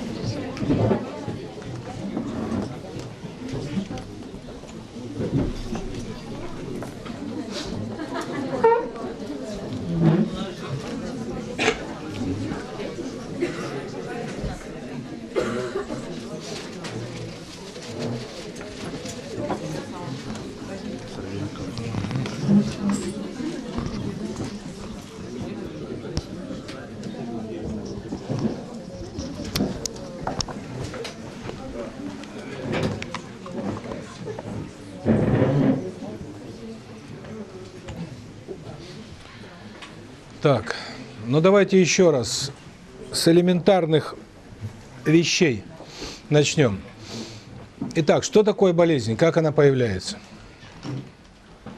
passages. Так, ну давайте еще раз с элементарных вещей начнем. Итак, что такое болезнь, как она появляется?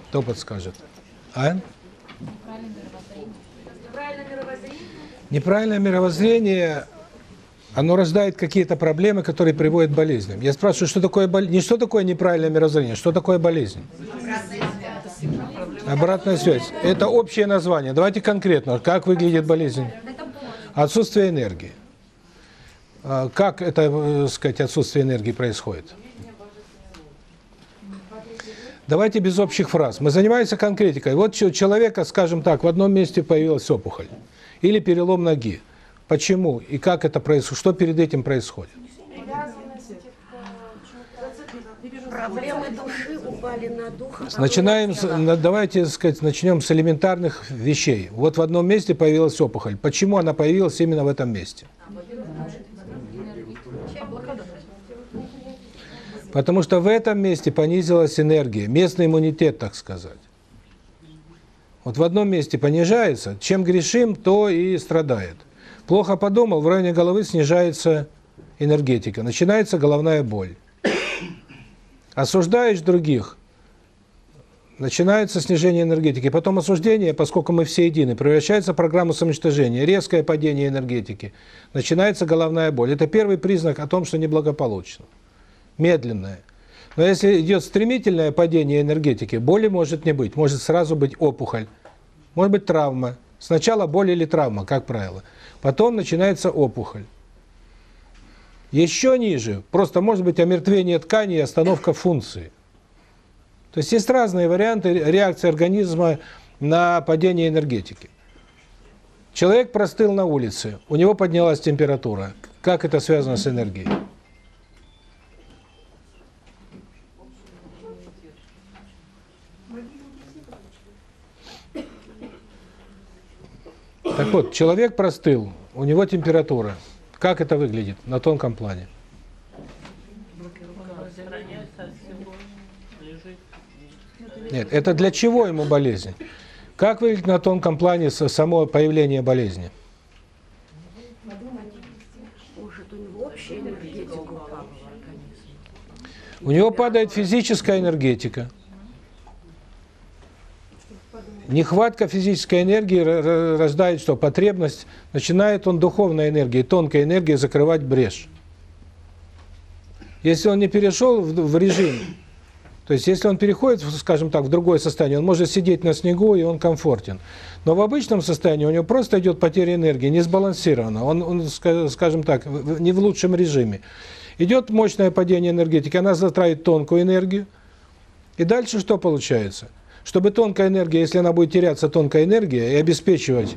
Кто подскажет? А? Неправильное мировоззрение, оно рождает какие-то проблемы, которые приводят к болезням. Я спрашиваю, что такое болезнь? Не что такое неправильное мировоззрение, что такое болезнь? Обратная связь. Это общее название. Давайте конкретно. Как выглядит болезнь? Отсутствие энергии. А как это, э, сказать, отсутствие энергии происходит? Давайте без общих фраз. Мы занимаемся конкретикой. Вот у человека, скажем так, в одном месте появилась опухоль или перелом ноги. Почему и как это происходит? Что перед этим происходит? Проблемы души упали на дух. Начинаем, с, давайте сказать, начнем с элементарных вещей. Вот в одном месте появилась опухоль. Почему она появилась именно в этом месте? Потому что в этом месте понизилась энергия, местный иммунитет, так сказать. Вот в одном месте понижается, чем грешим, то и страдает. Плохо подумал, в районе головы снижается энергетика, начинается головная боль. Осуждаешь других, начинается снижение энергетики. Потом осуждение, поскольку мы все едины, превращается в программу самоуничтожения, резкое падение энергетики. Начинается головная боль. Это первый признак о том, что неблагополучно. Медленное. Но если идет стремительное падение энергетики, боли может не быть. Может сразу быть опухоль. Может быть травма. Сначала боль или травма, как правило. Потом начинается опухоль. Еще ниже, просто может быть омертвение ткани и остановка функции. То есть есть разные варианты реакции организма на падение энергетики. Человек простыл на улице, у него поднялась температура. Как это связано с энергией? Так вот, человек простыл, у него температура. Как это выглядит на тонком плане? Нет, это для чего ему болезнь? Как выглядит на тонком плане само появление болезни? У него падает физическая энергетика. Нехватка физической энергии рождает что? Потребность. Начинает он духовной энергией, тонкой энергией закрывать брешь. Если он не перешел в, в режим, то есть если он переходит, скажем так, в другое состояние, он может сидеть на снегу, и он комфортен. Но в обычном состоянии у него просто идет потеря энергии, не сбалансировано. Он, он скажем так, не в лучшем режиме. Идет мощное падение энергетики, она затрает тонкую энергию. И дальше что получается? Чтобы тонкая энергия, если она будет теряться, тонкая энергия, и обеспечивать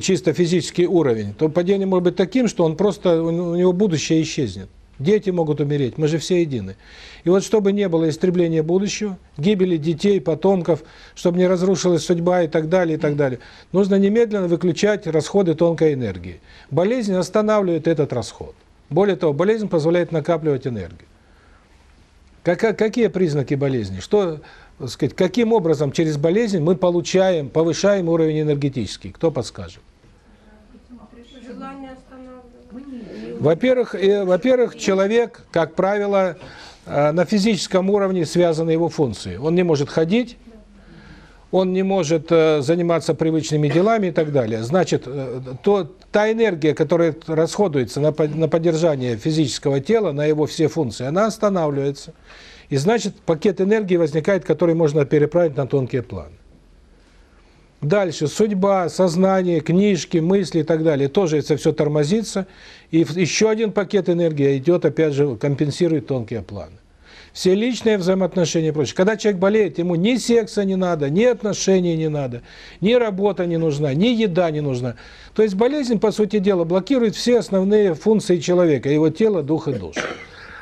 чисто физический уровень, то падение может быть таким, что он просто, у него будущее исчезнет. Дети могут умереть, мы же все едины. И вот чтобы не было истребления будущего, гибели детей, потомков, чтобы не разрушилась судьба и так далее, и так далее, нужно немедленно выключать расходы тонкой энергии. Болезнь останавливает этот расход. Более того, болезнь позволяет накапливать энергию. Как, какие признаки болезни? Что сказать, каким образом через болезнь мы получаем, повышаем уровень энергетический? Кто подскажет? Во-первых, э, во-первых, человек, как правило, э, на физическом уровне связаны его функции. Он не может ходить, он не может э, заниматься привычными делами и так далее. Значит, то, та энергия, которая расходуется на, на поддержание физического тела, на его все функции, она останавливается. И значит, пакет энергии возникает, который можно переправить на тонкие планы. Дальше судьба, сознание, книжки, мысли и так далее. Тоже это все тормозится. И еще один пакет энергии идет, опять же, компенсирует тонкие планы. Все личные взаимоотношения и прочее. Когда человек болеет, ему ни секса не надо, ни отношений не надо, ни работа не нужна, ни еда не нужна. То есть болезнь, по сути дела, блокирует все основные функции человека, его тело, дух и душу.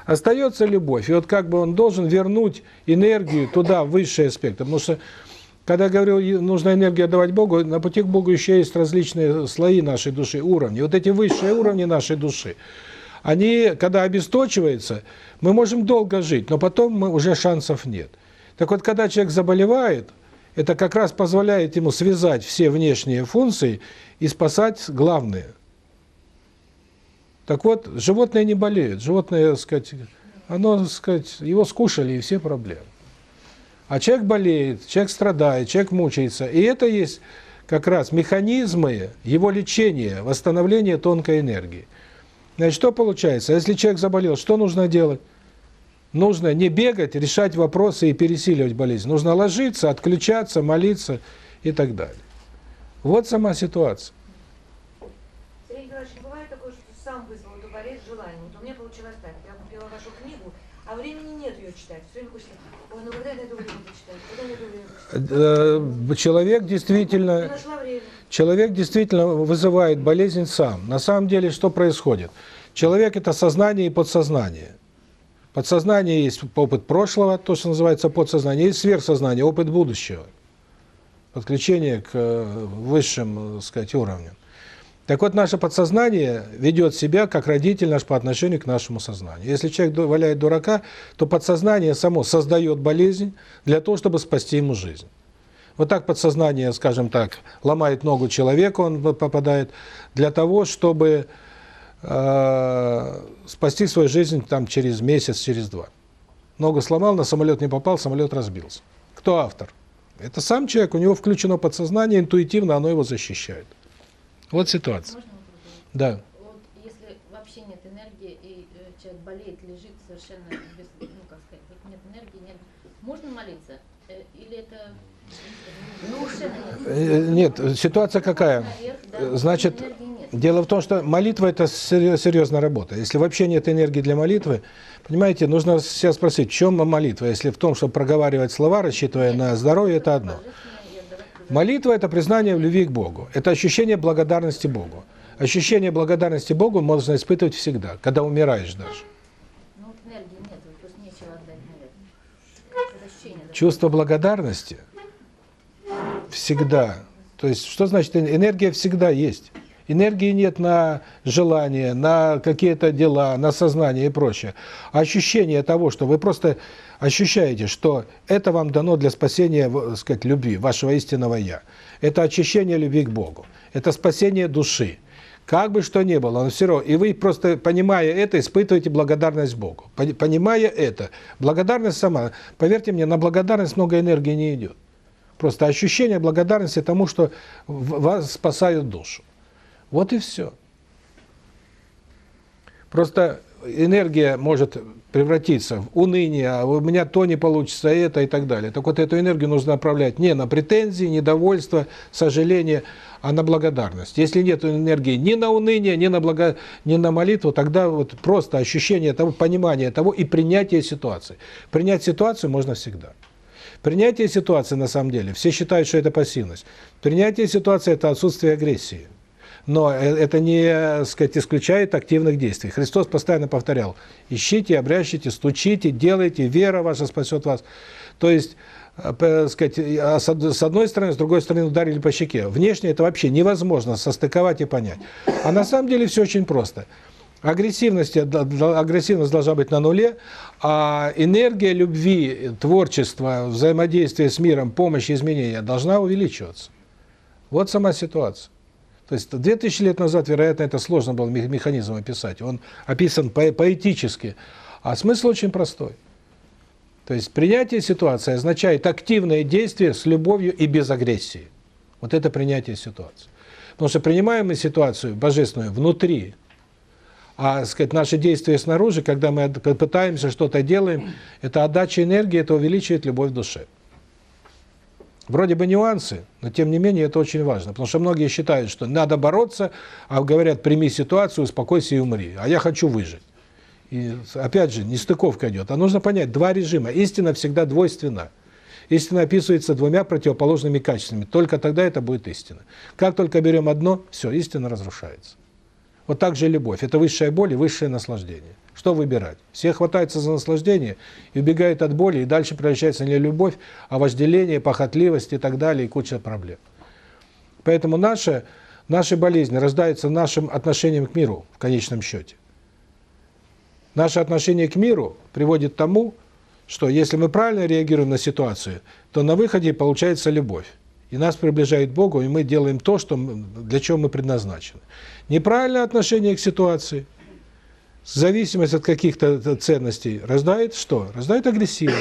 Остается любовь. И вот как бы он должен вернуть энергию туда, в высший аспект. Потому что когда я говорю, нужно энергию отдавать Богу, на пути к Богу еще есть различные слои нашей души, уровни. Вот эти высшие уровни нашей души, они, когда обесточиваются, мы можем долго жить, но потом мы, уже шансов нет. Так вот, когда человек заболевает, это как раз позволяет ему связать все внешние функции и спасать главные. Так вот, животные не болеют. Животное, так сказать, оно, так сказать, его скушали, и все проблемы. А человек болеет, человек страдает, человек мучается. И это есть как раз механизмы его лечения, восстановления тонкой энергии. Значит, что получается? Если человек заболел, что нужно делать? Нужно не бегать, решать вопросы и пересиливать болезнь. Нужно ложиться, отключаться, молиться и так далее. Вот сама ситуация. Сергей Николаевич, бывает такое, что сам вызвал эту болезнь желание. Вот у меня получилось так. Я купила вашу книгу, а времени нет ее читать. Все время хочется Ой, ну когда я найду время почитать? Когда я найду время почитать? Э, человек действительно... Я нашла время. Человек действительно вызывает болезнь сам. На самом деле, что происходит? Человек – это сознание и подсознание. Подсознание есть опыт прошлого, то, что называется подсознание, есть сверхсознание, опыт будущего. Подключение к э, высшим, так сказать, уровням. Так вот, наше подсознание ведет себя как родитель наш по отношению к нашему сознанию. Если человек валяет дурака, то подсознание само создает болезнь для того, чтобы спасти ему жизнь. Вот так подсознание, скажем так, ломает ногу человеку, он попадает для того, чтобы э, спасти свою жизнь там через месяц, через два. Ногу сломал, на самолет не попал, самолет разбился. Кто автор? Это сам человек, у него включено подсознание, интуитивно оно его защищает. Вот ситуация. Можно? Да. Вот если вообще нет энергии, и э, человек болеет, лежит совершенно без, ну, как сказать, вот нет энергии, нет. Можно молиться? Э, Или это ну, нет? Э, Нет, ситуация какая? Значит, дело в том, что молитва – это сер- серьезная работа. Если вообще нет энергии для молитвы, понимаете, нужно себя спросить, в чем молитва? Если в том, чтобы проговаривать слова, рассчитывая на здоровье, это одно. Молитва – это признание в любви к Богу. Это ощущение благодарности Богу. Ощущение благодарности Богу можно испытывать всегда, когда умираешь даже. Ну вот энергии нет, вот просто нечего отдать. Чувство благодарности всегда. То есть, что значит эн- энергия всегда есть? Энергии нет на желание, на какие-то дела, на сознание и прочее. А ощущение того, что вы просто ощущаете, что это вам дано для спасения, так сказать, любви, вашего истинного «я». Это очищение любви к Богу. Это спасение души. Как бы что ни было, но все равно. И вы просто, понимая это, испытываете благодарность Богу. Пони- Понимая это, благодарность сама, поверьте мне, на благодарность много энергии не идет. Просто ощущение благодарности тому, что вас спасают душу. Вот и все. Просто энергия может превратиться в уныние, а у меня то не получится, это и так далее. Так вот эту энергию нужно направлять не на претензии, недовольство, сожаление, а на благодарность. Если нет энергии ни на уныние, ни на, благо... ни на молитву, тогда вот просто ощущение того, понимание того и принятие ситуации. Принять ситуацию можно всегда. Принятие ситуации, на самом деле, все считают, что это пассивность. Принятие ситуации – это отсутствие агрессии. Но э, это не, так сказать, исключает активных действий. Христос постоянно повторял, ищите, обрящите, стучите, делайте, вера ваша спасет вас. То есть, э, сказать, а с од- с одной стороны, с другой стороны ударили по щеке. Внешне это вообще невозможно состыковать и понять. А на самом деле все очень просто. Агрессивность, э, агрессивность должна быть на нуле, а энергия любви, творчества, взаимодействия с миром, помощи, изменения должна увеличиваться. Вот сама ситуация. То есть 2000 лет назад, вероятно, это сложно было мех- механизм описать. Он описан по поэтически, а смысл очень простой. То есть принятие ситуации означает активное действие с любовью и без агрессии. Вот это принятие ситуации. Потому что принимаем мы ситуацию божественную внутри, а сказать, наши действия снаружи, когда мы пытаемся что-то делаем, это отдача энергии, это увеличивает любовь в душе. Вроде бы нюансы, но тем не менее это очень важно, потому что многие считают, что надо бороться, а говорят, прими ситуацию, успокойся и умри, а я хочу выжить. И опять же, нестыковка идет. А нужно понять, два режима. Истина всегда двойственна. Истина описывается двумя противоположными качествами. Только тогда это будет истина. Как только берем одно, все, истина разрушается. Вот так же любовь. Это высшая боль и высшее наслаждение. Что выбирать? Все хватаются за наслаждение и убегают от боли, и дальше превращается не любовь, а вожделение, похотливость и так далее, и куча проблем. Поэтому наша, наши болезни рождаются нашим отношением к миру, в конечном счете. Наше отношение к миру приводит к тому, что если мы правильно реагируем на ситуацию, то на выходе получается любовь. И нас приближает к Богу, и мы делаем то, что для чего мы предназначены. Неправильное отношение к ситуации, зависимость от каких-то ценностей рождает что? Рождает агрессивность.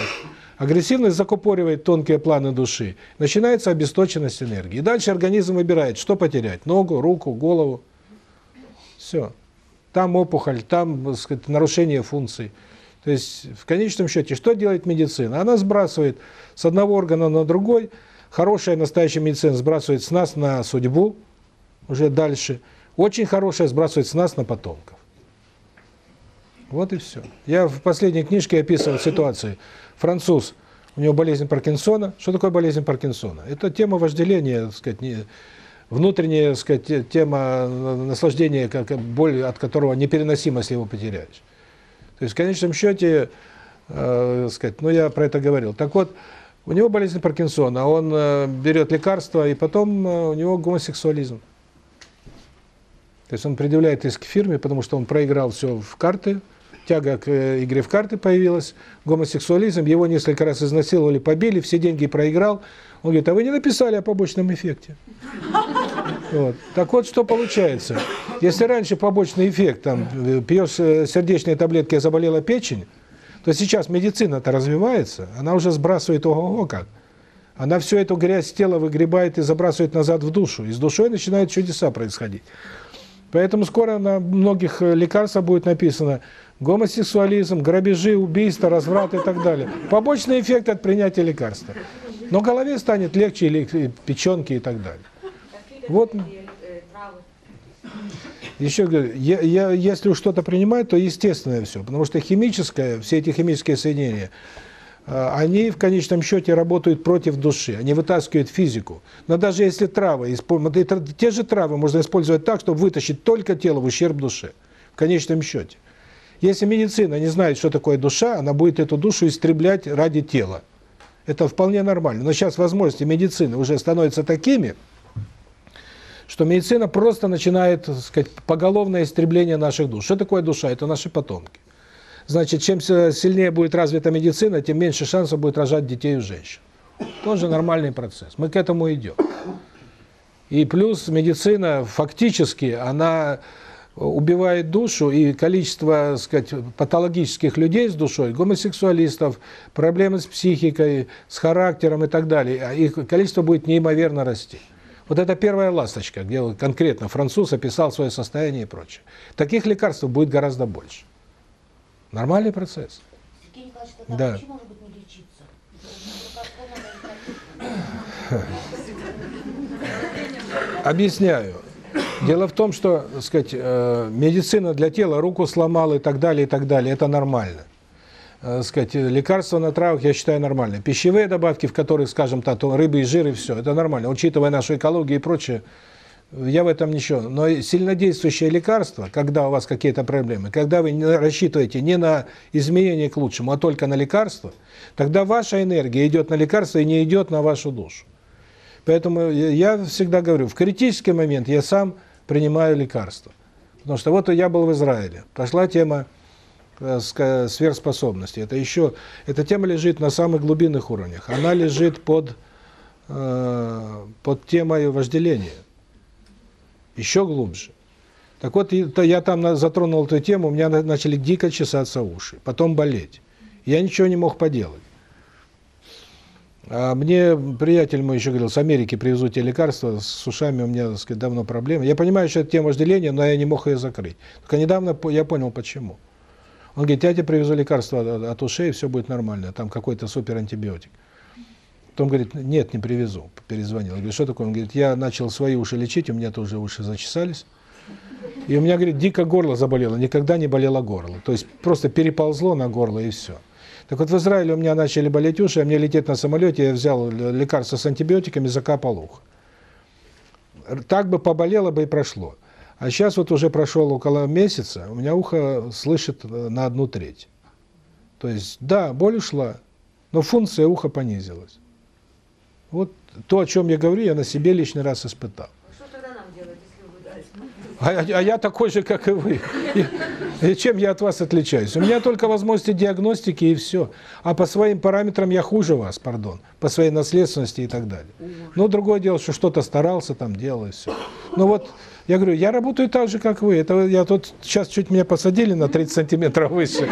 Агрессивность закупоривает тонкие планы души. Начинается обесточенность энергии. И дальше организм выбирает, что потерять. Ногу, руку, голову. Все. Там опухоль, там сказать, нарушение функций. То есть, в конечном счете, что делает медицина? Она сбрасывает с одного органа на другой. Хорошая настоящая медицина сбрасывает с нас на судьбу, уже дальше. Очень хорошая сбрасывает с нас на потомков. Вот и все. Я в последней книжке описывал ситуацию. Француз, у него болезнь Паркинсона. Что такое болезнь Паркинсона? Это тема вожделения, так сказать, не, внутренняя, так сказать, тема наслаждения, как боль, от которого непереносимо, если его потеряешь. То есть в конечном счете, э, сказать, ну я про это говорил. Так вот, у него болезнь Паркинсона, он э, берет лекарства, и потом э, у него гомосексуализм. То есть он предъявляет иск фирме, потому что он проиграл все в карты, тяга к э, игре в карты появилась, гомосексуализм, его несколько раз изнасиловали, побили, все деньги проиграл. Он говорит, а вы не написали о побочном эффекте. Вот. Так вот, что получается. Если раньше побочный эффект, там, э, пьешь э, сердечные таблетки, заболела печень, то сейчас медицина-то развивается, она уже сбрасывает ого-го как. Она всю эту грязь тела выгребает и забрасывает назад в душу. И с душой начинают чудеса происходить. Поэтому скоро на многих лекарствах будет написано гомосексуализм, грабежи, убийства, разврат и так далее. Побочный эффект от принятия лекарства. Но голове станет легче, или печенки и так далее. Вот. Еще говорю, я, я, если что-то принимать, то естественное все, потому что химическое, все эти химические соединения, они в конечном счете работают против души, они вытаскивают физику. Но даже если травы, те же травы можно использовать так, чтобы вытащить только тело в ущерб душе, в конечном счете. Если медицина не знает, что такое душа, она будет эту душу истреблять ради тела. Это вполне нормально. Но сейчас возможности медицины уже становятся такими, что медицина просто начинает, так сказать, поголовное истребление наших душ. Что такое душа? Это наши потомки. Значит, чем сильнее будет развита медицина, тем меньше шансов будет рожать детей у женщин. Тоже нормальный процесс. Мы к этому идем. И плюс медицина фактически, она убивает душу, и количество, так сказать, патологических людей с душой, гомосексуалистов, проблемы с психикой, с характером и так далее, а их количество будет неимоверно расти. Вот это первая ласточка, где конкретно француз описал свое состояние и прочее. Таких лекарств будет гораздо больше. Нормальный процесс. Сергей Николаевич, тогда да. почему, может быть, не лечиться? Объясняю. Дело в том, что, так сказать, э, медицина для тела руку сломала и так далее, и так далее. Это нормально. Так сказать, лекарства на травах я считаю нормально. Пищевые добавки, в которых, скажем так, рыбы и жиры, все, это нормально. Учитывая нашу экологию и прочее, я в этом ничего. Но сильнодействующее лекарство, когда у вас какие-то проблемы, когда вы рассчитываете не на изменение к лучшему, а только на лекарство, тогда ваша энергия идет на лекарство и не идет на вашу душу. Поэтому я всегда говорю, в критический момент я сам принимаю лекарства. Потому что вот я был в Израиле, пошла тема э, сверхспособности. Это еще, эта тема лежит на самых глубинных уровнях. Она лежит под, э, под темой вожделения. Еще глубже. Так вот, я там затронул эту тему, у меня начали дико чесаться уши, потом болеть. Я ничего не мог поделать. А мне приятель мой еще говорил, с Америки привезу те лекарства, с ушами у меня, так сказать, давно проблемы. Я понимаю, что это тема вожделения, но я не мог ее закрыть. Только недавно я понял, почему. Он говорит, я тебе привезу лекарства от, ушей, все будет нормально, там какой-то супер антибиотик. Потом говорит, нет, не привезу. Перезвонил. Я говорю, что такое? Он говорит, я начал свои уши лечить, у меня тоже уши зачесались. И у меня, говорит, дико горло заболело, никогда не болело горло. То есть просто переползло на горло и все. Так вот в Израиле у меня начали болеть уши, а мне лететь на самолете, я взял лекарство с антибиотиками, закапал ухо. Так бы поболело бы и прошло. А сейчас вот уже прошел около месяца, у меня ухо слышит э, на одну треть. То есть, да, боль ушла, но функция уха понизилась. Вот то, о чем я говорю, я на себе лишний раз испытал. Что тогда нам делать, если вы дали? А, а я такой же, как и вы. И, и чем я от вас отличаюсь? У меня только возможности диагностики и все. А по своим параметрам я хуже вас, пардон. По своей наследственности и так далее. Но другое дело, что что-то старался, там делал и все. Ну вот, я говорю, я работаю так же, как вы. Это я тут сейчас чуть меня посадили на 30 сантиметров выше.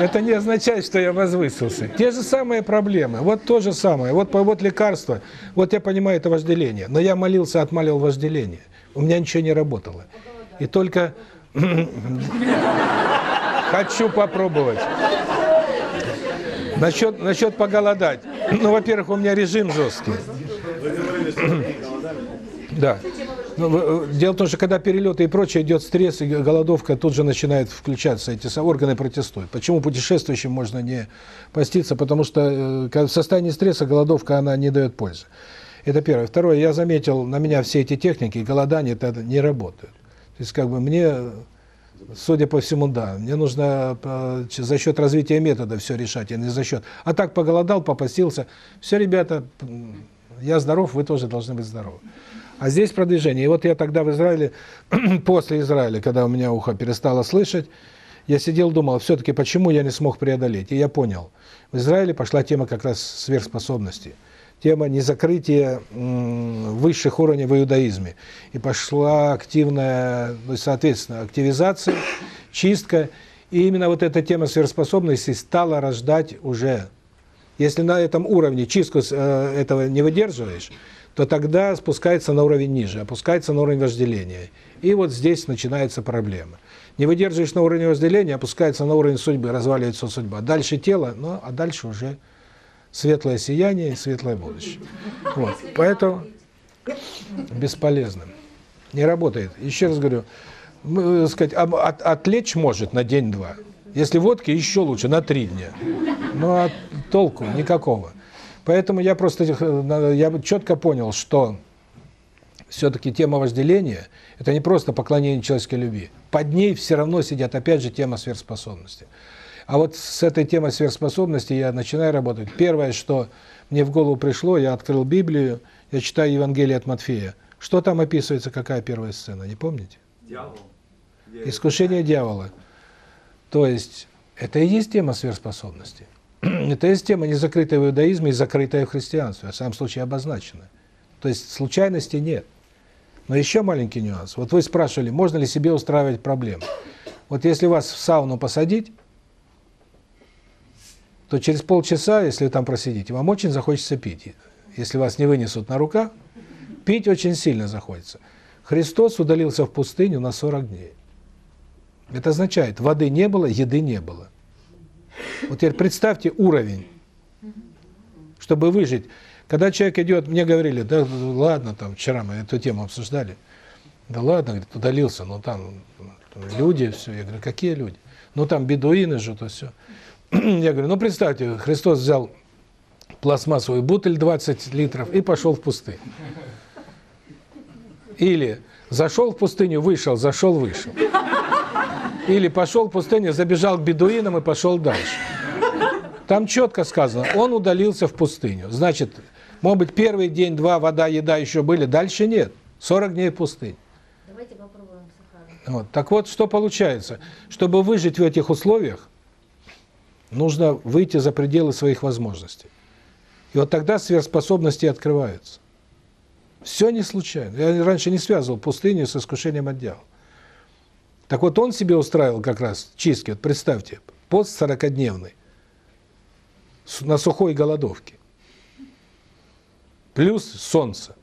Это не означает, что я возвысился. Те же самые проблемы. Вот то же самое. Вот, вот лекарство. Вот я понимаю, это вожделение. Но я молился, отмолил вожделение. У меня ничего не работало. И только хочу попробовать. Насчет, насчет поголодать. Ну, во-первых, у меня режим жесткий. Да. Ну, дело в том, что когда перелеты и прочее, идет стресс и голодовка, тут же начинают включаться эти органы протестуют. Почему путешествующим можно не поститься? Потому что э, в состоянии стресса голодовка, она не дает пользы. Это первое. Второе, я заметил, на меня все эти техники, голодание, это не работают. То есть, как бы мне, судя по всему, да, мне нужно э, за счет развития метода все решать, а не за счет. А так поголодал, попастился. Все, ребята, я здоров, вы тоже должны быть здоровы. А здесь продвижение. И вот я тогда в Израиле, после Израиля, когда у меня ухо перестало слышать, я сидел, думал, все-таки почему я не смог преодолеть. И я понял. В Израиле пошла тема как раз сверхспособностей. Тема незакрытия высших уровней в иудаизме. И пошла активная, ну, соответственно, активизация, чистка. И именно вот эта тема сверхспособностей стала рождать уже. Если на этом уровне чистку э, этого не выдерживаешь, то тогда спускается на уровень ниже, опускается на уровень вожделения. И вот здесь начинается проблема. Не выдерживаешь на уровне вожделения, опускается на уровень судьбы, разваливается судьба. Дальше тело, ну, а дальше уже светлое сияние и светлое будущее. Вот. Поэтому бесполезно. Не работает. Еще раз говорю, мы, сказать, от, отвлечь может на день-два. Если водки, еще лучше, на три дня. Но от толку никакого. Поэтому я просто э, я четко понял, что все-таки тема вожделения – это не просто поклонение человеческой любви. Под ней все равно сидят, опять же, тема сверхспособности. А вот с этой темой сверхспособности я начинаю работать. Первое, что мне в голову пришло, я открыл Библию, я читаю Евангелие от Матфея. Что там описывается, какая первая сцена, не помните? Дьявол. Искушение дьявола. То есть, это и есть тема сверхспособности. Это есть тема не закрытая в иудаизме и закрытая в христианстве, а в самом случае обозначена. То есть случайности нет. Но еще маленький нюанс. Вот вы спрашивали, можно ли себе устраивать проблемы. Вот если вас в сауну посадить, то через полчаса, если вы там просидите, вам очень захочется пить. Если вас не вынесут на руках, пить очень сильно захочется. Христос удалился в пустыню на 40 дней. Это означает, воды не было, еды не было. Вот теперь представьте уровень, чтобы выжить. Когда человек идет, мне говорили, да ладно, там вчера мы эту тему обсуждали, да ладно, говорит, удалился, но там люди, все. Я говорю, какие люди? Ну там бедуины же, то все. Я говорю, ну представьте, Христос взял пластмассовую бутыль 20 литров и пошел в пустыню. Или зашел в пустыню, вышел, зашел, вышел. Или пошел в пустыню, забежал к бедуинам и пошел дальше. Там четко сказано, он удалился в пустыню. Значит, может быть, первый день, два, вода, еда еще были, дальше нет. 40 дней в пустыне. Давайте попробуем сахар. Вот. Так вот, что получается? Чтобы выжить в этих условиях, нужно выйти за пределы своих возможностей. И вот тогда сверхспособности открываются. Все не случайно. Я раньше не связывал пустыню с искушением от дьявола. Так вот он себе устраивал как раз чистки, вот представьте, пост 40-дневный, на сухой голодовке. Плюс солнце,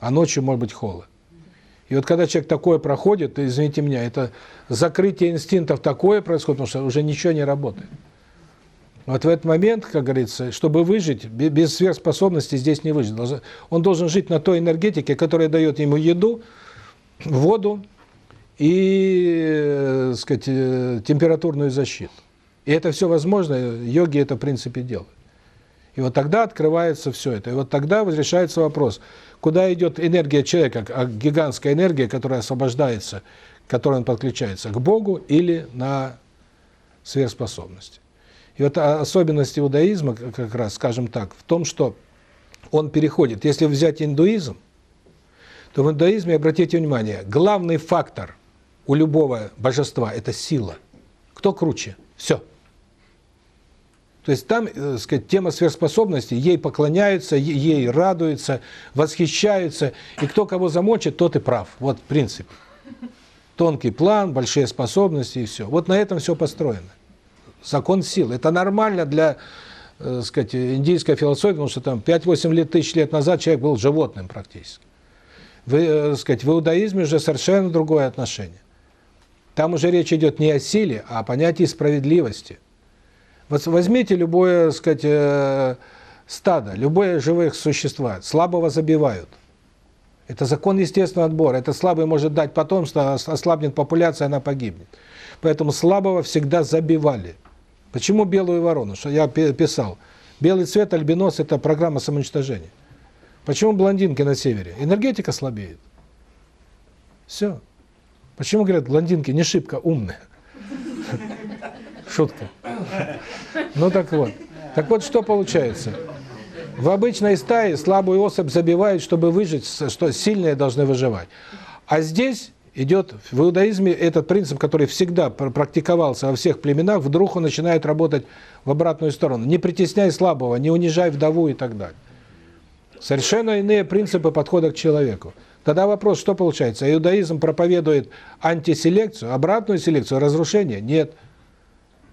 а ночью может быть холод. И вот когда человек такое проходит, извините меня, это закрытие инстинктов такое происходит, потому что уже ничего не работает. Вот в этот момент, как говорится, чтобы выжить, без сверхспособности здесь не выжить. Он должен жить на той энергетике, которая дает ему еду, воду и, э, сказать, э, температурную защиту. И это все возможно, йоги это в принципе делают. И вот тогда открывается все это. И вот тогда решается вопрос, куда идет энергия человека, а гигантская энергия, которая освобождается, к которой он подключается, к Богу или на сверхспособности. И вот особенность иудаизма, как раз, скажем так, в том, что он переходит. Если взять индуизм, то в индуизме, обратите внимание, главный фактор у любого божества – это сила. Кто круче? Все. То есть там, так сказать, тема сверхспособности, ей поклоняются, ей радуются, восхищаются, и кто кого замочит, тот и прав. Вот принцип. Тонкий план, большие способности и все. Вот на этом все построено закон сил. Это нормально для, э, сказать, индийской философии, потому что там 5-8 лет, тысяч лет назад человек был животным практически. В, э, сказать, в иудаизме уже совершенно другое отношение. Там уже речь идет не о силе, а о понятии справедливости. Вот возьмите любое, сказать, э, стадо, любое живое существо, слабого забивают. Это закон естественного отбора. Это слабый может дать потомство, ослабнет популяция, она погибнет. Поэтому слабого всегда забивали. Почему белую ворону? Что я писал. Белый цвет, альбинос – это программа самоуничтожения. Почему блондинки на севере? Энергетика слабеет. Все. Почему, говорят, блондинки не шибко умные? Шутка. Ну так вот. Так вот, что получается? В обычной стае слабую особь забивают, чтобы выжить, что сильные должны выживать. А здесь идет в иудаизме этот принцип, который всегда практиковался во всех племенах, вдруг он начинает работать в обратную сторону. Не притесняй слабого, не унижай вдову и так далее. Совершенно иные принципы подхода к человеку. Тогда вопрос, что получается? Иудаизм проповедует антиселекцию, обратную селекцию, разрушение? Нет.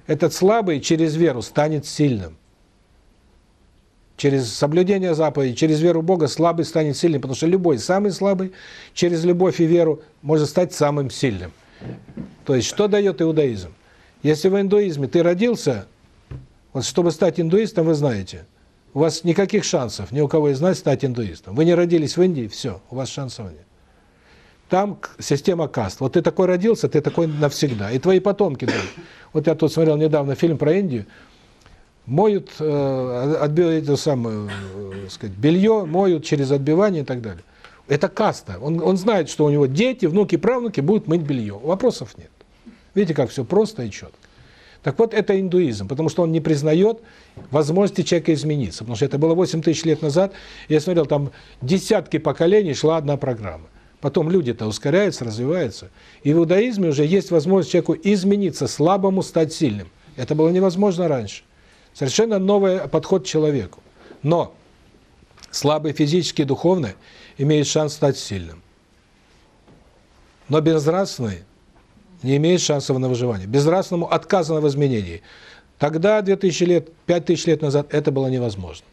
Этот слабый через веру станет сильным. Через соблюдение заповедей, через веру Бога слабый станет сильным, потому что любой самый слабый через любовь и веру может стать самым сильным. То есть что дает иудаизм? Если в индуизме ты родился, вот чтобы стать индуистом, вы знаете, у вас никаких шансов, ни у кого из нас стать индуистом. Вы не родились в Индии, все, у вас шансов нет. Там система каст. Вот ты такой родился, ты такой навсегда. И твои потомки даже. Вот я тут смотрел недавно фильм про Индию, моют, э, отбивают это самое, э, сказать, белье, моют через отбивание и так далее. Это каста. Он, он знает, что у него дети, внуки, правнуки будут мыть белье. Вопросов нет. Видите, как все просто и четко. Так вот, это индуизм, потому что он не признает возможности человека измениться. Потому что это было 8 тысяч лет назад. Я смотрел, там десятки поколений шла одна программа. Потом люди-то ускоряются, развиваются. И в иудаизме уже есть возможность человеку измениться, слабому стать сильным. Это было невозможно раньше. Совершенно новый подход к человеку. Но слабый физически и духовно имеет шанс стать сильным. Но безнравственный не имеет шансов на выживание. Безнравственному отказано в изменении. Тогда, 2000 лет, 5000 лет назад, это было невозможно.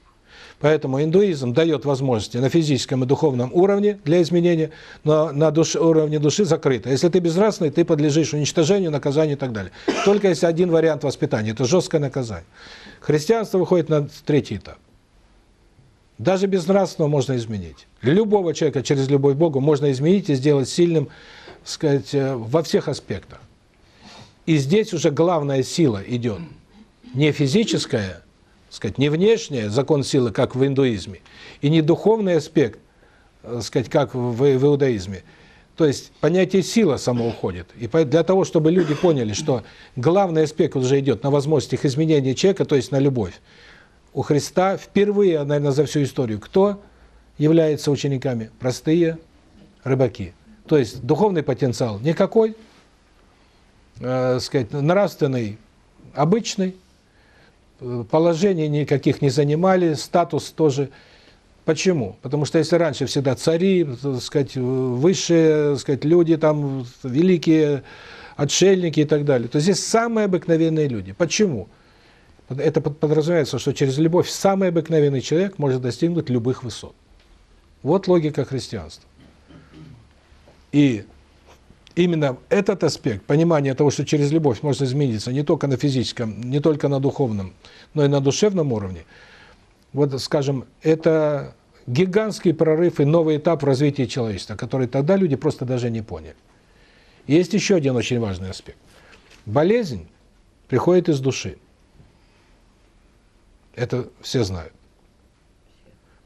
Поэтому индуизм дает возможности на физическом и духовном уровне для изменения, но на душ, уровне души закрыто. Если ты безнравственный, ты подлежишь уничтожению, наказанию и так далее. Только есть один вариант воспитания – это жесткое наказание. Христианство выходит на третий этап. Даже безнравственного можно изменить. Любого человека через любовь к Богу можно изменить и сделать сильным, сказать, э, во всех аспектах. И здесь уже главная сила идет. Не физическая, сказать, не внешняя, закон силы, как в индуизме, и не духовный аспект, э, сказать, как в, в иудаизме. То есть понятие сила само уходит. И для того, чтобы люди поняли, что главный аспект уже идет на возможностях изменения человека, то есть на любовь. У Христа впервые, наверное, за всю историю, кто является учениками? Простые рыбаки. То есть духовный потенциал никакой, э, сказать, нравственный обычный, положений никаких не занимали, статус тоже Почему? Потому что если раньше всегда цари, так сказать, высшие, так сказать, люди там великие отшельники и так далее, то здесь самые обыкновенные люди. Почему? Это подразумевается, что через любовь самый обыкновенный человек может достигнуть любых высот. Вот логика христианства. И именно этот аспект, понимание того, что через любовь можно измениться не только на физическом, не только на духовном, но и на душевном уровне, вот, скажем, это гигантский прорыв и новый этап в развитии человечества, который тогда люди просто даже не поняли. Есть еще один очень важный аспект. Болезнь приходит из души. Это все знают.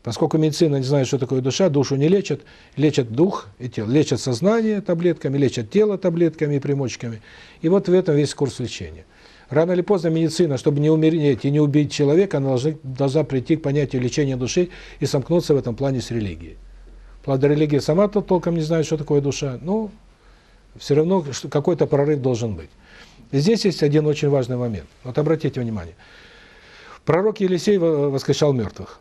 Поскольку медицина не знает, что такое душа, душу не лечат, лечат дух и тело. Лечат сознание таблетками, лечат тело таблетками и примочками. И вот в этом весь курс лечения. Рано или поздно медицина, чтобы не умереть и не убить человека, она должна, должна прийти к понятию лечения души и сомкнуться в этом плане с религией. Правда, религия сама -то толком не знает, что такое душа, но все равно какой-то прорыв должен быть. И здесь есть один очень важный момент. Вот обратите внимание. Пророк Елисей воскрешал мертвых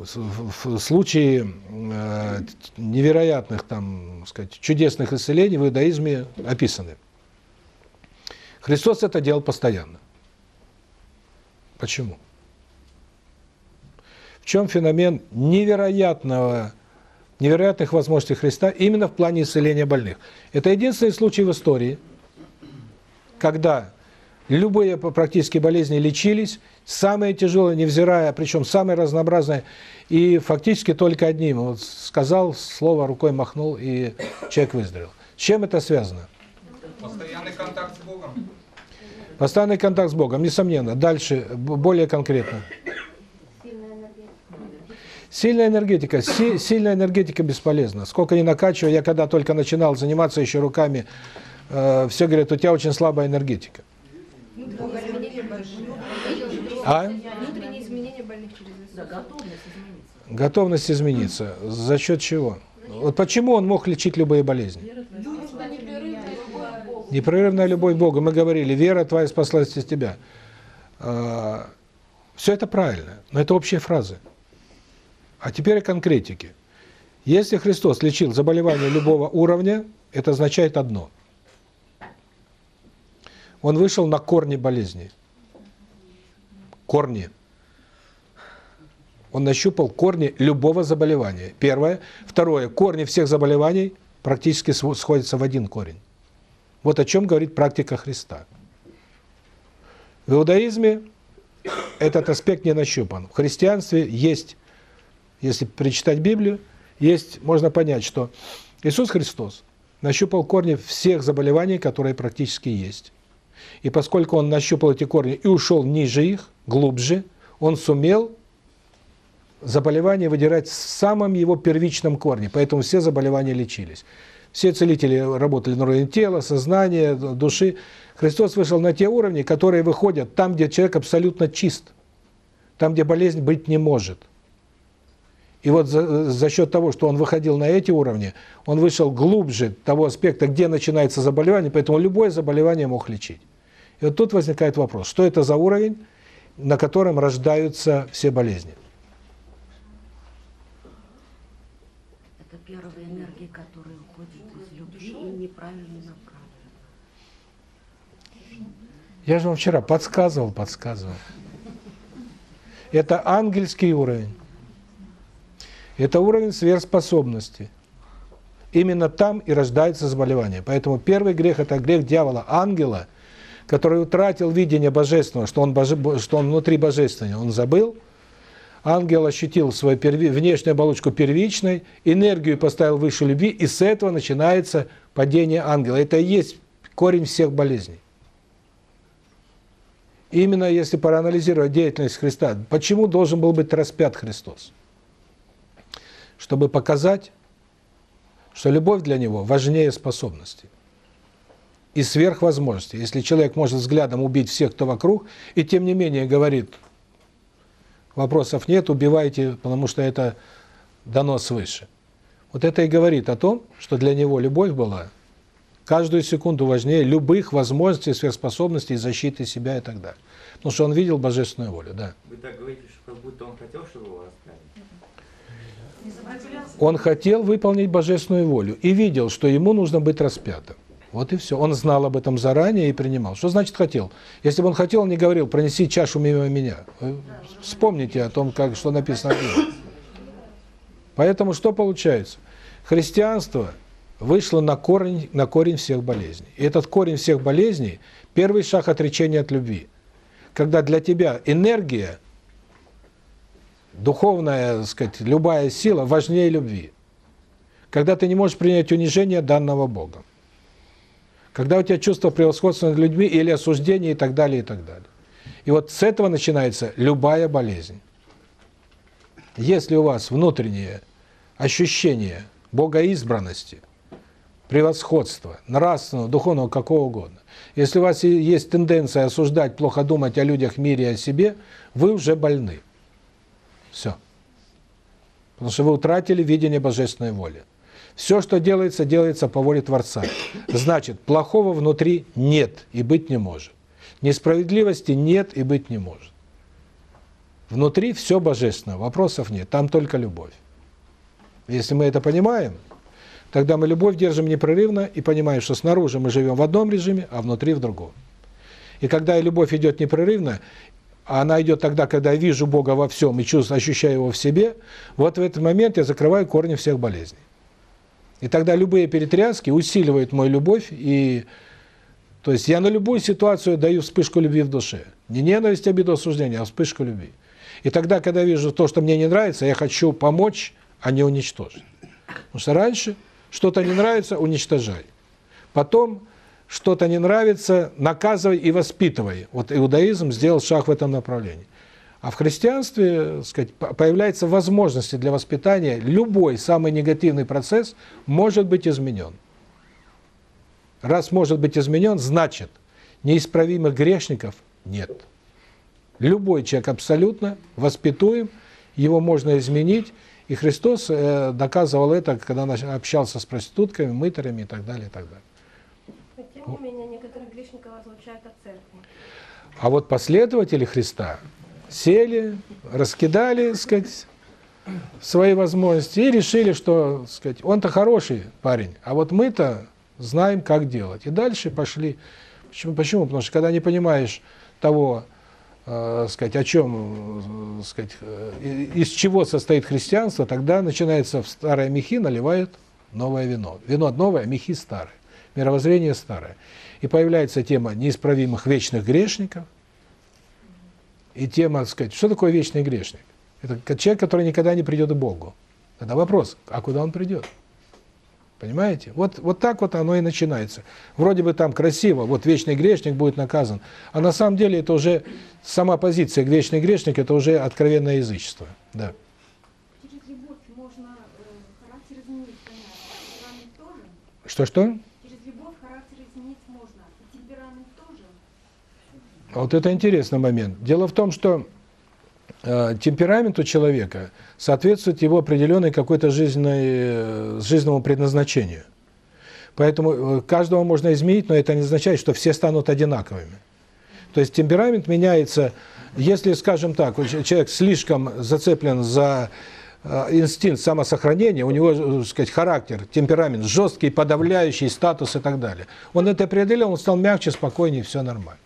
в случае э, невероятных там, сказать, чудесных исцелений в иудаизме описаны. Христос это делал постоянно. Почему? В чем феномен невероятного невероятных возможностей Христа именно в плане исцеления больных? Это единственный случай в истории, когда любые практически болезни лечились, самые тяжелые, невзирая, причем самые разнообразные, и фактически только одним. Вот сказал, слово рукой махнул, и человек выздоровел. С чем это связано? Постоянный контакт с Богом. Постоянный контакт с Богом, несомненно. Дальше, более конкретно. Сильная энергетика. Си, сильная энергетика бесполезна. Сколько ни накачиваю, я когда только начинал заниматься еще руками, э, все говорят, у тебя очень слабая энергетика. А? Внутренние изменения больных через Да, готовность измениться. Готовность измениться. За счет чего? Вот почему он мог лечить любые болезни? Непрерывная любовь к Богу. Мы говорили, вера твоя спаслась из тебя. А, все это правильно, но это общие фразы. А теперь о конкретике. Если Христос лечил заболевания любого уровня, это означает одно. Он вышел на корни болезни. Корни. Он нащупал корни любого заболевания. Первое. Второе. Корни всех заболеваний практически сходятся в один корень. Вот о чем говорит практика Христа. В иудаизме этот аспект не нащупан. В христианстве есть, если перечитать Библию, есть, можно понять, что Иисус Христос нащупал корни всех заболеваний, которые практически есть. И поскольку он нащупал эти корни и ушел ниже их, глубже, он сумел заболевание выдирать в самом его первичном корне, поэтому все заболевания лечились. Все целители работали на уровне тела, сознания, души. Христос вышел на те уровни, которые выходят там, где человек абсолютно чист, там, где болезнь быть не может. И вот за, за счет того, что он выходил на эти уровни, он вышел глубже того аспекта, где начинается заболевание, поэтому любое заболевание мог лечить. И вот тут возникает вопрос, что это за уровень, на котором рождаются все болезни? Это первая энергия, которая уходит из любви и неправильно направлена. Я же вам вчера подсказывал, подсказывал. Это ангельский уровень. Это уровень сверхспособности. Именно там и рождается заболевание. Поэтому первый грех – это грех дьявола, ангела, который утратил видение божественного, что он, боже, что он внутри божественного, он забыл. Ангел ощутил свою перви, внешнюю оболочку первичной, энергию поставил выше любви, и с этого начинается падение ангела. Это и есть корень всех болезней. Именно если проанализировать деятельность Христа, почему должен был быть распят Христос? Чтобы показать, что любовь для него важнее способностей и сверхвозможностей. Если человек может взглядом убить всех, кто вокруг, и тем не менее говорит, вопросов нет, убивайте, потому что это дано свыше. Вот это и говорит о том, что для него любовь была каждую секунду важнее любых возможностей, сверхспособностей, защиты себя и так далее. Потому что он видел божественную волю, да. Вы так говорите, что как будто он хотел, чтобы его распяли. Он хотел выполнить божественную волю и видел, что ему нужно быть распятым. Вот и все. Он знал об этом заранее и принимал. Что значит хотел? Если бы он хотел, он не говорил, пронеси чашу мимо меня. Вы вспомните о том, как что написано. Поэтому что получается? Христианство вышла на корень, на корень всех болезней. И этот корень всех болезней – первый шаг отречения от любви. Когда для тебя энергия, духовная, так сказать, любая сила важнее любви. Когда ты не можешь принять унижение данного Богом. Когда у тебя чувство превосходства над людьми или осуждение и так далее, и так далее. И вот с этого начинается любая болезнь. Если у вас внутреннее ощущение богоизбранности, превосходства, нравственного, духовного, какого угодно, если у вас есть тенденция осуждать, плохо думать о людях, мире о себе, вы уже больны. Все. Потому что вы утратили видение божественной воли. Все, что делается, делается по воле Творца. Значит, плохого внутри нет и быть не может. Несправедливости нет и быть не может. Внутри все божественно, вопросов нет, там только любовь. Если мы это понимаем, тогда мы любовь держим непрерывно и понимаем, что снаружи мы живем в одном режиме, а внутри в другом. И когда любовь идет непрерывно, а она идет тогда, когда я вижу Бога во всем и чувствую, ощущаю Его в себе, вот в этот момент я закрываю корни всех болезней. И тогда любые перетряски усиливают мою любовь, и то есть я на любую ситуацию даю вспышку любви в душе. Не ненависть, обиду, осуждение, а вспышку любви. И тогда, когда вижу то, что мне не нравится, я хочу помочь, а не уничтожить. Потому что раньше что-то не нравится – уничтожай. Потом что-то не нравится – наказывай и воспитывай. Вот иудаизм сделал шаг в этом направлении. А в христианстве, сказать, появляется возможности для воспитания. Любой самый негативный процесс может быть изменен. Раз может быть изменен, значит, неисправимых грешников нет. Любой человек абсолютно воспитуем, его можно изменить, и Христос э, доказывал это, когда общался с проститутками, мытарями и так далее, и так далее. Тем не менее, некоторых грешников отлучают от церкви. А вот последователи Христа сели, раскидали, сказать, свои возможности и решили, что, сказать, он-то хороший парень, а вот мы-то знаем, как делать. И дальше пошли. Почему? Почему? Потому что когда не понимаешь того, э, сказать, о чем, э, сказать, э, из чего состоит христианство, тогда начинается в старое мехи наливают новое вино. Вино новое, мехи старые. Мировоззрение старое. И появляется тема неисправимых вечных грешников. И тема, сказать, что такое вечный грешник? Это человек, который никогда не придет к Богу. Тогда вопрос, а куда он придет? Понимаете? Вот, вот так вот оно и начинается. Вроде бы там красиво, вот вечный грешник будет наказан. А на самом деле это уже сама позиция вечный грешник, это уже откровенное язычество. Да. Через любовь можно э, характер изменить, понятно. Темперамент тоже? Что-что? Через любовь характер изменить можно. И темперамент тоже? Вот это интересный момент. Дело в том, что э, темпераменту человека соответствует его определенной какой-то жизненной, э, жизненному предназначению. Поэтому э, каждого можно изменить, но это не означает, что все станут одинаковыми. То есть темперамент меняется, если, скажем так, человек слишком зацеплен за э, инстинкт самосохранения, у него, так сказать, характер, темперамент жесткий, подавляющий, статус и так далее. Он это преодолел, он стал мягче, спокойнее, все нормально.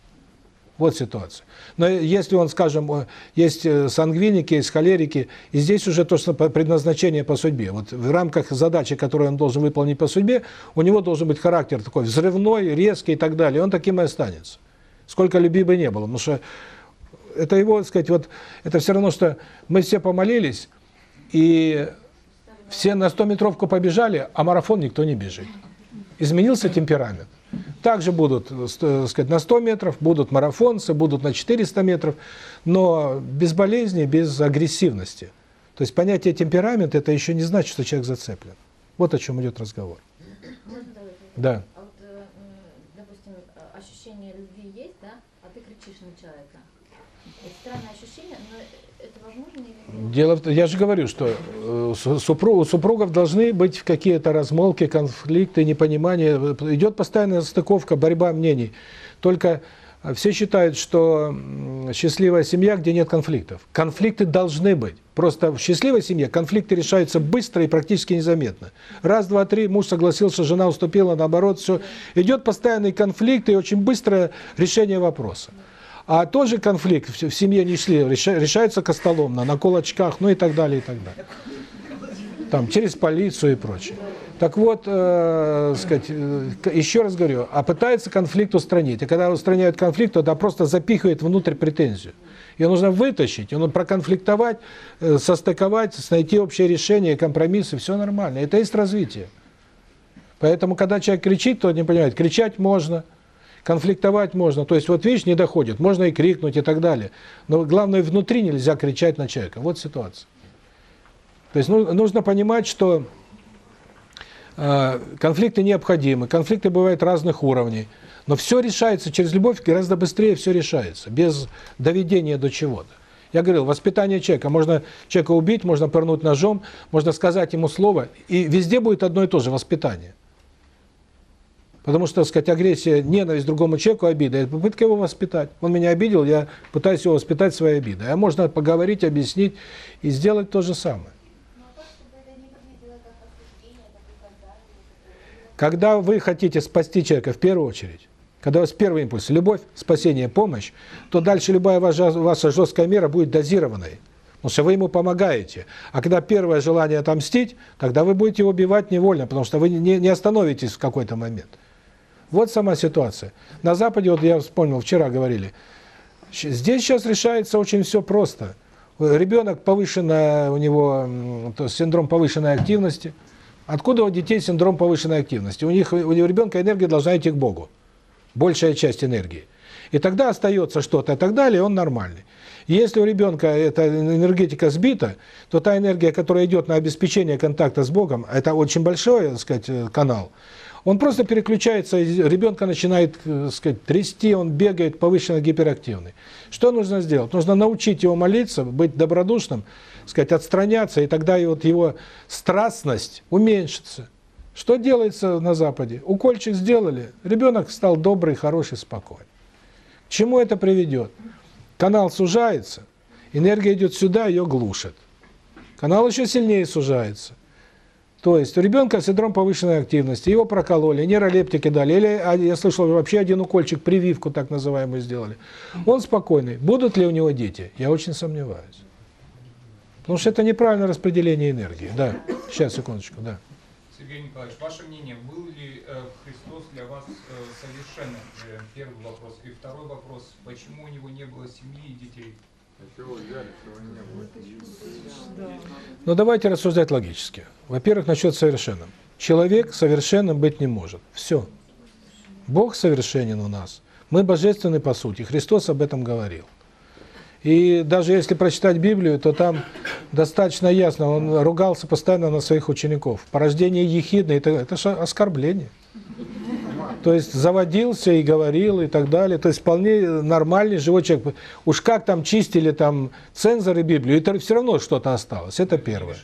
Вот ситуация. Но если он, скажем, есть сангвиники, есть холерики, и здесь уже то, что предназначение по судьбе. Вот в рамках задачи, которую он должен выполнить по судьбе, у него должен быть характер такой взрывной, резкий и так далее. Он таким и останется. Сколько любви бы не было. Потому что это его, так сказать, вот это все равно, что мы все помолились, и все на 100-метровку побежали, а марафон никто не бежит. Изменился темперамент. Также будут, сказать, на 100 метров, будут марафонцы, будут на 400 метров, но без болезни, без агрессивности. То есть понятие темперамент, это еще не значит, что человек зацеплен. Вот о чем идет разговор. Да. А вот, э, допустим, э, ощущение любви есть, да, а ты кричишь на человека. Это странное ощущение, но это возможно или Дело в том, я же говорю, что э, супруг, у супругов должны быть какие-то размолки, конфликты, непонимания. Идет постоянная стыковка, борьба мнений. Только все считают, что счастливая семья, где нет конфликтов. Конфликты должны быть. Просто в счастливой семье конфликты решаются быстро и практически незаметно. Раз, два, три, муж согласился, жена уступила, наоборот, все. Идет постоянный конфликт и очень быстрое решение вопроса. А тот же конфликт в семье не шли, решается костоломно, на кулачках, ну и так далее, и так далее. Там, через полицию и прочее. Так вот, э, сказать, э, еще раз говорю, а пытается конфликт устранить. И когда устраняют конфликт, то да просто запихивает внутрь претензию. Ее нужно вытащить, ее нужно проконфликтовать, э, состыковать, найти общее решение, компромиссы, все нормально. Это есть развитие. Поэтому, когда человек кричит, то не понимает, кричать можно, конфликтовать можно. То есть, вот видишь, не доходит, можно и крикнуть и так далее. Но главное, внутри нельзя кричать на человека. Вот ситуация. То есть, ну, нужно понимать, что э, конфликты необходимы, конфликты бывают разных уровней. Но все решается через любовь, гораздо быстрее все решается, без доведения до чего-то. Я говорил, воспитание человека. Можно человека убить, можно пырнуть ножом, можно сказать ему слово, и везде будет одно и то же воспитание. Потому что, так сказать, агрессия, ненависть другому человеку, обида, это попытка его воспитать. Он меня обидел, я пытаюсь его воспитать своей обидой. А можно поговорить, объяснить и сделать то же самое. Когда вы хотите спасти человека, в первую очередь, когда у вас первый импульс – любовь, спасение, помощь, то дальше любая ваша, ваша жесткая мера будет дозированной. Потому что вы ему помогаете. А когда первое желание отомстить, тогда вы будете убивать невольно, потому что вы не, не остановитесь в какой-то момент. Вот сама ситуация. На Западе, вот я вспомнил, вчера говорили, здесь сейчас решается очень все просто. Ребенок повышенная, у него то синдром повышенной активности. Откуда у детей синдром повышенной активности? У них у ребенка энергия должна идти к Богу. Большая часть энергии. И тогда остается что-то и так далее, он нормальный. Если у ребенка эта энергетика сбита, то та энергия, которая идет на обеспечение контакта с Богом, это очень большой, так сказать, канал, он просто переключается, ребенка начинает, так сказать, трясти, он бегает повышенно гиперактивный. Что нужно сделать? Нужно научить его молиться, быть добродушным, сказать, отстраняться, и тогда и вот его страстность уменьшится. Что делается на Западе? Укольчик сделали, ребенок стал добрый, хороший, спокойный. К чему это приведет? Канал сужается, энергия идет сюда, ее глушит. Канал еще сильнее сужается. То есть у ребенка синдром повышенной активности, его прокололи, нейролептики дали, или, я слышал, вообще один укольчик, прививку так называемую сделали. Он спокойный. Будут ли у него дети? Я очень сомневаюсь. Потому что это неправильное распределение энергии. Да, сейчас, секундочку, да. Сергей Николаевич, ваше мнение, был ли э, Христос для вас э, совершенным? Первый вопрос. И второй вопрос, почему у него не было семьи и детей? Но давайте рассуждать логически. Во-первых, насчет совершенным. Человек совершенным быть не может. Все. Бог совершенен у нас. Мы божественны по сути. Христос об этом говорил. И даже если прочитать Библию, то там достаточно ясно, он ругался постоянно на своих учеников. Порождение ехидны – это, это же оскорбление. То есть заводился и говорил и так далее. То есть вполне нормальный живой человек. Уж как там чистили там цензоры Библию, это все равно что-то осталось. Это первое.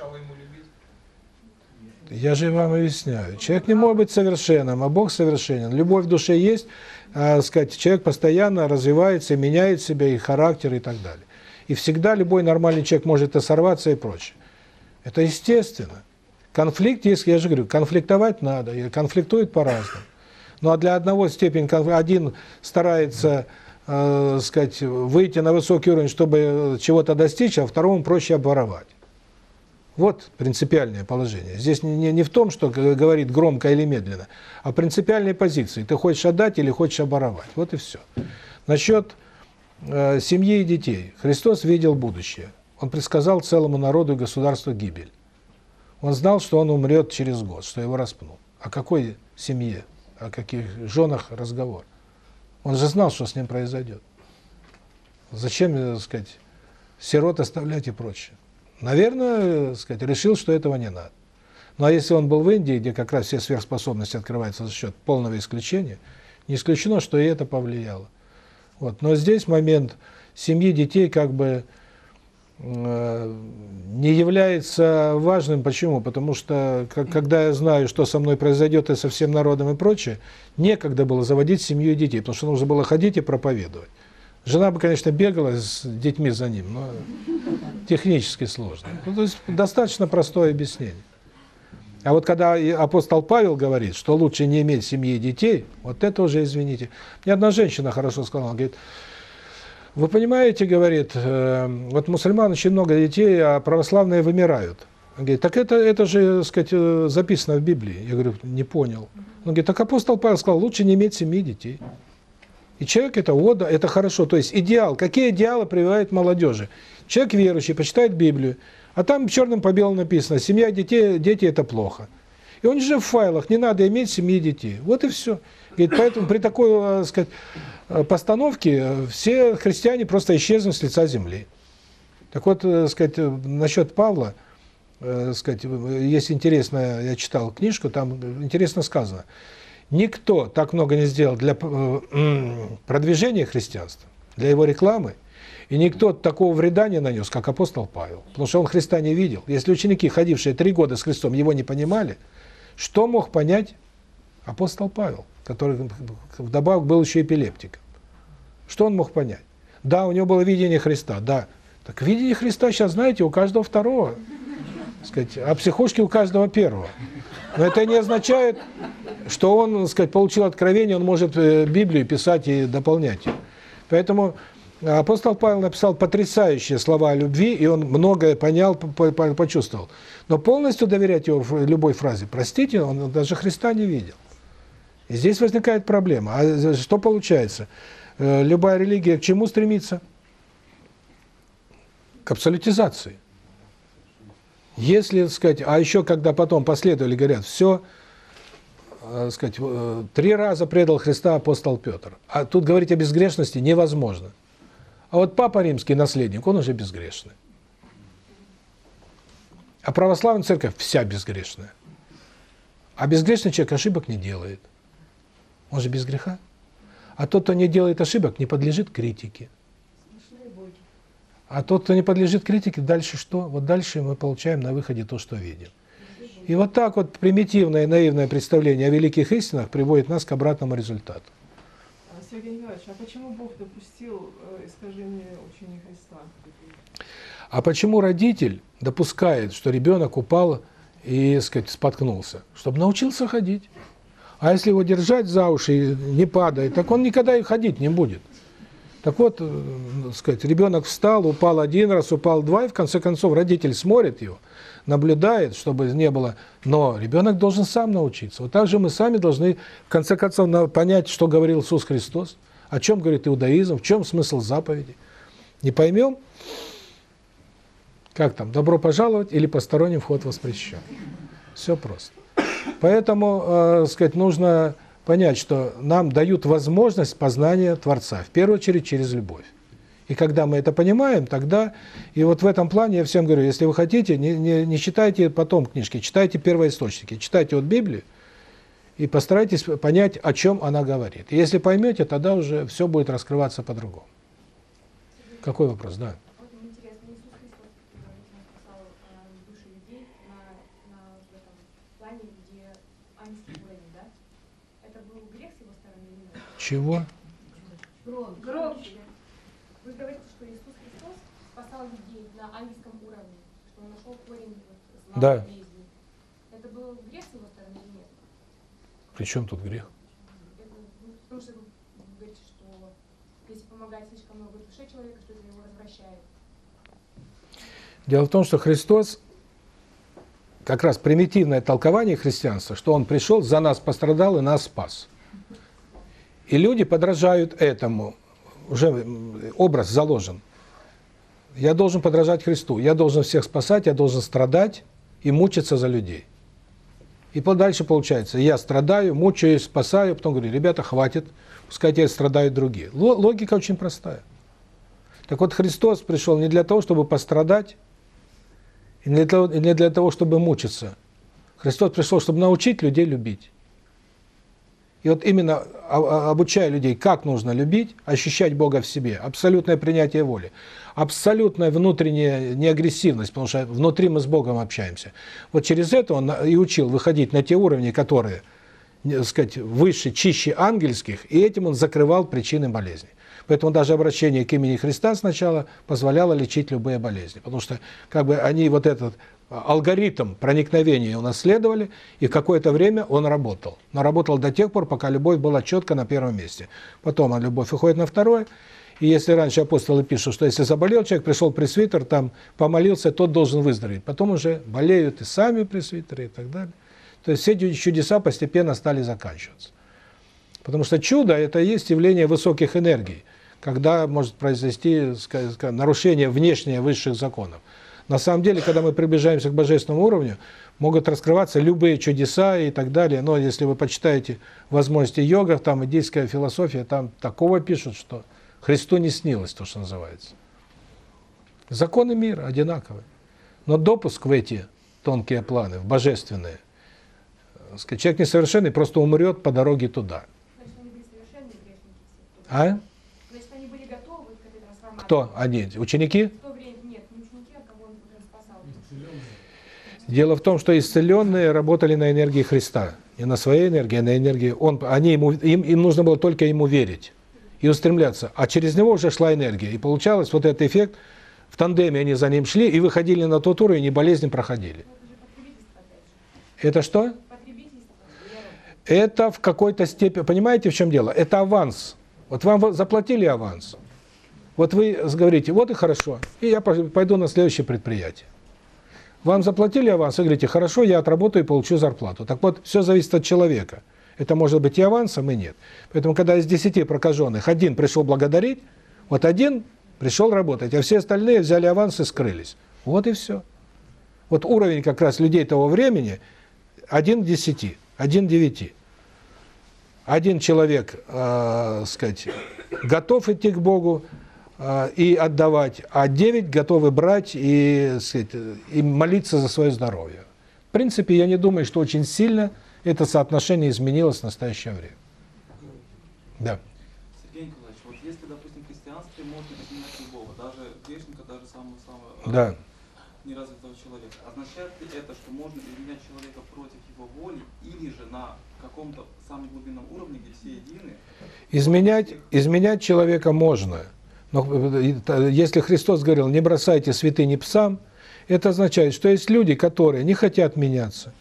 Я же вам объясняю. Человек не может быть совершенным, а Бог совершенен. Любовь в душе есть, а, сказать, человек постоянно развивается, меняет себя, и характер, и так далее. И всегда любой нормальный человек может и сорваться, и прочее. Это естественно. Конфликт есть, я же говорю, конфликтовать надо, конфликтует по-разному. Ну а для одного степень один старается, э, сказать, выйти на высокий уровень, чтобы чего-то достичь, а второму проще обворовать. Вот принципиальное положение. Здесь не, не в том, что говорит громко или медленно, а принципиальной позиции. Ты хочешь отдать или хочешь оборовать. Вот и все. Насчет э, семьи и детей. Христос видел будущее. Он предсказал целому народу и государству гибель. Он знал, что он умрет через год, что его распнут. О какой семье? О каких женах разговор. Он же знал, что с ним произойдет. Зачем, так э, сказать, сирот оставлять и прочее. Наверное, так сказать, решил, что этого не надо. Ну а если он был в Индии, где как раз все сверхспособности открываются за счет полного исключения, не исключено, что и это повлияло. Вот. Но здесь момент семьи, детей как бы Э, не является важным. Почему? Потому что, когда я знаю, что со мной произойдет и со всем народом и прочее, некогда было заводить семью и детей, потому что нужно было ходить и проповедовать. Жена бы, конечно, бегала с детьми за ним, но технически сложно. Ну, то есть достаточно простое объяснение. А вот когда апостол Павел говорит, что лучше не иметь семьи и детей, вот это уже, извините. Мне одна женщина хорошо сказала, говорит, вы понимаете, говорит, э, вот мусульман очень много детей, а православные вымирают. Он говорит, так это, это же, так сказать, э, записано в Библии. Я говорю, не понял. Он говорит, так апостол Павел сказал, лучше не иметь семьи детей. И человек это ода, это хорошо. То есть идеал. Какие идеалы прививают молодежи? Человек верующий, почитает Библию, а там черным по белому написано, семья детей, дети это плохо. И он же в файлах, не надо иметь семьи детей. Вот и все. Говорит, поэтому при такой, так сказать, постановке все христиане просто исчезнут с лица земли. Так вот, сказать, насчет Павла, сказать, есть интересная, я читал книжку, там интересно сказано. Никто так много не сделал для продвижения христианства, для его рекламы, и никто такого вреда не нанес, как апостол Павел. Потому что он Христа не видел. Если ученики, ходившие три года с Христом, его не понимали, что мог понять апостол Павел, который вдобавок был еще эпилептиком? Что он мог понять? Да, у него было видение Христа, да. Так видение Христа сейчас, знаете, у каждого второго. Сказать, а психушки у каждого первого. Но это не означает, что он, сказать, получил откровение, он может э, Библию писать и дополнять ее. Поэтому Апостол Павел написал потрясающие слова о любви, и он многое понял, почувствовал. Но полностью доверять его любой фразе, простите, он даже Христа не видел. И здесь возникает проблема. А что получается? Э, любая религия к чему стремится? К абсолютизации. Если, сказать, а еще когда потом последовали, говорят, все, э, сказать, э, три раза предал Христа апостол Петр. А тут говорить о безгрешности невозможно. А вот Папа Римский, наследник, он уже безгрешный. А православная церковь вся безгрешная. А безгрешный человек ошибок не делает. Он же без греха. А тот, кто не делает ошибок, не подлежит критике. А тот, кто не подлежит критике, дальше что? Вот дальше мы получаем на выходе то, что видим. И вот так вот примитивное наивное представление о великих истинах приводит нас к обратному результату. Сергей Николаевич, а почему Бог допустил э, искажение учения Христа? А почему родитель допускает, что ребенок упал и, сказать, споткнулся? Чтобы научился ходить. А если его держать за уши и не падает, так он никогда и ходить не будет. Так вот, э, сказать, ребенок встал, упал один раз, упал два, и в конце концов родитель смотрит его, наблюдает, чтобы не было. Но ребенок должен сам научиться. Вот так же мы сами должны, в конце концов, понять, что говорил Иисус Христос, о чем говорит иудаизм, в чем смысл заповеди. Не поймем, как там, добро пожаловать или посторонним вход воспрещен. Все просто. Поэтому, э, сказать, нужно понять, что нам дают возможность познания Творца, в первую очередь через любовь. И когда мы это понимаем, тогда, и вот в этом плане я всем говорю, если вы хотите, не, не, не читайте потом книжки, читайте первоисточники, читайте вот Библию, и постарайтесь понять, о чем она говорит. И если поймете, тогда уже все будет раскрываться по-другому. Какой вопрос? Да. Чего? Громче. Вы говорите, что Иисус Христос спасал людей на ангельском уровне, что он нашел корень вот, да. болезни. Это был грех с его стороны или нет? При чем тут грех? Это, ну, потому что вы говорите, что если помогать слишком много душе человека, что это его развращает. Дело в том, что Христос, как раз примитивное толкование христианства, что Он пришел, за нас пострадал и нас спас. И люди подражают этому. Уже образ заложен. Я должен подражать Христу. Я должен всех спасать, я должен страдать и мучиться за людей. И дальше получается, я страдаю, мучаюсь, спасаю, потом говорю, ребята, хватит, пускай теперь страдают другие. Логика очень простая. Так вот, Христос пришел не для того, чтобы пострадать, и не для того, не для того чтобы мучиться. Христос пришел, чтобы научить людей любить. И вот именно обучая людей, как нужно любить, ощущать Бога в себе, абсолютное принятие воли, абсолютная внутренняя неагрессивность, потому что внутри мы с Богом общаемся. Вот через это он и учил выходить на те уровни, которые, так сказать, выше, чище ангельских, и этим он закрывал причины болезни. Поэтому даже обращение к имени Христа сначала позволяло лечить любые болезни, потому что как бы они вот этот алгоритм проникновения унаследовали, и какое-то время он работал. Но работал до тех пор, пока любовь была четко на первом месте. Потом любовь уходит на второе, И если раньше апостолы пишут, что если заболел человек, пришел пресвитер, там помолился, тот должен выздороветь. Потом уже болеют и сами пресвитеры и так далее. То есть все эти чудеса постепенно стали заканчиваться. Потому что чудо – это и есть явление высоких энергий, когда может произойти сказать, нарушение внешнее высших законов. На самом деле, когда мы приближаемся к божественному уровню, могут раскрываться любые чудеса и так далее. Но если вы почитаете возможности йогов, там индийская философия, там такого пишут, что Христу не снилось, то, что называется. Законы мира одинаковые. Но допуск в эти тонкие планы, в божественные, человек несовершенный просто умрет по дороге туда. Значит, они были совершенные грешники все. А? Значит, они были готовы к этой трансформации. Кто они? Ученики? В то время нет, не ученики, а кого он например, спасал. Дело в том, что исцеленные работали на энергии Христа. Не на своей энергии, а на энергии... Он, они ему, им, им нужно было только ему верить и устремляться. А через него уже шла энергия. И получалось вот этот эффект, в тандеме они за ним шли и выходили на тот уровень, и болезни проходили. Это что? Это в какой-то степени... Понимаете, в чем дело? Это аванс. Вот вам заплатили аванс. Вот вы говорите, вот и хорошо, и я пойду на следующее предприятие. Вам заплатили аванс, вы говорите, хорошо, я отработаю и получу зарплату. Так вот, все зависит от человека. Это может быть и авансом, и нет. Поэтому, когда из 10 прокаженных один пришел благодарить, вот один пришел работать, а все остальные взяли аванс и скрылись. Вот и все. Вот уровень как раз людей того времени один к 10, один к 9. Один человек, э, сказать, готов идти к Богу и отдавать, а 9 готовы брать и, сказать, и молиться за свое здоровье. В принципе, я не думаю, что очень сильно это соотношение изменилось в настоящее время. Да. Сергей Николаевич, вот если, допустим, в христианстве можно изменять любого, даже грешника, даже самого-самого Да. неразвитого человека, означает ли это, что можно изменять человека против его воли, или же на каком-то самом глубинном уровне, где все едины, Изменять, изменять человека можно. Но э, если Христос говорил, не бросайте святыни псам, это означает, что есть люди, которые не хотят меняться.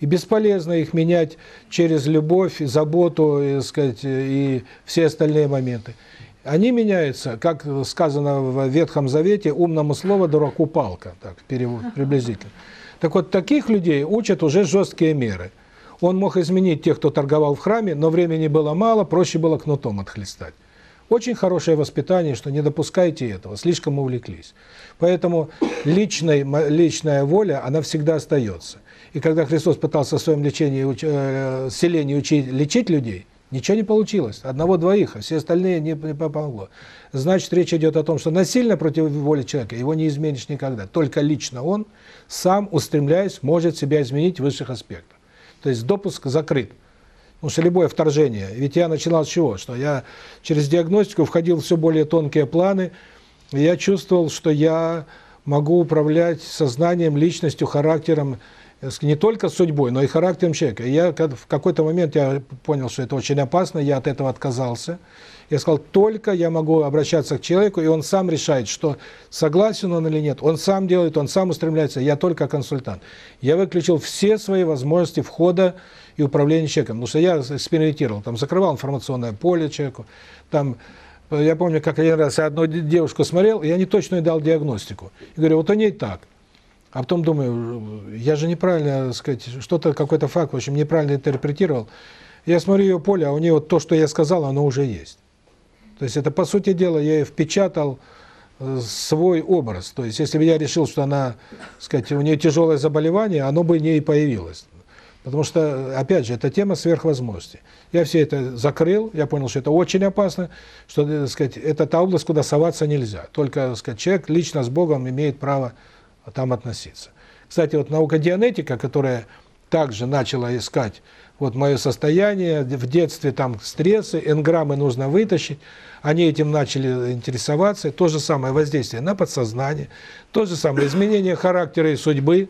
И бесполезно их менять через любовь, заботу, и, сказать, и все остальные моменты. Они меняются, как сказано в Ветхом Завете, умному слову, дураку палка, так перевод приблизительно. Так вот, таких людей учат уже жесткие меры. Он мог изменить тех, кто торговал в храме, но времени было мало, проще было кнутом отхлестать. Очень хорошее воспитание, что не допускайте этого, слишком увлеклись. Поэтому личной, личная воля, она всегда остается. И когда Христос пытался в своем лечении, э, селении учить, лечить людей, ничего не получилось. Одного-двоих, а все остальные не, не помогло. Значит, речь идет о том, что насильно против воли человека его не изменишь никогда. Только лично он, сам устремляясь, может себя изменить в высших аспектах. То есть допуск закрыт. Потому что любое вторжение, ведь я начинал с чего? Что я через диагностику входил в все более тонкие планы, и я чувствовал, что я могу управлять сознанием, личностью, характером, не только судьбой, но и характером человека. И я в какой-то момент я понял, что это очень опасно, я от этого отказался. Я сказал, только я могу обращаться к человеку, и он сам решает, что согласен он или нет. Он сам делает, он сам устремляется, я только консультант. Я выключил все свои возможности входа и управления человеком, потому что я экспериментировал, там закрывал информационное поле человеку, там я помню, как один раз я одну девушку смотрел, и я не точно дал диагностику. И говорю, вот у ней так. А потом думаю, я же неправильно, сказать, что-то, какой-то факт, в общем, неправильно интерпретировал. Я смотрю ее поле, а у нее вот то, что я сказал, оно уже есть. То есть это, по сути дела, я ей впечатал э, свой образ. То есть если бы я решил, что она, сказать, у нее тяжелое заболевание, оно бы не и появилось. Потому что, опять же, это тема сверхвозможностей. Я все это закрыл, я понял, что это очень опасно, что, так сказать, это та область, куда соваться нельзя. Только, так сказать, человек лично с Богом имеет право там относиться. Кстати, вот наука дианетика, которая также начала искать вот мое состояние, в детстве там стрессы, энграммы нужно вытащить, они этим начали интересоваться, то же самое воздействие на подсознание, то же самое изменение характера и судьбы.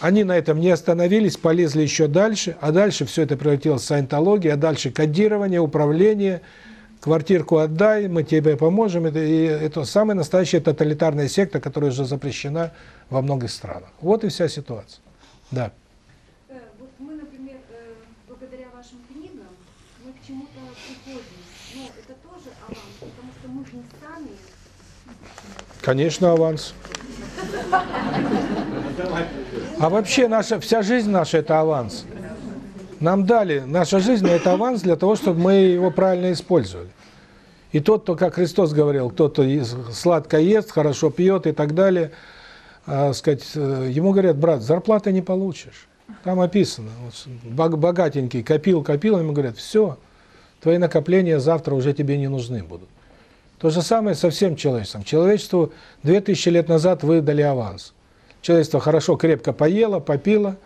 Они на этом не остановились, полезли еще дальше, а дальше все это превратилось в саентологию, а дальше кодирование, управление, квартирку отдай, мы тебе поможем. Это, и это самая настоящая тоталитарная секта, которая уже запрещена во многих странах. Вот и вся ситуация. Да. Э, Вот мы, например, э, благодаря вашим книгам мы к чему-то приходим. Но это тоже аванс, потому что мы же не сами. Конечно, аванс. А вообще наша вся жизнь наша это аванс. Нам дали, наша жизнь это аванс для того, чтобы мы его правильно использовали. И тот, кто, как Христос говорил, кто-то сладко ест, хорошо пьет и так далее, а, сказать, э, ему говорят, брат, зарплаты не получишь. Там описано, вот, богатенький копил, копил, ему говорят, все, твои накопления завтра уже тебе не нужны будут. То же самое со всем человечеством. Человечеству 2000 лет назад выдали аванс. Человечество хорошо, крепко поело, попило,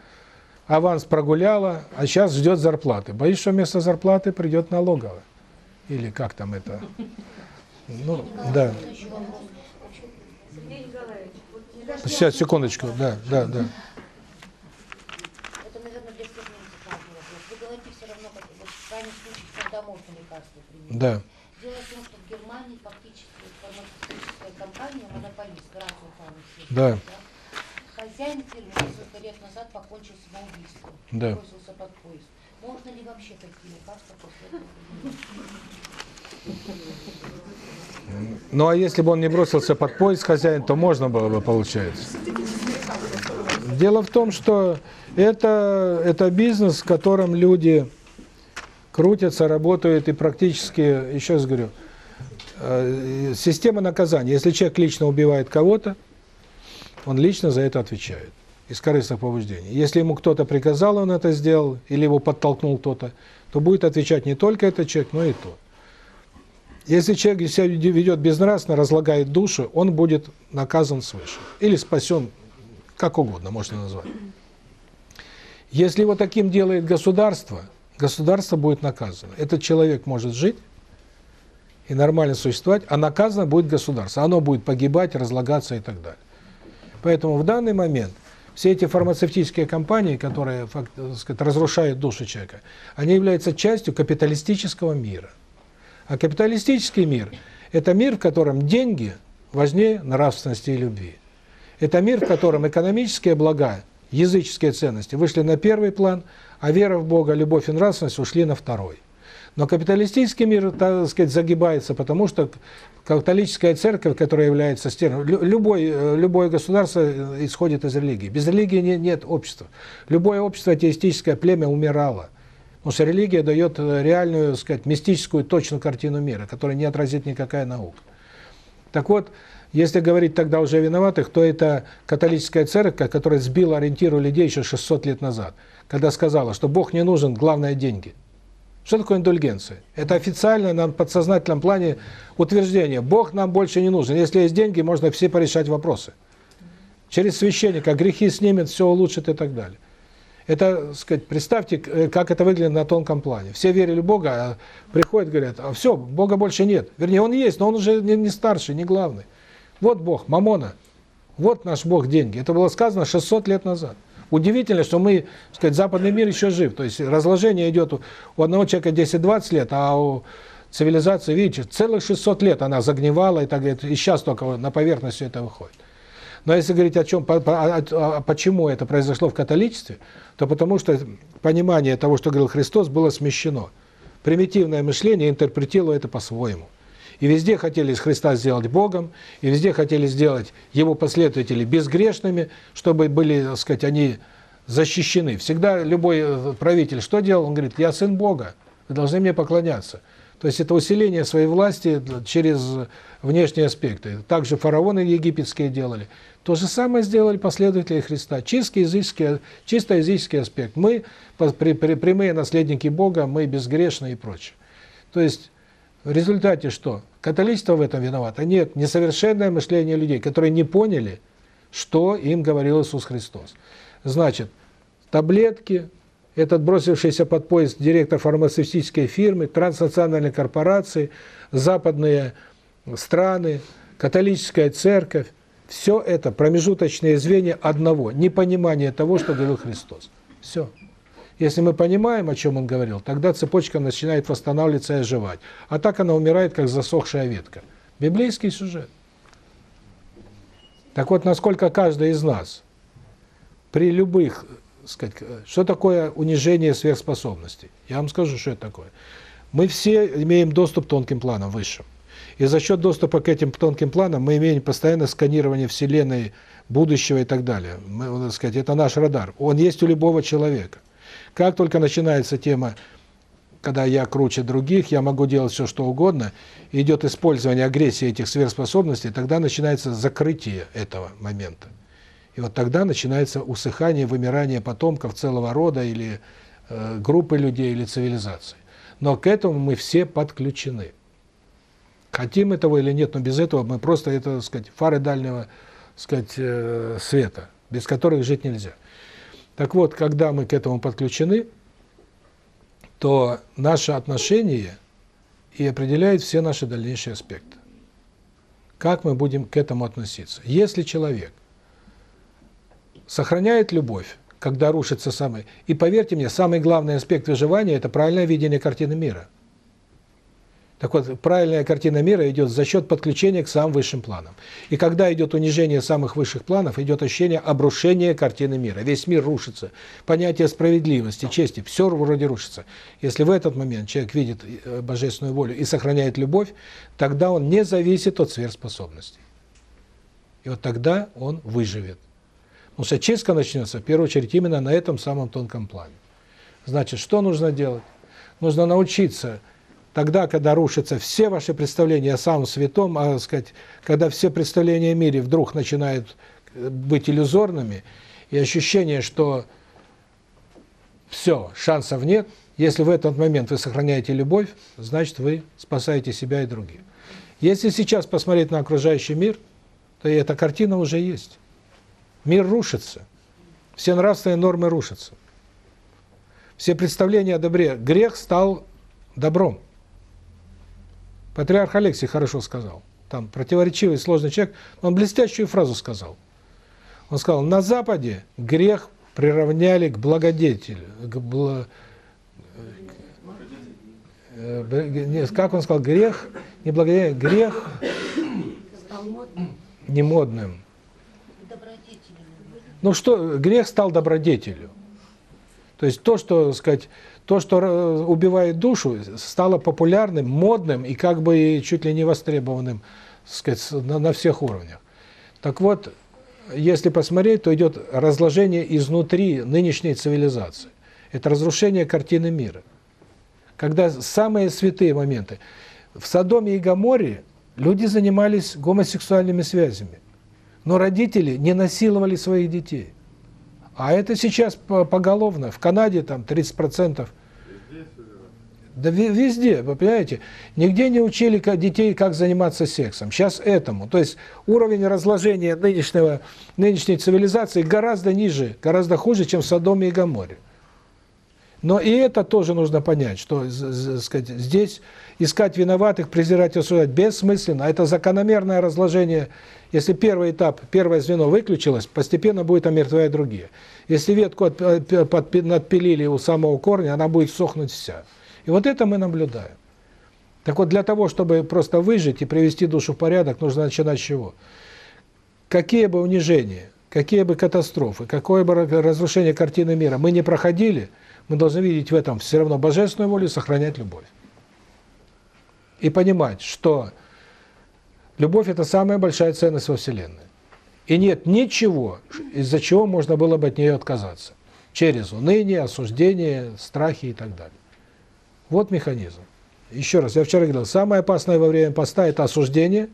аванс прогуляло, а сейчас ждет зарплаты. Боюсь, что вместо зарплаты придет налоговая. Или как там это? Ну, да. Сейчас, секундочку, да, да, да. Это, наверное, для всех немцев важный вопрос. Вы говорите все равно, как, вот, в крайнем случае, когда можно лекарства применить. Да. Дело в том, что в Германии фактически фармацевтическая компания, монополист, Фармаси, Да. хозяин фирмы несколько лет назад покончил самоубийством, Да. бросился под поезд. Можно ли вообще такие лекарства после? Ну а если бы он не бросился под поезд хозяин, то можно было бы, получается. Дело в том, что это, это бизнес, в котором люди крутятся, работают и практически, еще раз говорю, э, система наказания. Если человек лично убивает кого-то, он лично за это отвечает из корыстных побуждений. Если ему кто-то приказал, он это сделал, или его подтолкнул кто-то, то будет отвечать не только этот человек, но и тот. Если человек себя ведет безнравственно, разлагает душу, он будет наказан свыше. Или спасен, как угодно можно назвать. Если его таким делает государство, государство будет наказано. Этот человек может жить и нормально существовать, а наказано будет государство. Оно будет погибать, разлагаться и так далее. Поэтому в данный момент все эти фармацевтические компании, которые сказать, разрушают душу человека, они являются частью капиталистического мира. А капиталистический мир – это мир, в котором деньги важнее нравственности и любви. Это мир, в котором экономические блага, языческие ценности вышли на первый план, а вера в Бога, любовь и нравственность ушли на второй. Но капиталистический мир, так сказать, загибается, потому что католическая церковь, которая является стерном, любой, любое государство исходит из религии. Без религии нет, нет общества. Любое общество, атеистическое племя умирало. Потому что религия дает реальную, сказать, мистическую, точную картину мира, которую не отразит никакая наука. Так вот, если говорить тогда уже о виноватых, то это католическая церковь, которая сбила ориентиру людей еще 600 лет назад, когда сказала, что Бог не нужен, главное – деньги. Что такое индульгенция? Это официальное на подсознательном плане утверждение. Бог нам больше не нужен. Если есть деньги, можно все порешать вопросы. Через священника грехи снимет, все улучшит и так далее. Это, сказать, представьте, как это выглядит на тонком плане. Все верили в Бога, а приходят, говорят, а все, Бога больше нет. Вернее, Он есть, но Он уже не, не старший, не главный. Вот Бог, Мамона. Вот наш Бог деньги. Это было сказано 600 лет назад. Удивительно, что мы, сказать, западный мир еще жив. То есть разложение идет у одного человека 10-20 лет, а у цивилизации, видите, целых 600 лет она загнивала и так далее. И сейчас только на поверхность все это выходит. Но если говорить о чем, почему это произошло в католичестве, то потому что понимание того, что говорил Христос, было смещено. Примитивное мышление интерпретировало это по-своему. И везде хотели из Христа сделать Богом, и везде хотели сделать его последователи безгрешными, чтобы были, так сказать, они защищены. Всегда любой правитель что делал? Он говорит, я сын Бога, вы должны мне поклоняться. То есть это усиление своей власти через внешние аспекты. Также фараоны египетские делали. То же самое сделали последователи Христа. Чистый языческий, чисто языческий аспект. Мы прямые наследники Бога, мы безгрешны и прочее. То есть в результате что? Католичество в этом виновато? Нет, несовершенное мышление людей, которые не поняли, что им говорил Иисус Христос. Значит, таблетки, этот бросившийся под поезд директор фармацевтической фирмы, транснациональной корпорации, западные страны, католическая церковь, все это промежуточные звенья одного, непонимание того, что говорил Христос. Все. Если мы понимаем, о чем он говорил, тогда цепочка начинает восстанавливаться и оживать. А так она умирает, как засохшая ветка. Библейский сюжет. Так вот, насколько каждый из нас при любых сказать, что такое унижение сверхспособностей? Я вам скажу, что это такое. Мы все имеем доступ к тонким планам высшим. И за счет доступа к этим тонким планам мы имеем постоянное сканирование Вселенной, будущего и так далее. Мы, так сказать, это наш радар. Он есть у любого человека. Как только начинается тема, когда я круче других, я могу делать все, что угодно, идет использование агрессии этих сверхспособностей, тогда начинается закрытие этого момента. И вот тогда начинается усыхание, вымирание потомков целого рода или э, группы людей, или цивилизации. Но к этому мы все подключены. Хотим этого или нет, но без этого мы просто, это, так сказать, фары дальнего, так сказать, э, света, без которых жить нельзя. Так вот, когда мы к этому подключены, то наше отношение и определяет все наши дальнейшие аспекты. Как мы будем к этому относиться? Если человек сохраняет любовь, когда рушится самый... И поверьте мне, самый главный аспект выживания – это правильное видение картины мира – так вот, правильная картина мира идет за счет подключения к самым высшим планам. И когда идет унижение самых высших планов, идет ощущение обрушения картины мира. Весь мир рушится. Понятие справедливости, чести, все вроде рушится. Если в этот момент человек видит э, божественную волю и сохраняет любовь, тогда он не зависит от сверхспособностей. И вот тогда он выживет. Потому что чистка начнется, в первую очередь, именно на этом самом тонком плане. Значит, что нужно делать? Нужно научиться Тогда, когда рушатся все ваши представления о самом святом, а, сказать, когда все представления о мире вдруг начинают э, быть иллюзорными, и ощущение, что все, шансов нет, если в этот момент вы сохраняете любовь, значит, вы спасаете себя и других. Если сейчас посмотреть на окружающий мир, то и эта картина уже есть. Мир рушится. Все нравственные нормы рушатся. Все представления о добре. Грех стал добром. Патриарх Алексий хорошо сказал. Там противоречивый, сложный человек, он блестящую фразу сказал. Он сказал, на Западе грех приравняли к благодетелю, к бла... Э, как он сказал, грех, не благодетель, грех не модным. Ну что, грех стал добродетелью. То есть то, что, сказать, то, что э, убивает душу, стало популярным, модным и как бы чуть ли не востребованным, сказать, на, на всех уровнях. Так вот, если посмотреть, то идет разложение изнутри нынешней цивилизации. Это разрушение картины мира. Когда самые святые моменты. В Содоме и Гоморе люди занимались гомосексуальными связями. Но родители не насиловали своих детей. А это сейчас поголовно. В Канаде там 30% да везде, вы понимаете? Нигде не учили детей, как заниматься сексом. Сейчас этому. То есть уровень разложения нынешнего, нынешней цивилизации гораздо ниже, гораздо хуже, чем в Содоме и Гоморе. Но и это тоже нужно понять, что сказать, здесь искать виноватых, презирать и осуждать бессмысленно. Это закономерное разложение. Если первый этап, первое звено выключилось, постепенно будет омертвять другие. Если ветку надпилили у самого корня, она будет сохнуть вся. И вот это мы наблюдаем. Так вот, для того, чтобы просто выжить и привести душу в порядок, нужно начинать с чего? Какие бы унижения, какие бы катастрофы, какое бы разрушение картины мира мы не проходили, мы должны видеть в этом все равно божественную волю сохранять любовь. И понимать, что любовь – это самая большая ценность во Вселенной. И нет ничего, из-за чего можно было бы от нее отказаться. Через уныние, осуждение, страхи и так далее. Вот механизм. Еще раз, я вчера говорил, самое опасное во время поста – это осуждение,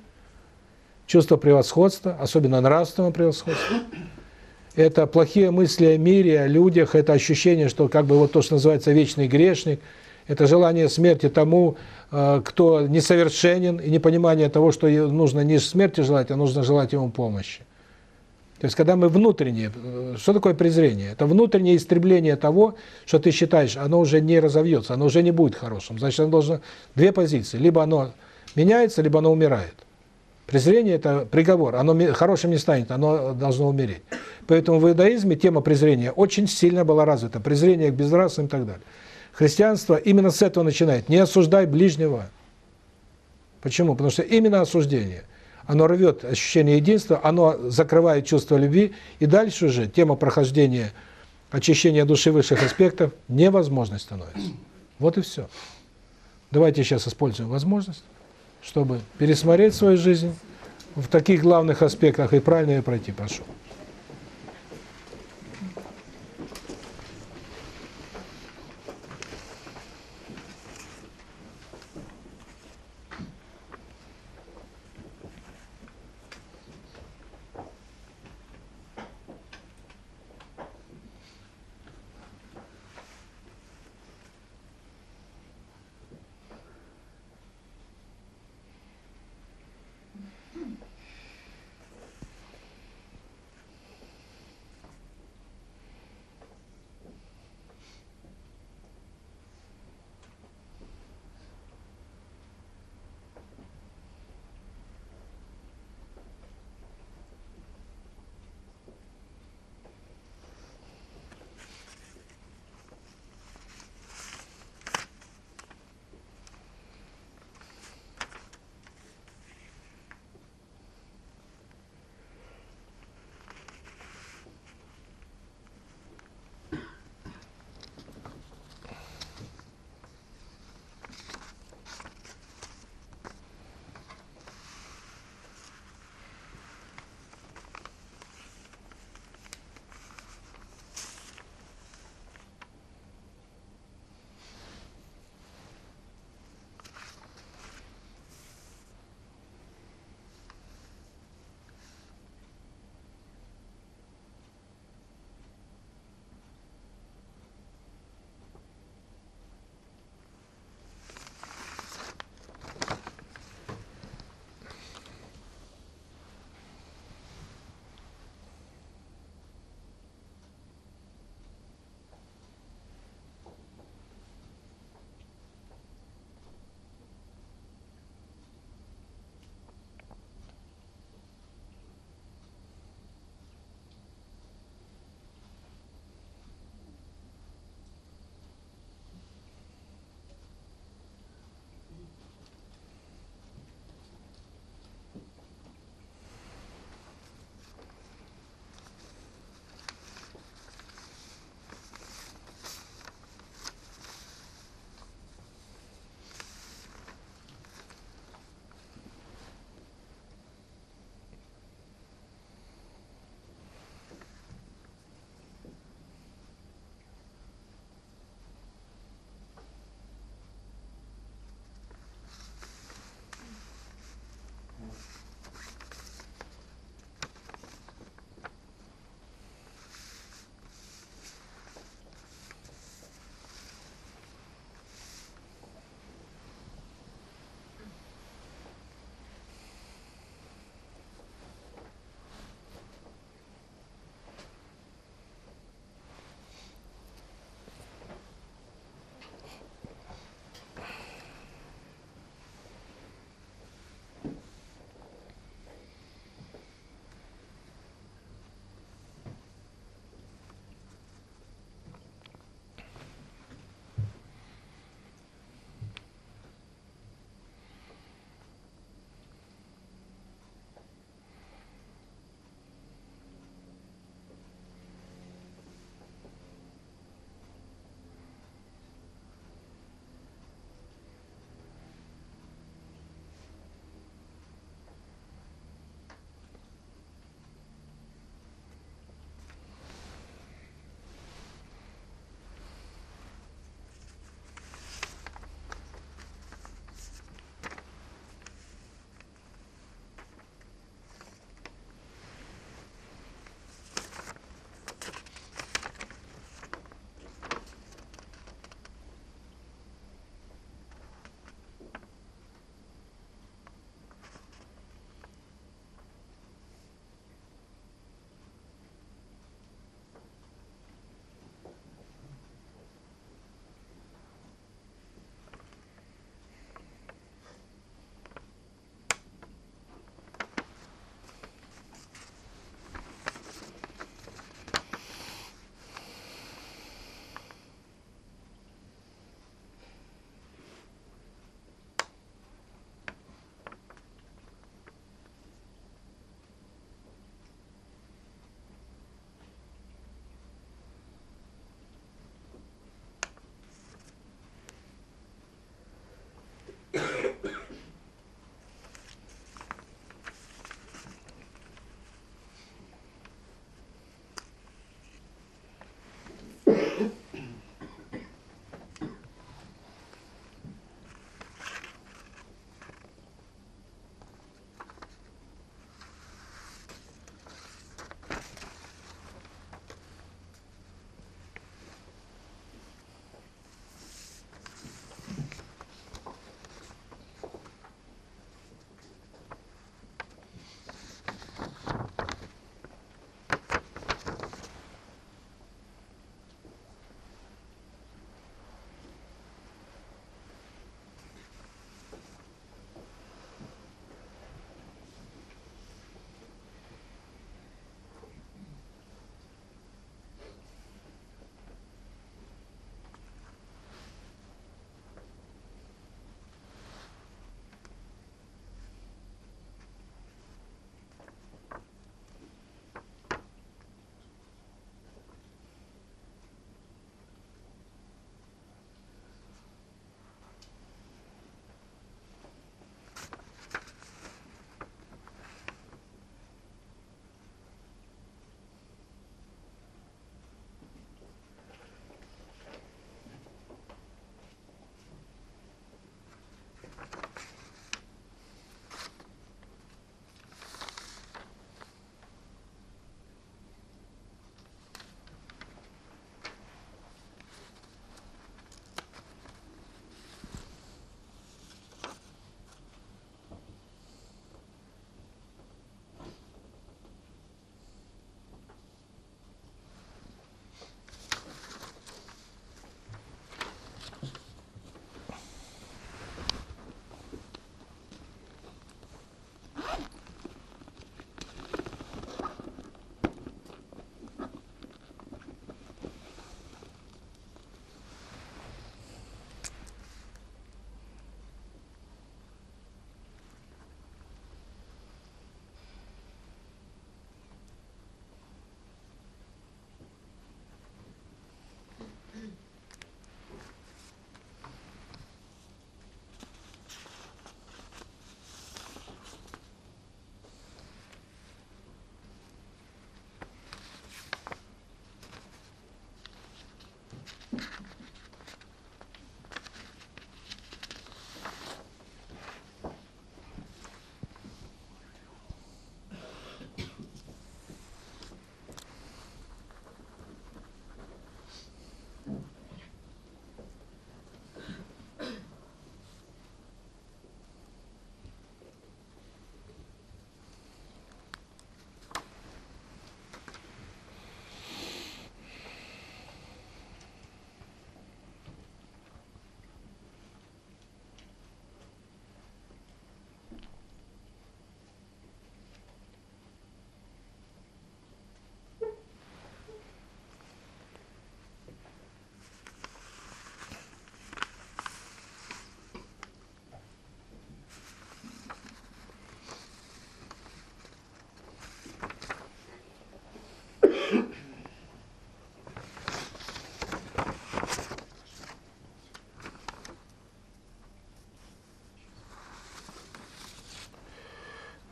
чувство превосходства, особенно нравственного превосходства. Это плохие мысли о мире, о людях, это ощущение, что как бы вот то, что называется вечный грешник, это желание смерти тому, э, кто несовершенен, и непонимание того, что нужно не смерти желать, а нужно желать ему помощи. То есть, когда мы внутреннее, э, что такое презрение? Это внутреннее истребление того, что ты считаешь, оно уже не разовьется, оно уже не будет хорошим. Значит, оно должно... Две позиции. Либо оно меняется, либо оно умирает. Презрение – это приговор. Оно хорошим не станет, оно должно умереть. Поэтому в иудаизме тема презрения очень сильно была развита. Презрение к безнравственным и так далее. Христианство именно с этого начинает. Не осуждай ближнего. Почему? Потому что именно осуждение – оно рвет ощущение единства, оно закрывает чувство любви, и дальше уже тема прохождения очищения души высших аспектов невозможной становится. Вот и все. Давайте сейчас используем возможность, чтобы пересмотреть свою жизнь в таких главных аспектах и правильно ее пройти. Прошу.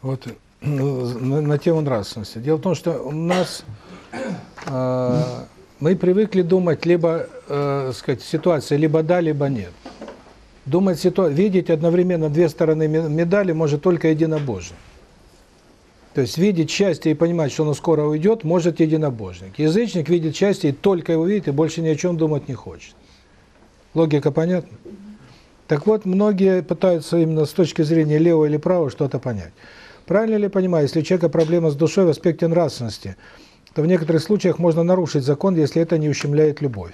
Вот ну, на, на тему нравственности. Дело в том, что у нас э, мы привыкли думать либо, э, сказать, ситуация либо да, либо нет. Думать ситуа видеть одновременно две стороны медали может только единобожник. То есть видеть счастье и понимать, что оно скоро уйдет, может единобожник. Язычник видит счастье и только его видит, и больше ни о чем думать не хочет. Логика понятна? Так вот, многие пытаются именно с точки зрения левого или правого что-то понять. Правильно ли понимаю, если у человека проблема с душой в аспекте нравственности, то в некоторых случаях можно нарушить закон, если это не ущемляет любовь.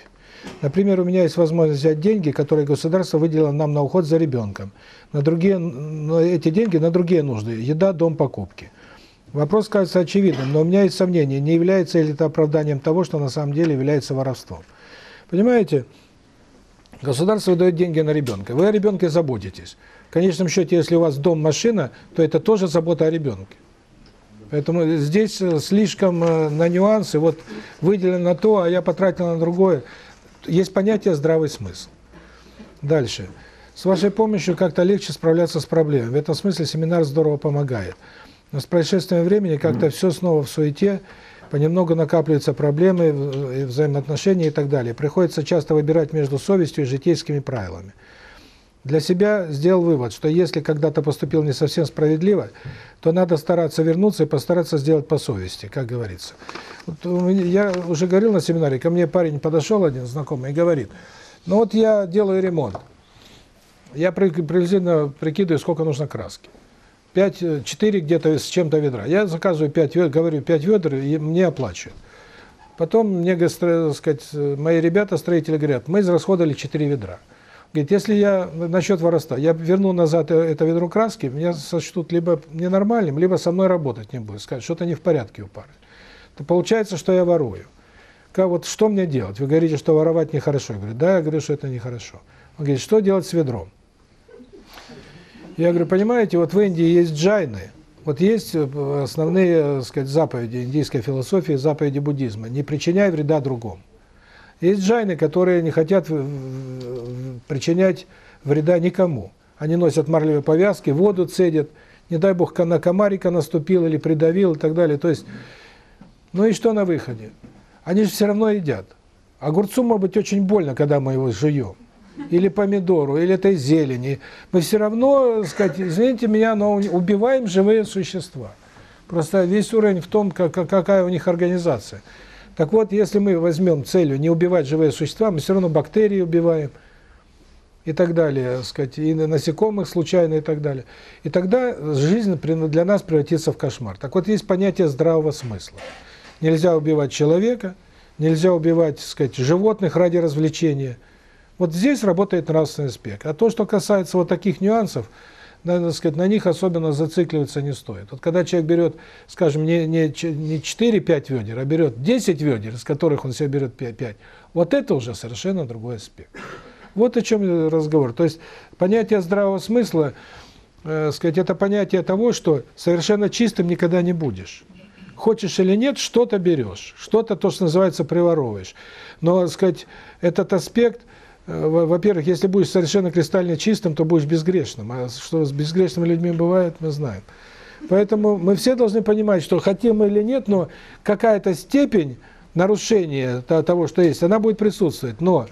Например, у меня есть возможность взять деньги, которые государство выделило нам на уход за ребенком. На другие, на эти деньги на другие нужды – еда, дом, покупки. Вопрос кажется очевидным, но у меня есть сомнения, не является ли это оправданием того, что на самом деле является воровством. Понимаете, государство выдает деньги на ребенка, вы о ребенке заботитесь. В конечном счете, если у вас дом, машина, то это тоже забота о ребенке. Поэтому здесь э, слишком э, на нюансы, вот выделено на то, а я потратил на другое. Есть понятие здравый смысл. Дальше. С вашей помощью как-то легче справляться с проблемой. В этом смысле семинар здорово помогает. Но с происшествием времени как-то все снова в суете, понемногу накапливаются проблемы, взаимоотношения и так далее. Приходится часто выбирать между совестью и житейскими правилами. Для себя сделал вывод, что если когда-то поступил не совсем справедливо, то надо стараться вернуться и постараться сделать по совести, как говорится. Вот я уже говорил на семинаре, ко мне парень подошел один знакомый и говорит, ну вот я делаю ремонт, я приблизительно прикидываю, сколько нужно краски. 5, 4 где-то с чем-то ведра. Я заказываю 5 ведер, говорю 5 ведер, и мне оплачивают. Потом мне, так сказать, мои ребята, строители, говорят, мы израсходовали 4 ведра. Говорит, если я насчет воровства, я верну назад это ведро краски, меня сочтут либо ненормальным, либо со мной работать не будут, скажут, что-то не в порядке у пары. То получается, что я ворую. Как, вот что мне делать? Вы говорите, что воровать нехорошо. Я говорю, да, я говорю, что это нехорошо. Он говорит, что делать с ведром? Я говорю, понимаете, вот в Индии есть джайны, вот есть э, основные, так сказать, заповеди индийской философии, заповеди буддизма. Не причиняй вреда другому. Есть джайны, которые не хотят причинять вреда никому. Они носят марлевые повязки, воду цедят, не дай бог на комарика наступил или придавил и так далее. То есть, ну и что на выходе? Они же все равно едят. Огурцу может быть очень больно, когда мы его жуем. Или помидору, или этой зелени. Мы все равно, сказать, извините меня, но убиваем живые существа. Просто весь уровень в том, как, какая у них организация. Так вот, если мы возьмем целью не убивать живые существа, мы все равно бактерии убиваем и так далее, сказать, и насекомых случайно и так далее. И тогда жизнь для нас превратится в кошмар. Так вот, есть понятие здравого смысла. Нельзя убивать человека, нельзя убивать, сказать, животных ради развлечения. Вот здесь работает нравственный аспект. А то, что касается вот таких нюансов, надо сказать, на них особенно зацикливаться не стоит. Вот когда человек берет, скажем, не, не, не 4-5 ведер, а берет 10 ведер, из которых он себе берет 5, 5, вот это уже совершенно другой аспект. Вот о чем разговор. То есть понятие здравого смысла, э, сказать, это понятие того, что совершенно чистым никогда не будешь. Хочешь или нет, что-то берешь, что-то, то, что называется, приворовываешь. Но, сказать, этот аспект – во-первых, если будешь совершенно кристально чистым, то будешь безгрешным. А что с безгрешными людьми бывает, мы знаем. Поэтому мы все должны понимать, что хотим мы или нет, но какая-то степень нарушения того, что есть, она будет присутствовать. Но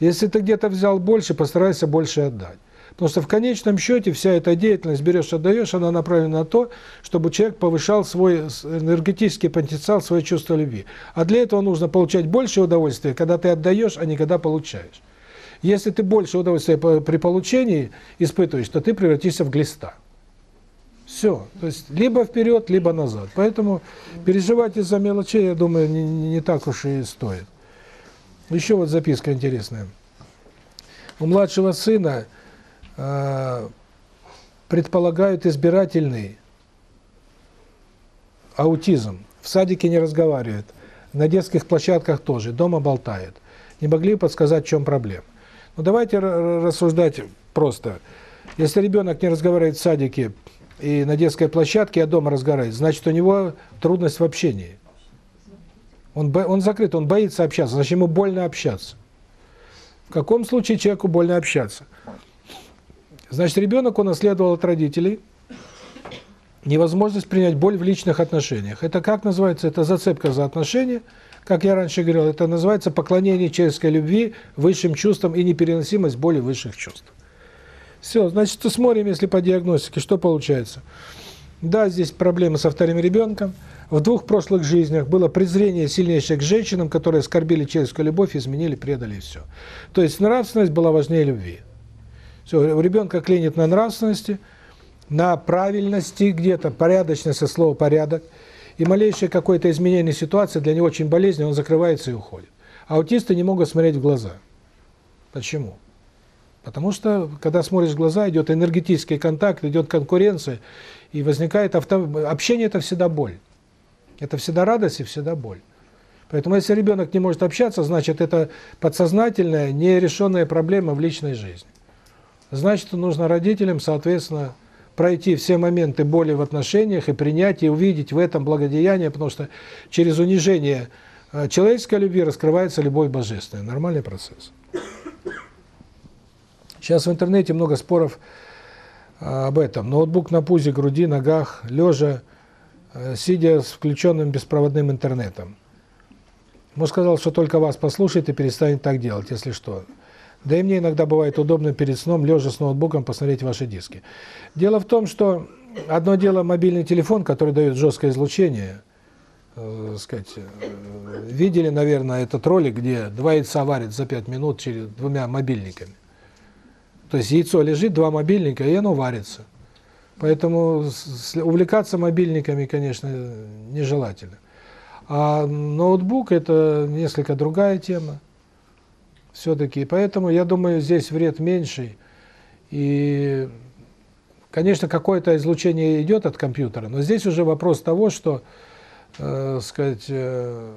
если ты где-то взял больше, постарайся больше отдать. Потому что в конечном счете вся эта деятельность, берешь, отдаешь, она направлена на то, чтобы человек повышал свой энергетический потенциал, свое чувство любви. А для этого нужно получать больше удовольствия, когда ты отдаешь, а не когда получаешь. Если ты больше удовольствия при получении испытываешь, то ты превратишься в глиста. Все. То есть либо вперед, либо назад. Поэтому переживать из-за мелочей, я думаю, не, не так уж и стоит. Еще вот записка интересная. У младшего сына э, предполагают избирательный аутизм. В садике не разговаривает, на детских площадках тоже, дома болтает. Не могли подсказать, в чем проблема. Ну давайте рассуждать просто. Если ребенок не разговаривает в садике и на детской площадке, а дома разговаривает, значит у него трудность в общении. Он, он закрыт, он боится общаться, значит ему больно общаться. В каком случае человеку больно общаться? Значит, ребенок унаследовал от родителей невозможность принять боль в личных отношениях. Это как называется? Это зацепка за отношения. Как я раньше говорил, это называется поклонение человеческой любви, высшим чувствам и непереносимость боли высших чувств. Все, значит, смотрим, если по диагностике, что получается. Да, здесь проблемы со вторым ребенком. В двух прошлых жизнях было презрение сильнейшее к женщинам, которые оскорбили человеческую любовь, изменили, предали и все. То есть нравственность была важнее любви. Все, у ребенка клинит на нравственности, на правильности где-то, порядочность, слово порядок. И малейшее какое-то изменение ситуации для него очень болезненно, он закрывается и уходит. Аутисты не могут смотреть в глаза. Почему? Потому что, когда смотришь в глаза, идет энергетический контакт, идет конкуренция, и возникает авто... общение – это всегда боль. Это всегда радость и всегда боль. Поэтому если ребенок не может общаться, значит, это подсознательная, нерешенная проблема в личной жизни. Значит, нужно родителям, соответственно, пройти все моменты боли в отношениях и принять, и увидеть в этом благодеяние, потому что через унижение э, человеческой любви раскрывается любовь божественная. Нормальный процесс. Сейчас в интернете много споров э, об этом. Ноутбук на пузе, груди, ногах, лежа, э, сидя с включенным беспроводным интернетом. Муж сказал, что только вас послушает и перестанет так делать, если что. Да и мне иногда бывает удобно перед сном, лежа с ноутбуком, посмотреть ваши диски. Дело в том, что одно дело мобильный телефон, который дает жесткое излучение, э, сказать, э, видели, наверное, этот ролик, где два яйца варят за пять минут через двумя мобильниками. То есть яйцо лежит, два мобильника, и оно варится. Поэтому увлекаться мобильниками, конечно, нежелательно. А ноутбук – это несколько другая тема все-таки. Поэтому, я думаю, здесь вред меньший. И, конечно, какое-то излучение идет от компьютера, но здесь уже вопрос того, что, э, сказать, э,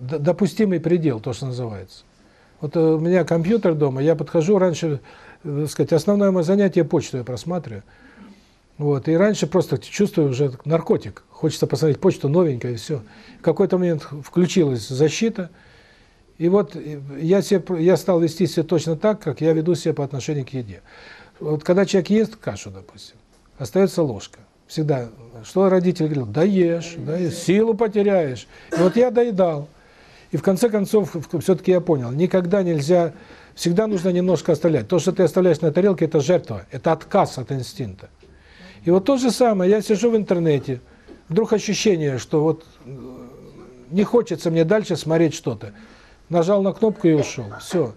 допустимый предел, то, что называется. Вот у меня компьютер дома, я подхожу раньше, э, сказать, основное мое занятие почту я просматриваю. Вот, и раньше просто чувствую уже наркотик. Хочется посмотреть почту новенькая и все. В какой-то момент включилась защита – и вот я, себе, я стал вести себя точно так, как я веду себя по отношению к еде. Вот когда человек ест кашу, допустим, остается ложка. Всегда, что родители говорят, да ешь, да ешь, силу потеряешь. И вот я доедал. И в конце концов, все-таки я понял, никогда нельзя, всегда нужно немножко оставлять. То, что ты оставляешь на тарелке, это жертва, это отказ от инстинкта. И вот то же самое, я сижу в интернете, вдруг ощущение, что вот э, не хочется мне дальше смотреть что-то нажал на кнопку и ушел. Все.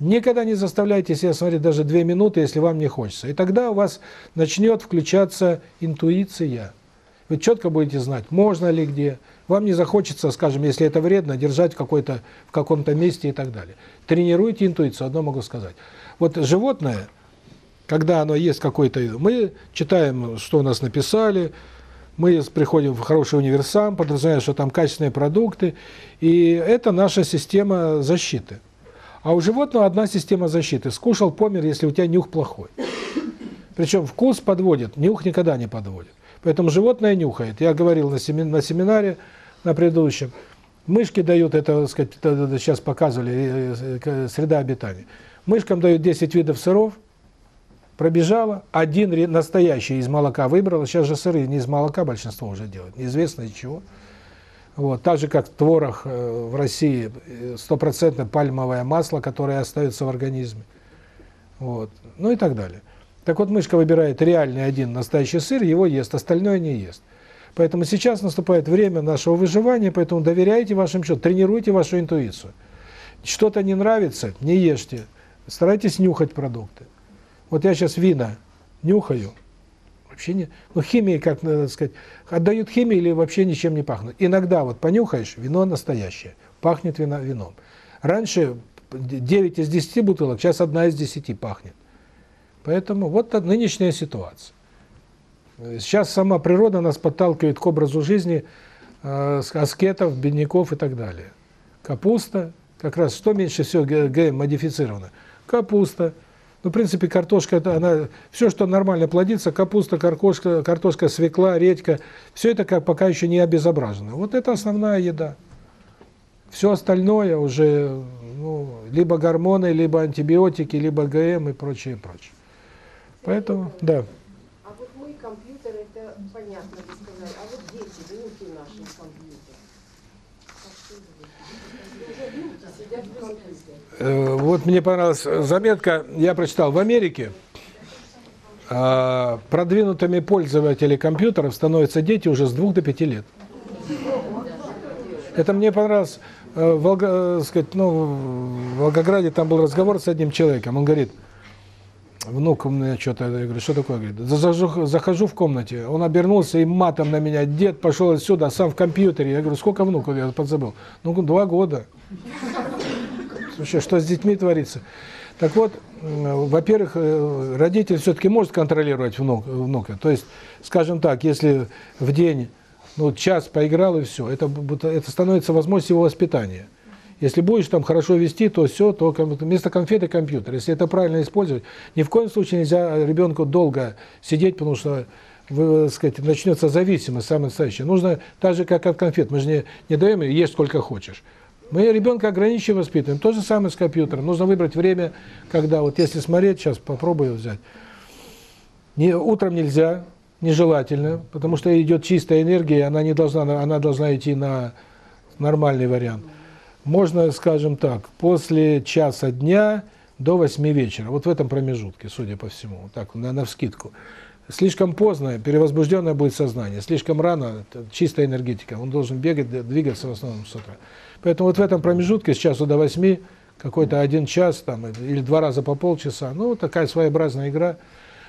Никогда не заставляйте себя смотреть даже две минуты, если вам не хочется. И тогда у вас начнет включаться интуиция. Вы четко будете знать, можно ли где. Вам не захочется, скажем, если это вредно, держать какой-то в каком-то месте и так далее. Тренируйте интуицию, одно могу сказать. Вот животное, когда оно ест какой-то, мы читаем, что у нас написали, мы приходим в хороший универсам, подразумевая, что там качественные продукты, и это наша система защиты. А у животного одна система защиты. Скушал, помер, если у тебя нюх плохой. Причем вкус подводит, нюх никогда не подводит. Поэтому животное нюхает. Я говорил на, семинаре, на предыдущем, мышки дают, это, сказать, сейчас показывали, э, э, среда обитания. Мышкам дают 10 видов сыров, пробежала, один настоящий из молока выбрала, сейчас же сыры не из молока большинство уже делают, неизвестно из чего. Вот, так же, как творог э, в России, э, стопроцентное пальмовое масло, которое остается в организме. Вот, ну и так далее. Так вот, мышка выбирает реальный один настоящий сыр, его ест, остальное не ест. Поэтому сейчас наступает время нашего выживания, поэтому доверяйте вашим чувствам, тренируйте вашу интуицию. Что-то не нравится, не ешьте, старайтесь нюхать продукты. Вот я сейчас вина нюхаю, вообще не... Ну, химии, как надо сказать, отдают химии или вообще ничем не пахнут. Иногда вот понюхаешь, вино настоящее, пахнет вино, вином. Раньше 9 из 10 бутылок, сейчас одна из 10 пахнет. Поэтому вот нынешняя ситуация. Сейчас сама природа нас подталкивает к образу жизни э, аскетов, бедняков и так далее. Капуста, как раз что меньше всего ГМ модифицировано? Капуста, ну, в принципе, картошка, это она, все, что нормально плодится, капуста, картошка, картошка, свекла, редька, все это как пока еще не обезображено. Вот это основная еда. Все остальное уже, ну, либо гормоны, либо антибиотики, либо ГМ и прочее, прочее. Поэтому, да. А вот мой компьютер, это понятно, вы сказали. А вот дети, внуки наши и компьютер. Как что это? Уже внуки сидят в компьютере. Э, Вот мне понравилась заметка, я прочитал, в Америке а, продвинутыми пользователями компьютеров становятся дети уже с 2 до 5 лет. Это мне понравилось, э, в Волго, э, сказать, ну, в Волгограде там был разговор с одним человеком, он говорит, внук у меня что-то, я говорю, что такое? Говорит, захожу, в комнате, он обернулся и матом на меня, дед пошел отсюда, сам в компьютере. Я говорю, сколько внуков? Я подзабыл. Ну, два года. Слушай, что с детьми творится? Так вот, во-первых, э, родитель все-таки может контролировать внук, внука. То есть, скажем так, если в день ну, час поиграл и все, это, это становится возможностью его воспитания. Если будешь там хорошо вести, то все, то вместо конфеты компьютер. Если это правильно использовать, ни в коем случае нельзя ребенку долго сидеть, потому что вы, так сказать, начнется зависимость, самое настоящее. Нужно так же, как от конфет. Мы же не, не даем ешь сколько хочешь. Мы ребенка ограничиваем, воспитываем. То же самое с компьютером. Нужно выбрать время, когда, вот если смотреть, сейчас попробую взять. Не, утром нельзя, нежелательно, потому что идет чистая энергия, она не должна, она должна идти на нормальный вариант. Можно, скажем так, после часа дня до 8 вечера, вот в этом промежутке, судя по всему, так, на, навскидку. Слишком поздно, перевозбужденное будет сознание, слишком рано, чистая энергетика, он должен бегать, двигаться в основном с утра. Поэтому вот в этом промежутке с часу до 8, какой-то один час там, или два раза по полчаса, ну, вот такая своеобразная игра.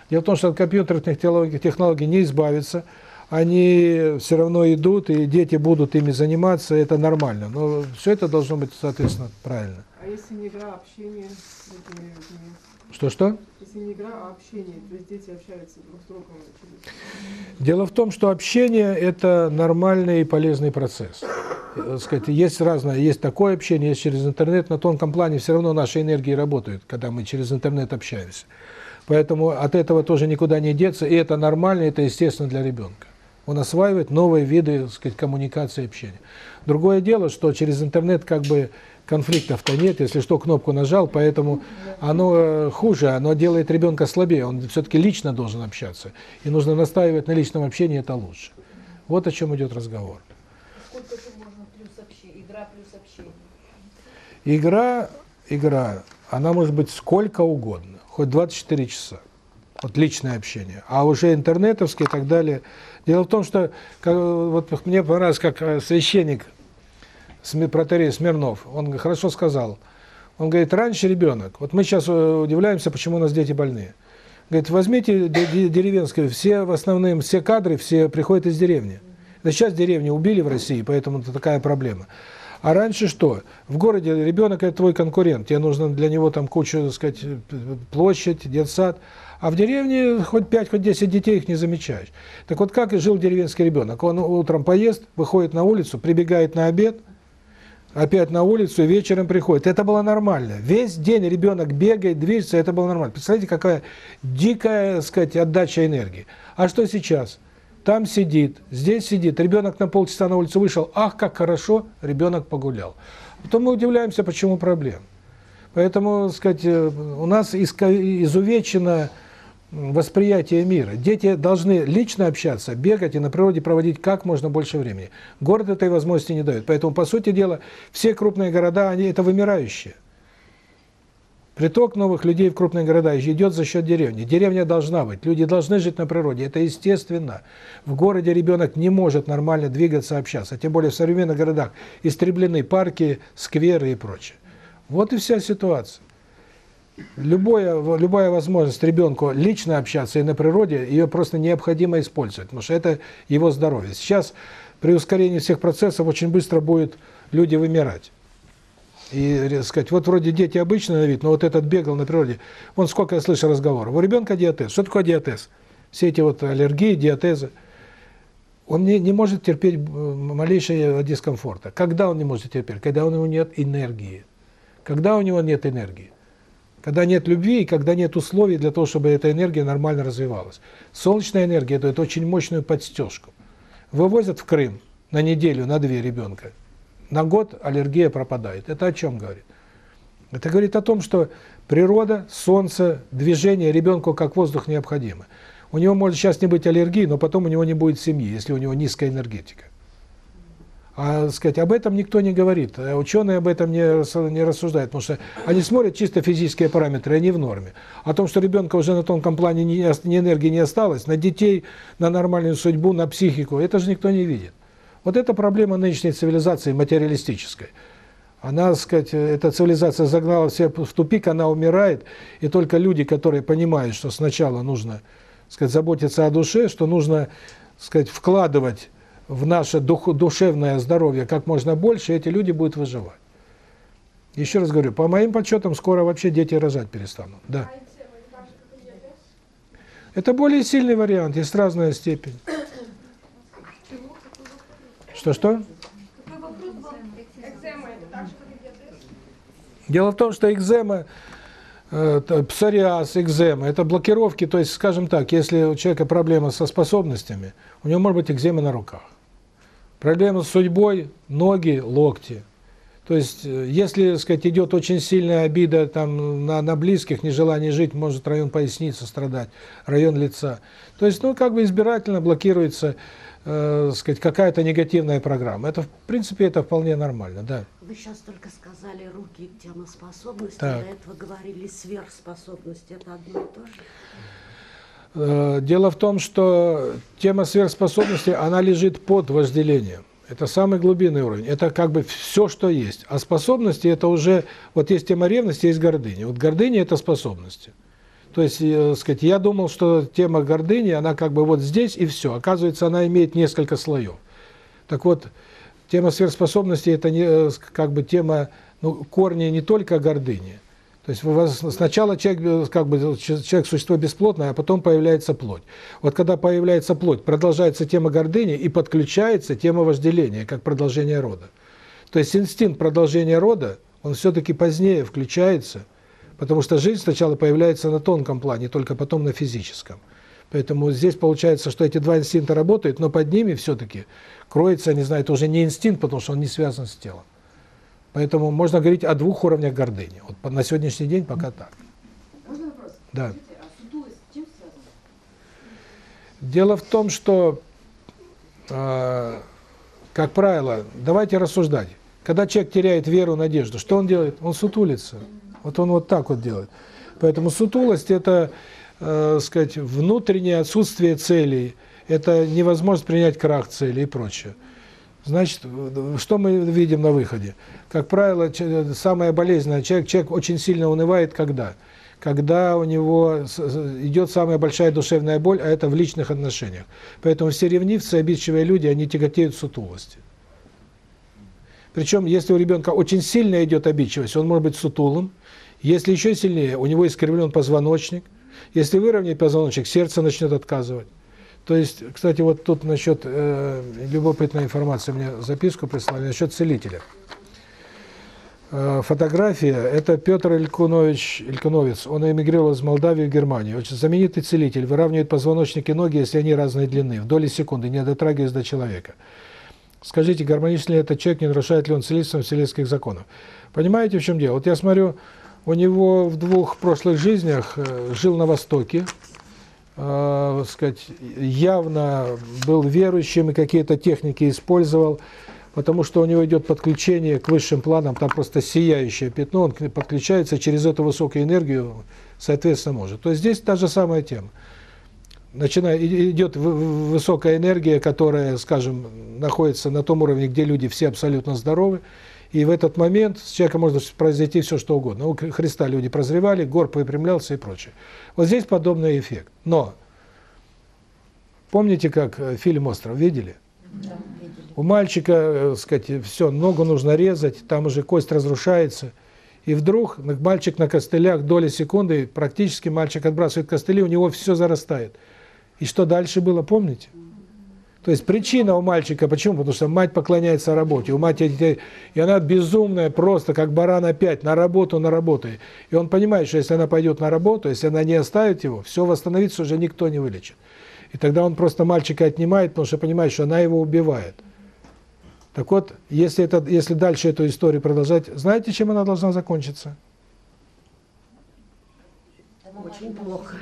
Дело в том, что от компьютерных технологий, технологий не избавиться, они все равно идут, и дети будут ими заниматься, это нормально. Но все это должно быть, соответственно, правильно. А если не игра, а общение с этими людьми? Что-что? Если не игра, а общение, то есть дети общаются друг с другом через... Дело в том, что общение – это нормальный и полезный процесс. Э, сказать, есть разное, есть такое общение, есть через интернет, на тонком плане все равно наши энергии работают, когда мы через интернет общаемся. Поэтому от этого тоже никуда не деться, и это нормально, это естественно для ребенка. Он осваивает новые виды, сказать, коммуникации и общения. Другое дело, что через интернет как бы конфликтов-то нет, если что, кнопку нажал, поэтому оно э, хуже, оно делает ребенка слабее, он все-таки лично должен общаться. И нужно настаивать на личном общении, это лучше. Вот о чем идет разговор. Сколько же можно плюс общение, игра плюс общение? Игра, игра, она может быть сколько угодно, хоть 24 часа. Вот личное общение. А уже интернетовские и так далее. Дело в том, что как, вот мне понравилось, как э, священник протоиерей Смирнов, он хорошо сказал. Он говорит, раньше ребенок, вот мы сейчас э, удивляемся, почему у нас дети больные. Говорит, возьмите де- де- деревенские, все в основном, все кадры, все приходят из деревни. Да сейчас деревни убили в России, поэтому это такая проблема. А раньше что? В городе ребенок это твой конкурент, тебе нужно для него там кучу, так сказать, площадь, детсад. А в деревне хоть 5, хоть 10 детей их не замечаешь. Так вот как и жил деревенский ребенок? Он утром поест, выходит на улицу, прибегает на обед, опять на улицу и вечером приходит. Это было нормально. Весь день ребенок бегает, движется, это было нормально. Представляете, какая дикая, так сказать, отдача энергии. А что сейчас? Там сидит, здесь сидит, ребенок на полчаса на улицу вышел, ах, как хорошо, ребенок погулял. Потом мы удивляемся, почему проблем. Поэтому, сказать, э, у нас изувечено восприятие мира. Дети должны лично общаться, бегать и на природе проводить как можно больше времени. Город этой возможности не дает. Поэтому, по сути дела, все крупные города, они это вымирающие. Приток новых людей в крупные города идет за счет деревни. Деревня должна быть. Люди должны жить на природе. Это естественно. В городе ребенок не может нормально двигаться, общаться. Тем более в современных городах истреблены парки, скверы и прочее. Вот и вся ситуация. Любое, любая возможность ребенку лично общаться и на природе, ее просто необходимо использовать, потому что это его здоровье. Сейчас при ускорении всех процессов очень быстро будут люди вымирать. И, так сказать, вот вроде дети обычные на вид, но вот этот бегал на природе. Вон сколько я слышу разговоров. У ребенка диатез. Что такое диатез? Все эти вот аллергии, диатезы. Он не, не может терпеть э, малейшего дискомфорта. Когда он не может терпеть? Когда у него нет энергии. Когда у него нет энергии? Когда нет любви и когда нет условий для того, чтобы эта энергия нормально развивалась. Солнечная энергия дает очень мощную подстежку. Вывозят в Крым на неделю, на две ребенка. На год аллергия пропадает. Это о чем говорит? Это говорит о том, что природа, солнце, движение ребенку как воздух необходимо. У него может сейчас не быть аллергии, но потом у него не будет семьи, если у него низкая энергетика. А сказать, об этом никто не говорит. Э, Ученые об этом не, не рассуждают, потому что они смотрят чисто физические параметры, они в норме. О том, что ребенка уже на тонком плане ни, ни энергии не осталось, на детей, на нормальную судьбу, на психику, это же никто не видит. Вот это проблема нынешней цивилизации материалистической. Она, так сказать, эта цивилизация загнала всех в тупик, она умирает, и только люди, которые понимают, что сначала нужно, сказать, заботиться о душе, что нужно, сказать, вкладывать в наше дух, душевное здоровье как можно больше, эти люди будут выживать. Еще раз говорю, по моим подсчетам, скоро вообще дети рожать перестанут. Да. Это более сильный вариант, есть разная степень. Что-что? Какой вопрос был? Экзема это так же, как и диабет? Дело в том, что экзема, э, псориаз, экзема – это блокировки, то есть, скажем так, если у человека проблема со способностями, у него может быть экзема на руках. Проблема с судьбой – ноги, локти. То есть, э, если, так сказать, идет очень сильная обида там на, на близких, нежелание жить, может район поясницы страдать, район лица. То есть, ну, как бы избирательно блокируется, э, сказать, какая-то негативная программа. Это, в принципе, это вполне нормально, да. Вы сейчас только сказали руки тема способности, Так. до этого говорили сверхспособности. Это одно и то же? Э, Дело в том, что тема сверхспособности, она лежит под вожделением. Это самый глубинный уровень. Это как бы все, что есть. А способности это уже, вот есть тема ревности, есть гордыня. Вот гордыня это способности. То есть, э, сказать, я думал, что тема гордыни, она как бы вот здесь и все. Оказывается, она имеет несколько слоев. Так вот, тема сверхспособности это не э, как бы тема, ну, корни не только гордыни. То есть у вас сначала человек, э, как бы, человек существо бесплотное, а потом появляется плоть. Вот когда появляется плоть, продолжается тема гордыни и подключается тема вожделения, как продолжение рода. То есть инстинкт продолжения рода, он все-таки позднее включается, потому что жизнь сначала появляется на тонком плане, только потом на физическом. Поэтому здесь получается, что эти два инстинкта работают, но под ними все-таки кроется, не знаю, это уже не инстинкт, потому что он не связан с телом. Поэтому можно говорить о двух уровнях гордыни. Вот на сегодняшний день пока так. Можно вопрос? Да. Скажите, а сутулость с чем связана? Дело в том, что, э, как правило, давайте рассуждать. Когда человек теряет веру, надежду, что он делает? Он сутулится. Вот он вот так вот делает. Поэтому сутулость – это, э, сказать, внутреннее отсутствие целей, это невозможность принять крах цели и прочее. Значит, что мы видим на выходе? Как правило, самое болезненное, человек, человек очень сильно унывает, когда? Когда у него идет самая большая душевная боль, а это в личных отношениях. Поэтому все ревнивцы, обидчивые люди, они тяготеют сутулости. Причем, если у ребенка очень сильно идет обидчивость, он может быть сутулым. Если еще сильнее, у него искривлен позвоночник. Если выровнять позвоночник, сердце начнет отказывать. То есть, кстати, вот тут насчет, э, любопытная информация, мне записку прислали, насчет целителя. Э, фотография, это Петр Илькунович, Илькуновец, он эмигрировал из Молдавии в Германию. Очень знаменитый целитель, выравнивает позвоночники и ноги, если они разной длины, в доли секунды, не дотрагиваясь до человека. Скажите, гармоничен ли этот человек, не нарушает ли он целительством вселенских законов? Понимаете, в чем дело? Вот я смотрю, у него в двух прошлых жизнях э, жил на Востоке, э, сказать, явно был верующим и какие-то техники использовал, потому что у него идет подключение к высшим планам, там просто сияющее пятно, он подключается через эту высокую энергию, соответственно, может. То есть здесь та же самая тема. Начинает, идет высокая энергия, которая, скажем, находится на том уровне, где люди все абсолютно здоровы, и в этот момент с человеком может произойти все, что угодно. У Христа люди прозревали, горб выпрямлялся и прочее. Вот здесь подобный эффект. Но, помните, как э, фильм «Остров» видели? У мальчика, э, сказать, все, ногу нужно резать, там уже кость разрушается. И вдруг мальчик на костылях доли секунды, практически мальчик отбрасывает костыли, у него все зарастает. И что дальше было, помните? То есть причина у мальчика, почему? Потому что мать поклоняется работе, у матери детей, и она безумная, просто как баран опять, на работу, на работу. И он понимает, что если она пойдет на работу, если она не оставит его, все восстановится уже никто не вылечит. И тогда он просто мальчика отнимает, потому что понимает, что она его убивает. Так вот, если, это, если дальше эту историю продолжать, знаете, чем она должна закончиться? Очень плохо.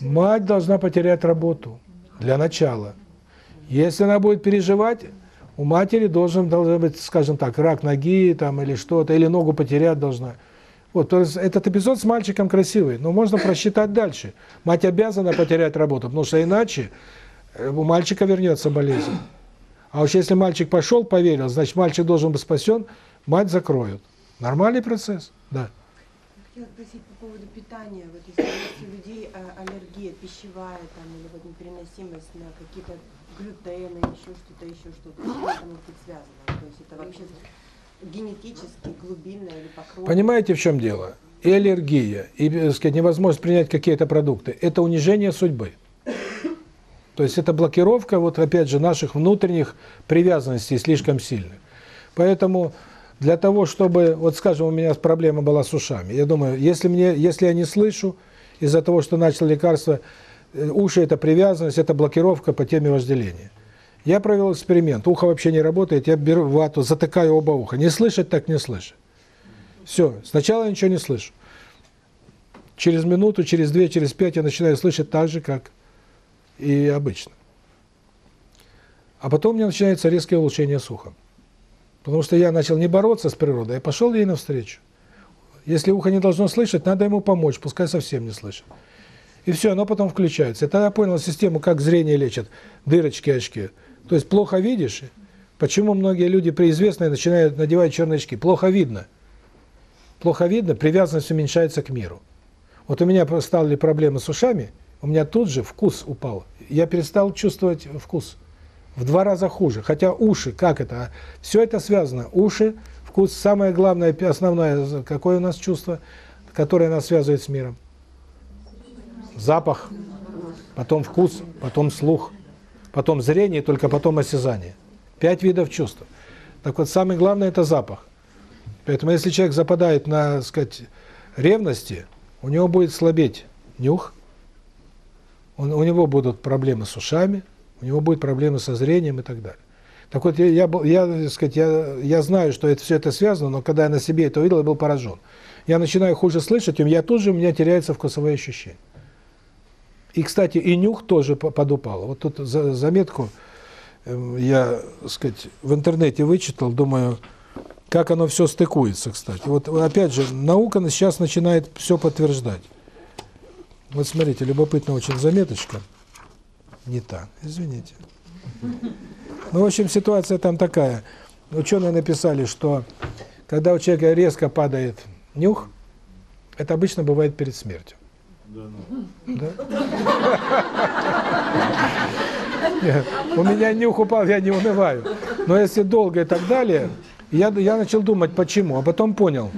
Мать должна потерять работу для начала. Если она будет переживать, у матери должен, должен быть, скажем так, рак ноги там или что-то, или ногу потерять должна. Вот, то есть этот эпизод с мальчиком красивый, но можно просчитать дальше. Мать обязана потерять работу, потому что иначе э, у мальчика вернется болезнь. А уж если мальчик пошел, поверил, значит мальчик должен быть спасен, мать закроют. Нормальный процесс, да. Хотела спросить по поводу питания. Вот если есть у людей а, аллергия пищевая там, или вот непереносимость на какие-то глютены, еще что-то, еще что-то, с чем это связано? То есть это вообще генетически, глубинно или по крови? Понимаете, в чем дело? И аллергия, и, так сказать, невозможность принять какие-то продукты – это унижение судьбы. То есть это блокировка, вот опять же, наших внутренних привязанностей слишком сильных. Поэтому для того, чтобы, вот скажем, у меня проблема была с ушами, я думаю, если мне, если я не слышу, из-за того, что начал лекарство, э, уши – это привязанность, это блокировка по теме вожделения. Я провел эксперимент, ухо вообще не работает, я беру вату, затыкаю оба уха. Не слышать, так не слышать. Все, сначала я ничего не слышу. Через минуту, через две, через пять я начинаю слышать так же, как и обычно. А потом у меня начинается резкое улучшение слуха. Потому что я начал не бороться с природой, я пошел ей навстречу. Если ухо не должно слышать, надо ему помочь, пускай совсем не слышит. И все, оно потом включается. Это я понял систему, как зрение лечат, дырочки, очки. То есть плохо видишь, почему многие люди при известной начинают надевать черные очки? Плохо видно. Плохо видно, привязанность уменьшается к миру. Вот у меня стали проблемы с ушами, у меня тут же вкус упал. Я перестал чувствовать вкус. В два раза хуже. Хотя уши, как это? Все это связано. Уши, вкус, самое главное, основное, какое у нас чувство, которое нас связывает с миром? Запах, потом вкус, потом слух, потом зрение, только потом осязание. Пять видов чувств. Так вот, самое главное – это запах. Поэтому если человек западает на, сказать, ревности, у него будет слабеть нюх, он, у него будут проблемы с ушами, у него будут проблемы со зрением и так далее. Так вот, я, я, я, так сказать, я, я знаю, что это все это связано, но когда я на себе это увидел, я был поражен. Я начинаю хуже слышать, и я тут же, у меня теряется вкусовые ощущения. И, кстати, и нюх тоже подупал. Вот тут за, заметку э, я, так сказать, в интернете вычитал, думаю, как оно все стыкуется, кстати. Вот опять же, наука сейчас начинает все подтверждать. Вот смотрите, любопытная очень заметочка. Не та, извините. Ну, в общем, ситуация там такая. Ученые написали, что когда у человека резко падает нюх, это обычно бывает перед смертью. Да? Ну. Нет, у меня нюх упал, я не унываю. Но если долго и так далее, я, я начал думать, почему, а потом понял.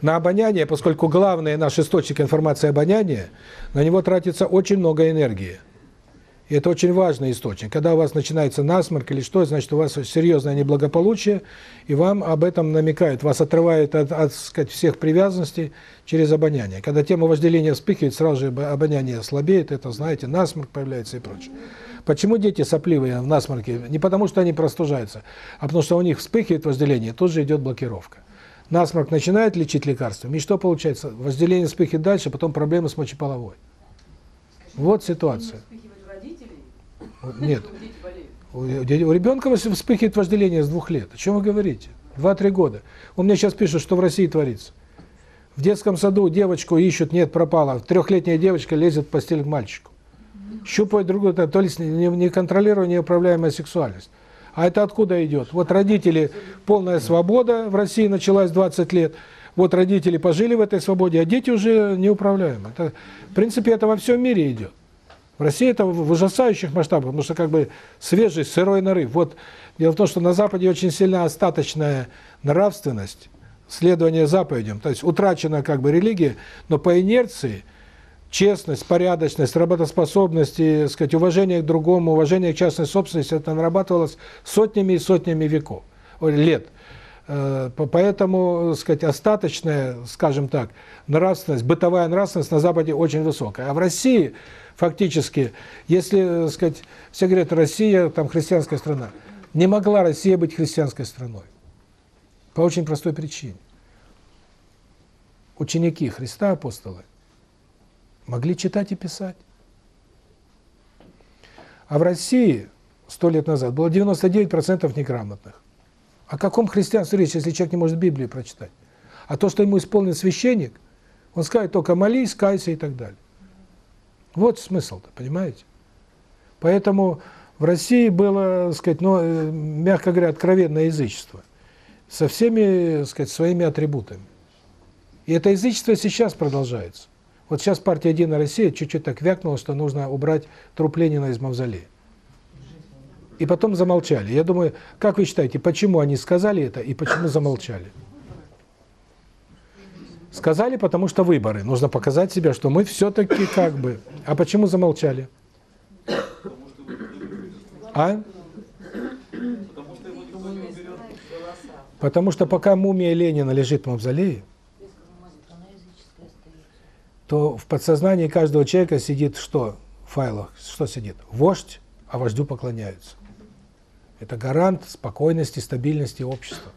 На обоняние, поскольку главный наш источник информации обоняние, на него тратится очень много энергии. И это очень важный источник. Когда у вас начинается насморк или что, значит, у вас серьезное неблагополучие, и вам об этом намекают, вас отрывают от, от сказать, всех привязанностей через обоняние. Когда тема вожделения вспыхивает, сразу же обоняние слабеет, это, знаете, насморк появляется и прочее. Почему дети сопливые в насморке? Не потому, что они простужаются, а потому что у них вспыхивает вожделение, тут же идет блокировка. Насморк начинает лечить лекарством, и что получается? Вожделение вспыхивает дальше, потом проблемы с мочеполовой. Вот ситуация. Нет. У ребенка вспыхивает вожделение с двух лет. О чем вы говорите? Два-три года. У меня сейчас пишут, что в России творится. В детском саду девочку ищут, нет, пропала. Трехлетняя девочка лезет в постель к мальчику. Щупает другую, то есть неконтролируемая, неуправляемая сексуальность. А это откуда идет? Вот родители, полная свобода в России началась 20 лет. Вот родители пожили в этой свободе, а дети уже неуправляемы. Это, в принципе, это во всем мире идет. В России это в ужасающих масштабах, потому что как бы свежий, сырой нарыв. Вот дело в том, что на Западе очень сильна остаточная нравственность, следование заповедям. То есть утрачена как бы религия, но по инерции честность, порядочность, работоспособность, и, сказать, уважение к другому, уважение к частной собственности, это нарабатывалось сотнями и сотнями веков, лет. Э, поэтому, сказать, остаточная, скажем так, нравственность, бытовая нравственность на Западе очень высокая. А в России фактически, если, сказать, все говорят, Россия, там, христианская страна, не могла Россия быть христианской страной. По очень простой причине. ученики Христа, апостолы, могли читать и писать. А в России сто лет назад было 99% неграмотных. О каком христианстве речь, если человек не может Библию прочитать? А то, что ему исполнен священник, он скажет только молись, кайся и так далее. Вот смысл-то, понимаете? Поэтому в России было, сказать, ну, э, мягко говоря, откровенное язычество со всеми, сказать, своими атрибутами. И это язычество сейчас продолжается. Вот сейчас партия «Единая Россия» чуть-чуть так вякнула, что нужно убрать труп Ленина из мавзолея. И потом замолчали. Я думаю, как вы считаете, почему они сказали это и почему замолчали? Сказали, потому что выборы. Нужно показать себя, что мы все-таки как бы... А почему замолчали? А? Потому что пока мумия Ленина лежит в мавзолее, то в подсознании каждого человека сидит что в файлах? Что сидит? Вождь, а вождю поклоняются. Это гарант спокойности, стабильности общества.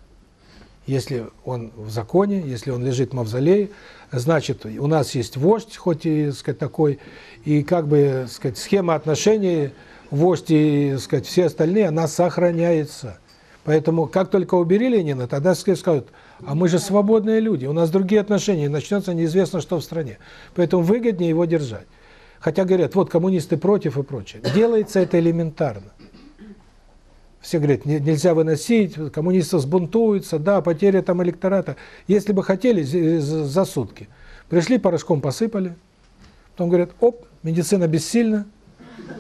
Если он в законе, если он лежит в мавзолее, значит, у нас есть вождь, хоть и, сказать, такой, и как бы, сказать, схема отношений вождь и, сказать, все остальные, она сохраняется. Поэтому, как только убери Ленина, тогда скажут, а мы же свободные люди, у нас другие отношения, начнется неизвестно что в стране. Поэтому выгоднее его держать. Хотя говорят, вот коммунисты против и прочее. Делается это элементарно. Все говорят, нельзя выносить, коммунисты сбунтуются, да, потеря там электората. Если бы хотели, за сутки. Пришли, порошком посыпали, потом говорят, оп, медицина бессильна,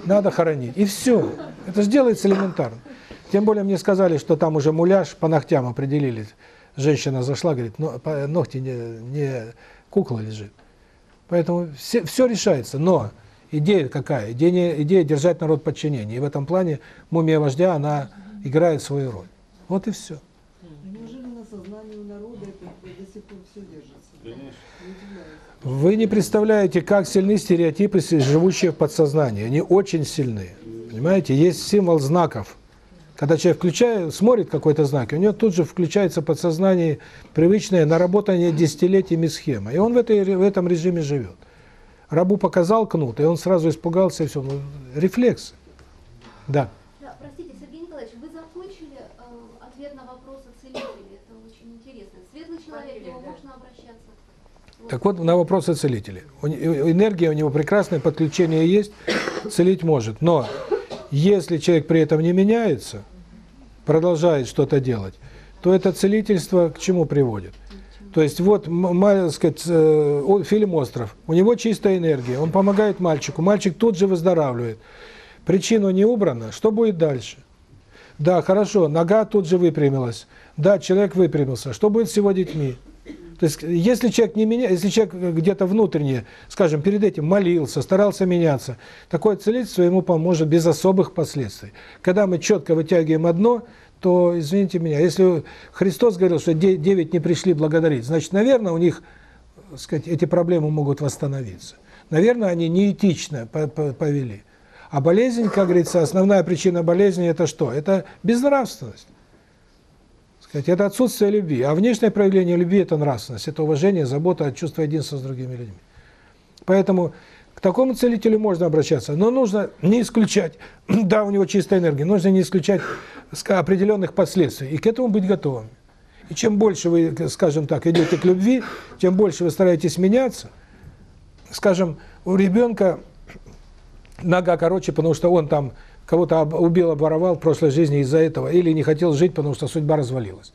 надо хоронить. И все. Это же делается элементарно. Тем более мне сказали, что там уже муляж по ногтям определили. Женщина зашла, говорит, но ногти не, не кукла лежит. Поэтому все, все решается. Но Идея какая? Идея, идея держать народ подчинения. И в этом плане мумия вождя, она играет свою роль. Вот и все. Неужели на сознании у народа это до сих пор все держится? Вы не представляете, как сильны стереотипы, живущие в подсознании. Они очень сильны. Понимаете? Есть символ знаков. Когда человек включает, смотрит какой-то знак, у него тут же включается в подсознании привычное наработание десятилетиями схема. И он в, этой, в этом режиме живет. Рабу показал кнут, и он сразу испугался, и все. Ну, рефлекс. Да. Да, простите, Сергей Николаевич, вы закончили э, ответ на вопрос о целителе. Это очень интересно. Светлый человек, к нему можно обращаться. Так вот, на вопрос о целителе. Энергия у него прекрасное, подключение есть, целить может. Но если человек при этом не меняется, продолжает что-то делать, то это целительство к чему приводит? То есть вот, сказать, э, фильм «Остров», у него чистая энергия, он помогает мальчику, мальчик тут же выздоравливает. Причина не убрана, что будет дальше? Да, хорошо, нога тут же выпрямилась. Да, человек выпрямился. Что будет с его детьми? То есть, если человек не меня, если человек где-то внутренне, скажем, перед этим молился, старался меняться, такое целительство ему поможет без особых последствий. Когда мы четко вытягиваем одно, то, извините меня, если Христос говорил, что девять не пришли благодарить, значит, наверное, у них, сказать, эти проблемы могут восстановиться. Наверное, они неэтично повели. А болезнь, как говорится, основная причина болезни – это что? Это безнравственность. Сказать, это отсутствие любви. А внешнее проявление любви – это нравственность, это уважение, забота, чувство единства с другими людьми. Поэтому к такому целителю можно обращаться, но нужно не исключать, да, у него чистая энергия, нужно не исключать определенных последствий и к этому быть готовым. И чем больше вы, скажем так, идете к любви, тем больше вы стараетесь меняться. Скажем, у ребенка нога короче, потому что он там кого-то убил, обворовал в прошлой жизни из-за этого, или не хотел жить, потому что судьба развалилась.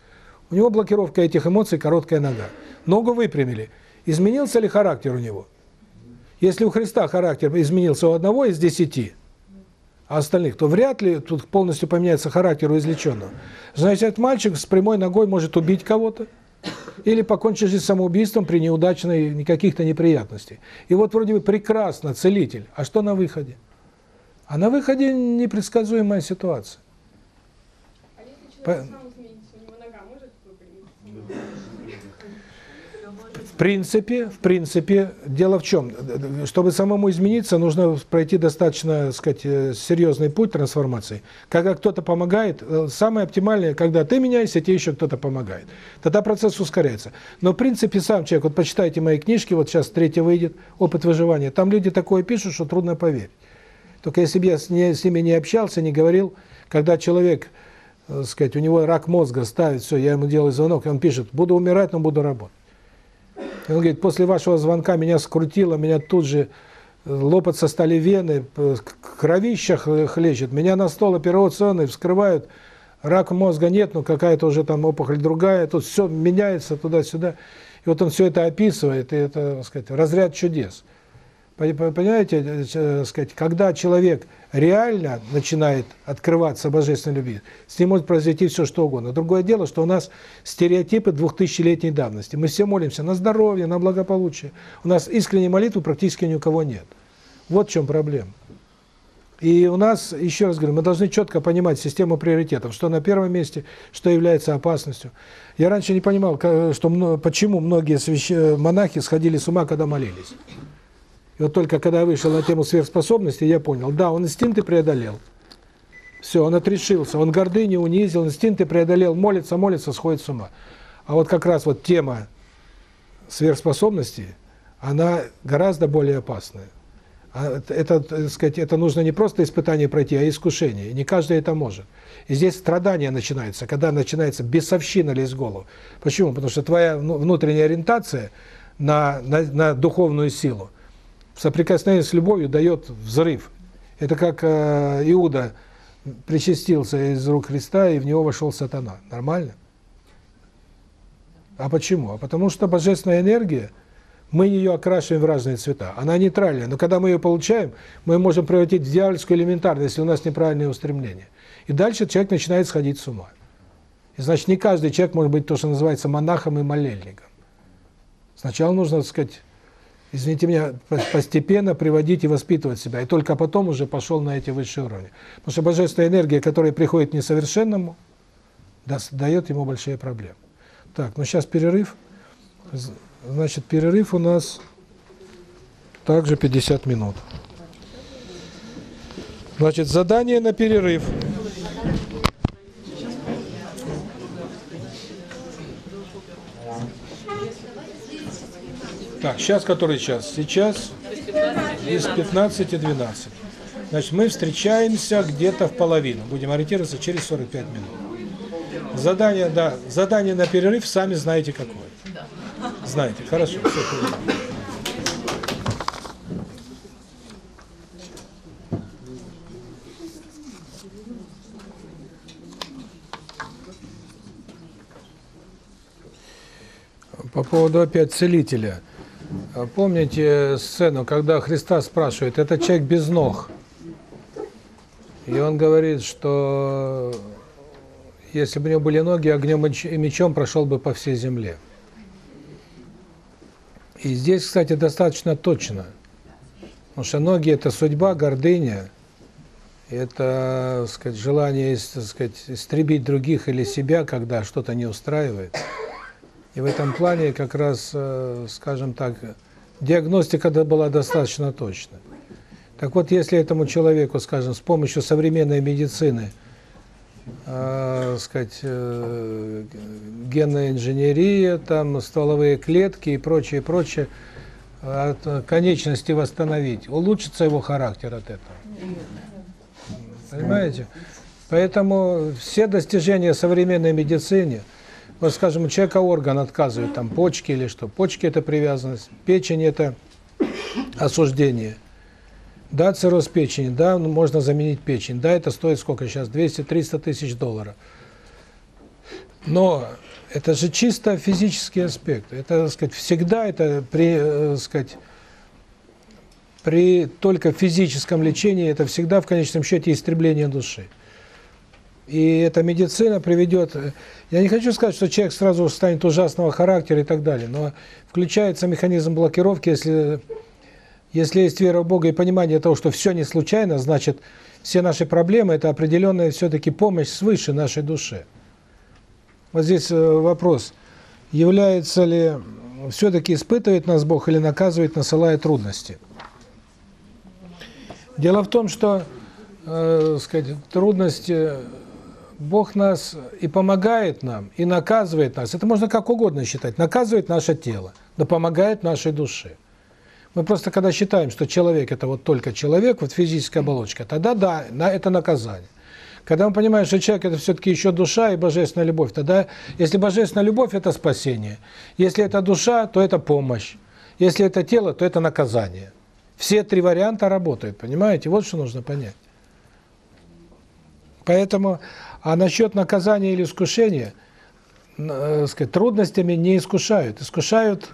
У него блокировка этих эмоций, короткая нога. Ногу выпрямили. Изменился ли характер у него? Если у Христа характер изменился у одного из десяти, а остальных, то вряд ли тут полностью поменяется характер у излеченного. Значит, этот мальчик с прямой ногой может убить кого-то или покончить жизнь самоубийством при неудачной каких-то неприятностей. И вот вроде бы прекрасно, целитель. А что на выходе? А на выходе непредсказуемая ситуация. А если человек По... сам изменится, у него нога может выпрямиться? Принципе, в принципе, дело в чем? Чтобы самому измениться, нужно пройти достаточно, так сказать, э, серьезный путь трансформации. Когда кто-то помогает, э, самое оптимальное, когда ты меняешься, тебе еще кто-то помогает. Тогда процесс ускоряется. Но в принципе сам человек, вот почитайте мои книжки, вот сейчас третья выйдет, «Опыт выживания», там люди такое пишут, что трудно поверить. Только если бы я с, не, с ними не общался, не говорил, когда человек, так сказать, у него рак мозга ставит, все, я ему делаю звонок, он пишет, буду умирать, но буду работать. И он говорит, после вашего звонка меня скрутило, меня тут же э, лопаться стали вены, кровища хлещет, меня на стол операционный вскрывают, рак мозга нет, но какая-то уже там опухоль другая, тут все меняется туда-сюда. И вот он все это описывает, и это, так сказать, разряд чудес. Понимаете, э, э, сказать, когда человек реально начинает открываться божественной любви, с ним может произойти все что угодно. Другое дело, что у нас стереотипы двухтысячелетней давности. Мы все молимся на здоровье, на благополучие. У нас искренней молитвы практически ни у кого нет. Вот в чем проблема. И у нас, еще раз говорю, мы должны четко понимать систему приоритетов, что на первом месте, что является опасностью. Я раньше не понимал, что почему многие свящ... монахи сходили с ума, когда молились. И вот только когда я вышел на тему сверхспособности, я понял, да, он инстинкты преодолел. Все, он отрешился, он гордыню унизил, инстинкты преодолел, молится, молится, сходит с ума. А вот как раз вот тема сверхспособности, она гораздо более опасная. А это, так сказать, это нужно не просто испытание пройти, а искушение. И не каждый это может. И здесь страдание начинается, когда начинается бесовщина лезть в голову. Почему? Потому что твоя внутренняя ориентация на, на, на духовную силу, соприкосновение с любовью дает взрыв. Это как э, Иуда причастился из рук Христа, и в него вошел сатана. Нормально? А почему? А потому что божественная энергия, мы ее окрашиваем в разные цвета. Она нейтральная, но когда мы ее получаем, мы можем превратить в дьявольскую элементарность, если у нас неправильные устремления. И дальше человек начинает сходить с ума. И значит, не каждый человек может быть то, что называется монахом и молельником. Сначала нужно, так сказать, извините меня, постепенно приводить и воспитывать себя. И только потом уже пошел на эти высшие уровни. Потому что божественная энергия, которая приходит несовершенному, дает ему большие проблемы. Так, ну сейчас перерыв. Значит, перерыв у нас также 50 минут. Значит, задание на перерыв. Так, сейчас который час? Сейчас из 15 и 12. Значит, мы встречаемся где-то в половину. Будем ориентироваться через 45 минут. Задание, да, задание на перерыв сами знаете какое. Знаете, хорошо, все, По поводу опять целителя. А помните сцену, когда Христа спрашивает, это человек без ног. И он говорит, что если бы у него были ноги, огнем и мечом прошел бы по всей земле. И здесь, кстати, достаточно точно. Потому что ноги – это судьба, гордыня, это, сказать, желание, так сказать, истребить других или себя, когда что-то не устраивает. И в этом плане как раз, э, скажем так, диагностика была достаточно точна. Так вот, если этому человеку, скажем, с помощью современной медицины, э, сказать, э, генная инженерия, там стволовые клетки и прочее, прочее, от конечности восстановить, улучшится его характер от этого. Понимаете? Поэтому все достижения современной медицины – вот, скажем, у человека орган отказывает, там, почки или что. Почки – это привязанность, печень – это осуждение. Да, цирроз печени, да, ну, можно заменить печень. Да, это стоит сколько сейчас? 200-300 тысяч долларов. Но это же чисто физический аспект. Это, так сказать, всегда это при, так сказать, при только физическом лечении, это всегда в конечном счете истребление души. И эта медицина приведет... Я не хочу сказать, что человек сразу станет ужасного характера и так далее, но включается механизм блокировки, если, если есть вера в Бога и понимание того, что все не случайно, значит, все наши проблемы – это определенная все-таки помощь свыше нашей душе. Вот здесь э, вопрос, является ли все-таки испытывает нас Бог или наказывает, насылая трудности. Дело в том, что, э, сказать, трудности Бог нас и помогает нам, и наказывает нас. Это можно как угодно считать. Наказывает наше тело, но помогает нашей душе. Мы просто когда считаем, что человек это вот только человек, вот физическая оболочка, тогда да, на это наказание. Когда мы понимаем, что человек это все-таки еще душа и божественная любовь, тогда, если божественная любовь это спасение, если это душа, то это помощь, если это тело, то это наказание. Все три варианта работают, понимаете? Вот что нужно понять. Поэтому, а насчет наказания или искушения, э, сказать, трудностями не искушают, искушают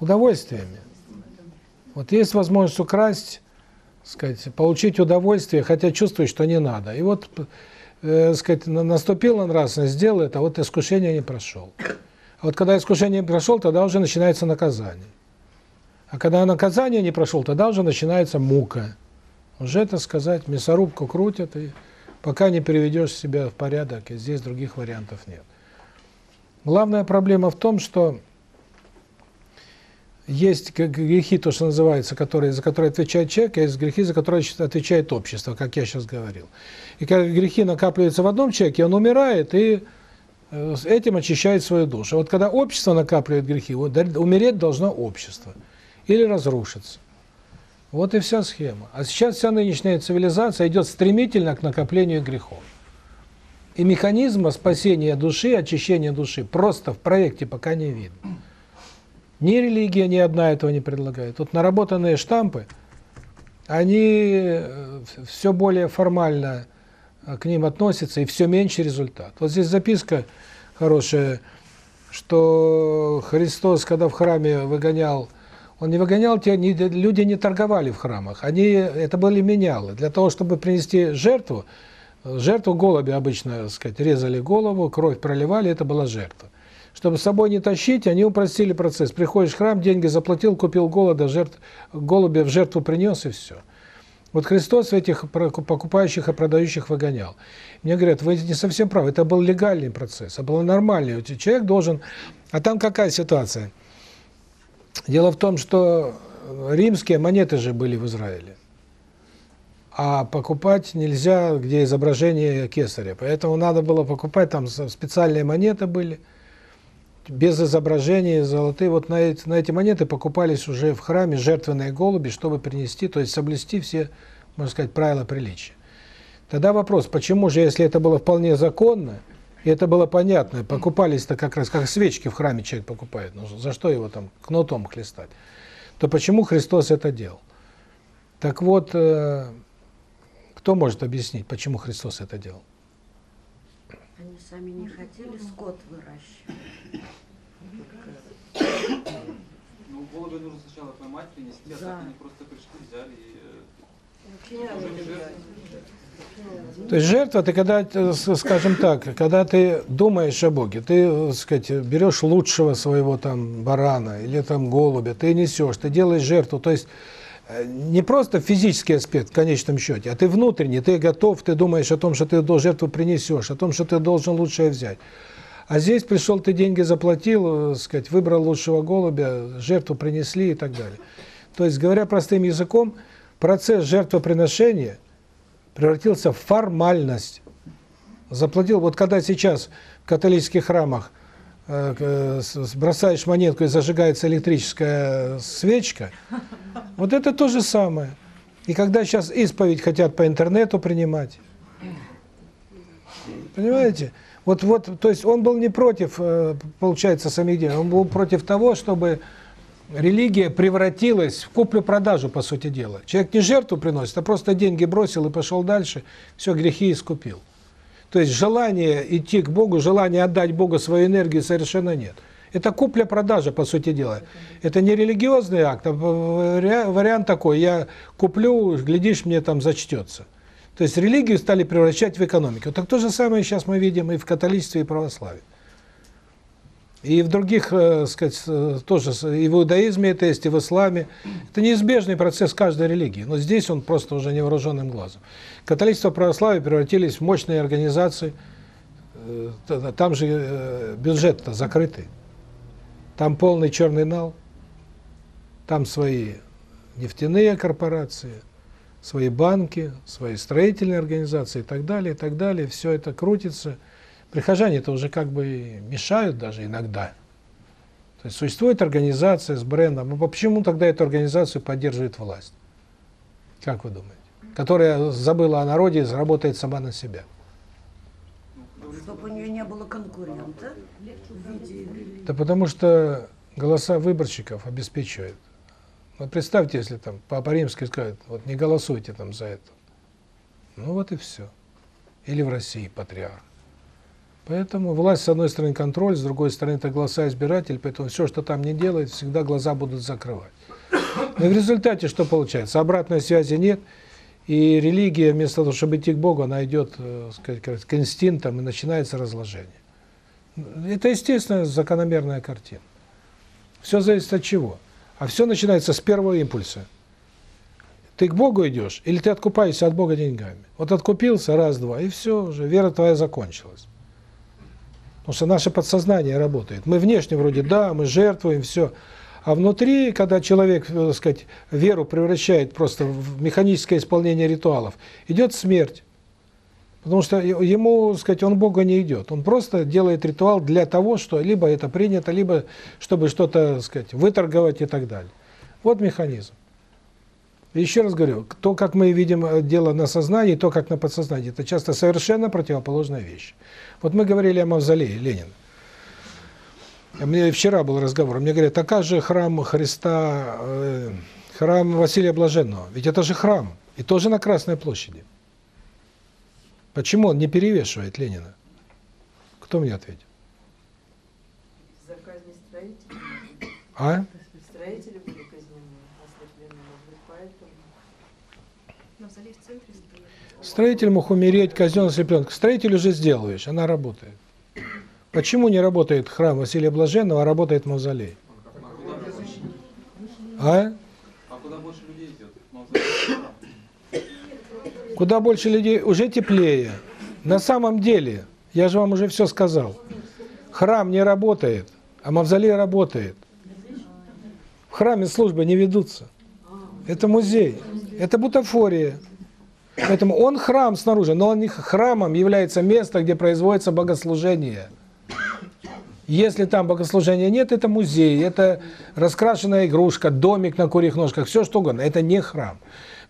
удовольствиями. Вот есть возможность украсть, сказать, получить удовольствие, хотя чувствуешь, что не надо. И вот, э, сказать, наступила нравственность, сделал это, а вот искушение не прошел. А вот когда искушение не прошел, тогда уже начинается наказание. А когда наказание не прошел, тогда уже начинается мука. Уже, так сказать, мясорубку крутят, и пока не приведешь себя в порядок, и здесь других вариантов нет. Главная проблема в том, что есть грехи, то, что называется, которые, за которые отвечает человек, а есть грехи, за которые отвечает общество, как я сейчас говорил. И когда грехи накапливаются в одном человеке, он умирает и э, этим очищает свою душу. Вот когда общество накапливает грехи, умереть должно общество или разрушиться. Вот и вся схема. А сейчас вся нынешняя цивилизация идет стремительно к накоплению грехов. И механизма спасения души, очищения души просто в проекте пока не видно. Ни религия ни одна этого не предлагает. Вот наработанные штампы, они э, все более формально э, к ним относятся, и все меньше результат. Вот здесь записка хорошая, что Христос, когда в храме выгонял, он не выгонял, те, не, люди не торговали в храмах, они это были менялы. Для того, чтобы принести жертву, жертву голубя обычно, так сказать, резали голову, кровь проливали, это была жертва чтобы с собой не тащить, они упростили процесс. Приходишь в храм, деньги заплатил, купил голода, жертв, голубя в жертву принес и все. Вот Христос этих покупающих и продающих выгонял. Мне говорят, вы не совсем правы, это был легальный процесс, это был нормальный. Человек должен... А там какая ситуация? Дело в том, что римские монеты же были в Израиле. А покупать нельзя, где изображение кесаря. Поэтому надо было покупать, там специальные монеты были – без изображения золотые. Вот на эти, на эти монеты покупались уже в храме жертвенные голуби, чтобы принести, то есть соблюсти все, можно сказать, правила приличия. Тогда вопрос, почему же, если это было вполне законно, и это было понятно, покупались-то как раз, как свечки в храме человек покупает, ну за что его там кнутом хлестать, то почему Христос это делал? Так вот, э, кто может объяснить, почему Христос это делал? Они сами не хотели скот выращивать. Ну, голубя нужно сначала поймать, принести, а так они просто пришли, взяли и... э, То есть жертва, ты когда, э, скажем так, когда ты думаешь о Боге, ты, так сказать, берешь лучшего своего там барана или там голубя, ты несешь, ты делаешь жертву, то есть э, не просто физический аспект в конечном счете, а ты внутренний, ты готов, ты думаешь о том, что ты жертву принесешь, о том, что ты должен лучшее взять. А здесь пришел, ты деньги заплатил, э, сказать, выбрал лучшего голубя, жертву принесли и так далее. То есть, говоря простым языком, процесс жертвоприношения превратился в формальность. Заплатил, вот когда сейчас в католических храмах э, э, бросаешь монетку и зажигается электрическая свечка, вот это то же самое. И когда сейчас исповедь хотят по интернету принимать, понимаете? Вот, вот, то есть он был не против, э, получается, самих денег, он был против того, чтобы религия превратилась в куплю-продажу, по сути дела. Человек не жертву приносит, а просто деньги бросил и пошел дальше, все, грехи искупил. То есть желание идти к Богу, желание отдать Богу свою энергию совершенно нет. Это купля-продажа, по сути дела. Это не религиозный акт, а вариант такой, я куплю, глядишь, мне там зачтется. То есть религию стали превращать в экономику. Так то же самое сейчас мы видим и в католичестве, и православии. И в других, э, сказать, э, тоже, и в иудаизме это есть, и в исламе. Это неизбежный процесс каждой религии, но здесь он просто уже невооруженным глазом. Католичество и православие превратились в мощные организации, э, там же бюджет-то закрытый. Там полный черный нал, там свои нефтяные корпорации, свои банки, свои строительные организации и так далее, и так далее. Все это крутится. Прихожане-то уже как бы мешают даже иногда. То есть существует организация с брендом. А почему тогда эту организацию поддерживает власть? Как вы думаете? Которая забыла о народе и заработает сама на себя. Чтобы у нее не было конкурента Да потому что голоса выборщиков обеспечивает. Вот представьте, если там Папа Римский скажет, вот не голосуйте там за это. Ну вот и все. Или в России патриарх. Поэтому власть, с одной стороны, контроль, с другой стороны, это голоса избирателей, поэтому все, что там не делает, всегда глаза будут закрывать. Но в результате что получается? Обратной связи нет, и религия, вместо того, чтобы идти к Богу, она идет, э, сказать, к инстинктам, и начинается разложение. Это, естественно, закономерная картина. Все зависит от чего? А все начинается с первого импульса. Ты к Богу идешь, или ты откупаешься от Бога деньгами? Вот откупился, раз-два, и все уже, вера твоя закончилась. Потому что наше подсознание работает. Мы внешне вроде, да, мы жертвуем, все. А внутри, когда человек, э, так сказать, веру превращает просто в механическое исполнение ритуалов, идет смерть. Потому что ему, так сказать, он Бога не идет. Он просто делает ритуал для того, что либо это принято, либо чтобы что-то, сказать, выторговать и так далее. Вот механизм. Еще раз говорю, то, как мы видим э, дело на сознании, то, как на подсознании, это часто совершенно противоположная вещь. Вот мы говорили о мавзолее Ленина. Мне вчера был разговор, мне говорят, а как же храм Христа, э, храм Василия Блаженного? Ведь это же храм, и тоже на Красной площади. Почему он не перевешивает Ленина? Кто мне ответит? За казни строителей. А? Строители были казнены, ослеплены, может быть, поэтому. Мавзолей в центре стоит. Строитель мог умереть, казнен, ослеплен. Строитель уже сделаешь, она работает. Почему не работает храм Василия Блаженного, а работает мавзолей? А? А куда больше людей идет? Куда больше людей, уже теплее. На самом деле, я же вам уже все сказал, храм не работает, а мавзолей работает. В храме службы не ведутся. Это музей, это бутафория. Поэтому он храм снаружи, но он не храмом является место, где производится богослужение. Если там богослужения нет, это музей, это раскрашенная игрушка, домик на курьих ножках, все что угодно. Это не храм.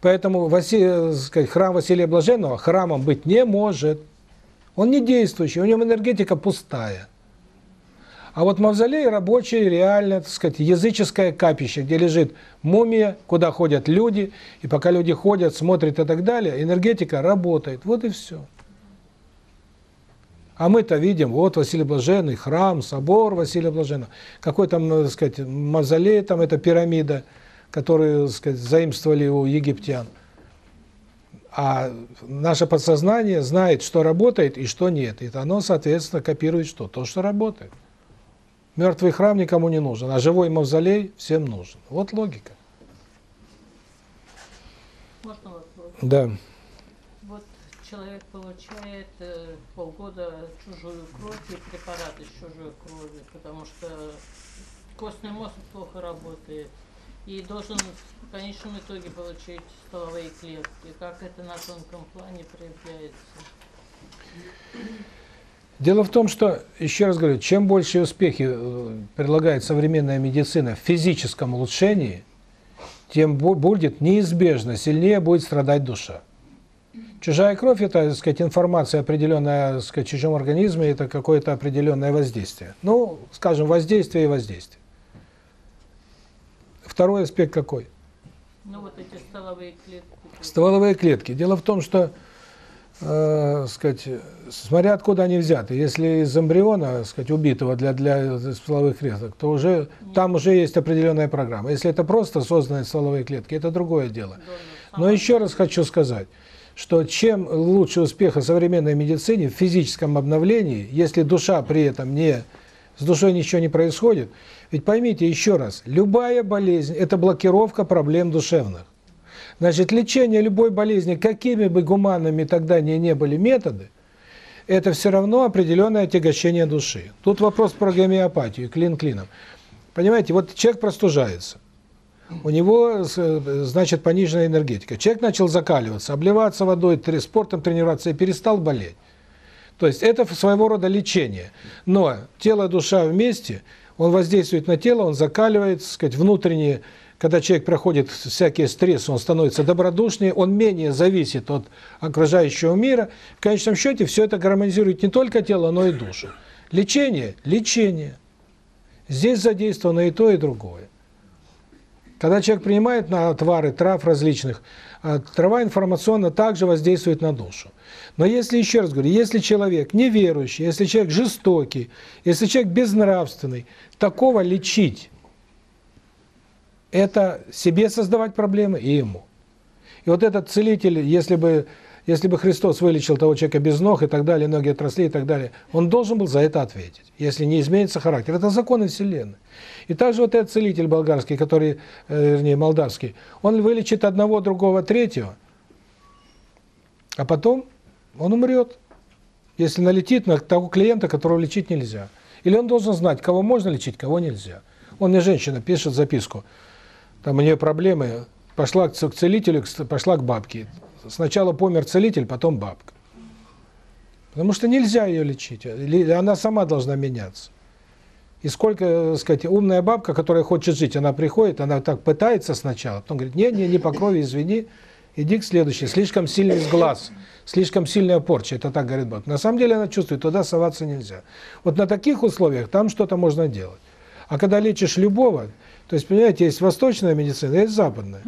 Поэтому сказать, храм Василия Блаженного храмом быть не может. Он не действующий, у него энергетика пустая. А вот мавзолей рабочий, реально, так сказать, языческое капище, где лежит мумия, куда ходят люди, и пока люди ходят, смотрят и так далее, энергетика работает. Вот и все. А мы-то видим, вот Василий Блаженный, храм, собор Василия Блаженного. Какой там, так сказать, мавзолей, там это пирамида, которую, так сказать, заимствовали у египтян. А наше подсознание знает, что работает и что нет. И оно, соответственно, копирует что? То, что работает. Мертвый храм никому не нужен, а живой мавзолей всем нужен. Вот логика. Можно вопрос? Да. Вот человек получает э, полгода чужую кровь и препарат из чужой крови, потому что костный мозг плохо работает. И должен в конечном итоге получить стволовые клетки. Как это на тонком плане проявляется? Дело в том, что, еще раз говорю, чем больше успехи э, предлагает современная медицина в физическом улучшении, тем будет неизбежно сильнее будет страдать душа. Чужая кровь – это, так сказать, информация определенная, так сказать, чужом организме, это какое-то определенное воздействие. Ну, скажем, воздействие и воздействие. Второй аспект какой? Ну вот эти стволовые клетки. Стволовые клетки. Дело в том, что, э, сказать, смотря откуда они взяты. Если из эмбриона, сказать, убитого для для стволовых клеток, то уже там уже есть определенная программа. Если это просто созданные стволовые клетки, это другое дело. Но еще раз хочу сказать, что чем лучше успеха современной медицине в физическом обновлении, если душа при этом не с душой ничего не происходит, ведь поймите еще раз, любая болезнь – это блокировка проблем душевных. Значит, лечение любой болезни, какими бы гуманными тогда ни не были методы, это все равно определенное отягощение души. Тут вопрос про гомеопатию, клин клином. Понимаете, вот человек простужается. У него, значит, пониженная энергетика. Человек начал закаливаться, обливаться водой, спортом тренироваться и перестал болеть. То есть это своего рода лечение. Но тело и душа вместе, он воздействует на тело, он закаливает, сказать, внутренние когда человек проходит всякие стрессы, он становится добродушнее, он менее зависит от окружающего мира. В конечном счете все это гармонизирует не только тело, но и душу. Лечение – лечение. Здесь задействовано и то, и другое. Когда человек принимает на отвары трав различных, а трава информационно также воздействует на душу. Но если, еще раз говорю, если человек неверующий, если человек жестокий, если человек безнравственный, такого лечить это себе создавать проблемы и ему. И вот этот целитель, если бы если бы Христос вылечил того человека без ног и так далее, ноги отросли и так далее, он должен был за это ответить, если не изменится характер. Это законы Вселенной. И также вот этот целитель болгарский, который, э, вернее, молдавский, он вылечит одного, другого, третьего, а потом он умрет, если налетит на того клиента, которого лечить нельзя. Или он должен знать, кого можно лечить, кого нельзя. Он мне женщина пишет записку – там у нее проблемы, пошла к целителю, пошла к бабке. Сначала помер целитель, потом бабка. Потому что нельзя ее лечить, она сама должна меняться. И сколько, так сказать, умная бабка, которая хочет жить, она приходит, она так пытается сначала, потом говорит, не, не, не по крови, извини, иди к следующей. Слишком сильный сглаз, слишком сильная порча, это так говорит бабка. На самом деле она чувствует, туда соваться нельзя. Вот на таких условиях там что-то можно делать. А когда лечишь любого, то есть, понимаете, есть восточная медицина, есть западная.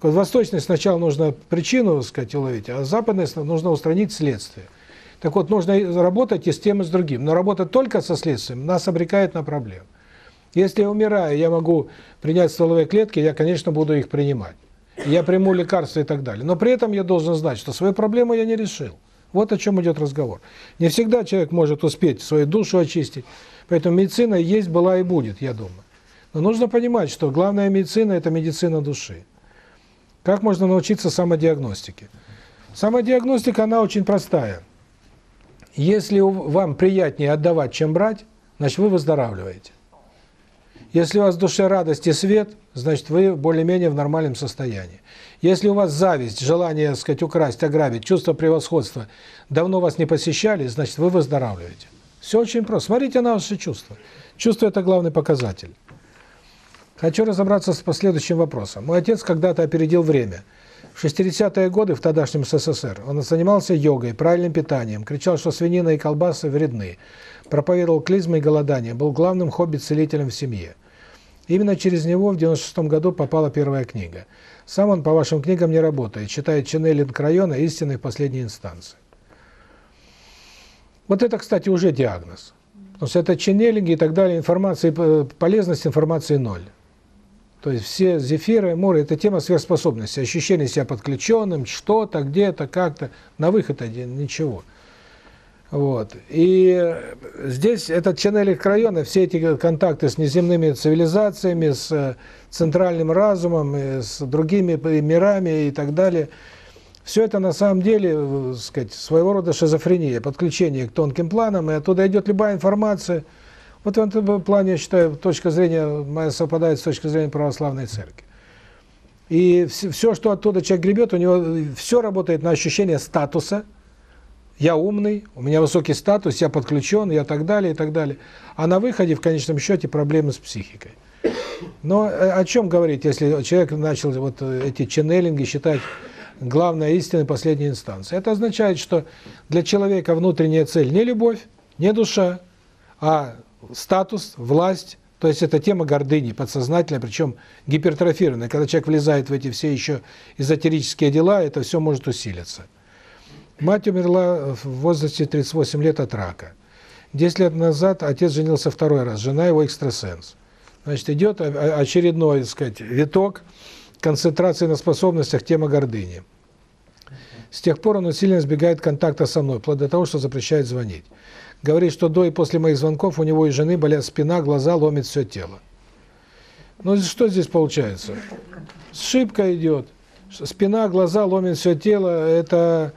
Вот восточной сначала нужно причину, так сказать, уловить, а западной нужно устранить следствие. Так вот, нужно работать и с тем, и с другим. Но работать только со следствием нас обрекает на проблемы. Если я умираю, я могу принять стволовые клетки, я, конечно, буду их принимать. Я приму лекарства и так далее. Но при этом я должен знать, что свою проблему я не решил. Вот о чем идет разговор. Не всегда человек может успеть свою душу очистить. Поэтому медицина есть, была и будет, я думаю. Но нужно понимать, что главная медицина – это медицина души. Как можно научиться самодиагностике? Самодиагностика, она очень простая. Если вам приятнее отдавать, чем брать, значит, вы выздоравливаете. Если у вас в душе радость и свет, значит, вы более-менее в нормальном состоянии. Если у вас зависть, желание, так сказать, украсть, ограбить, чувство превосходства давно вас не посещали, значит, вы выздоравливаете. Все очень просто. Смотрите на ваши чувства. Чувство – это главный показатель. Хочу разобраться с последующим вопросом. Мой отец когда-то опередил время. В 60-е годы в тогдашнем СССР он занимался йогой, правильным питанием, кричал, что свинина и колбасы вредны, проповедовал клизмы и голодание, был главным хобби-целителем в семье. Именно через него в 96 году попала первая книга. Сам он по вашим книгам не работает, читает ченнелинг района истины в последней инстанции. Вот это, кстати, уже диагноз. Потому что это ченнелинги и так далее, информации, э, полезность информации ноль. То есть все зефиры, моры – это тема сверхспособности, ощущение себя подключенным, что-то, где-то, как-то, на выход один, ничего. Вот. И здесь этот ченнелинг района, все эти контакты с неземными цивилизациями, с центральным разумом, с другими мирами и так далее, все это на самом деле, сказать, своего рода шизофрения, подключение к тонким планам, и оттуда идет любая информация – вот в этом плане, я считаю, точка зрения моя совпадает с точкой зрения православной церкви. И все, что оттуда человек гребет, у него все работает на ощущение статуса. Я умный, у меня высокий статус, я подключен, я так далее, и так далее. А на выходе, в конечном счете, проблемы с психикой. Но э, о чем говорить, если человек начал вот эти ченнелинги считать главной истиной последней инстанции? Это означает, что для человека внутренняя цель не любовь, не душа, а статус, власть, то есть это тема гордыни, подсознательная, причем гипертрофированная. Когда человек влезает в эти все еще эзотерические дела, это все может усилиться. Мать умерла в возрасте 38 лет от рака. 10 лет назад отец женился второй раз, жена его экстрасенс. Значит, идет очередной, так сказать, виток концентрации на способностях тема гордыни. С тех пор он усиленно избегает контакта со мной, вплоть до того, что запрещает звонить. Говорит, что до и после моих звонков у него и жены болят спина, глаза, ломит все тело. Ну что здесь получается? Сшибка идет. Спина, глаза, ломит все тело. Это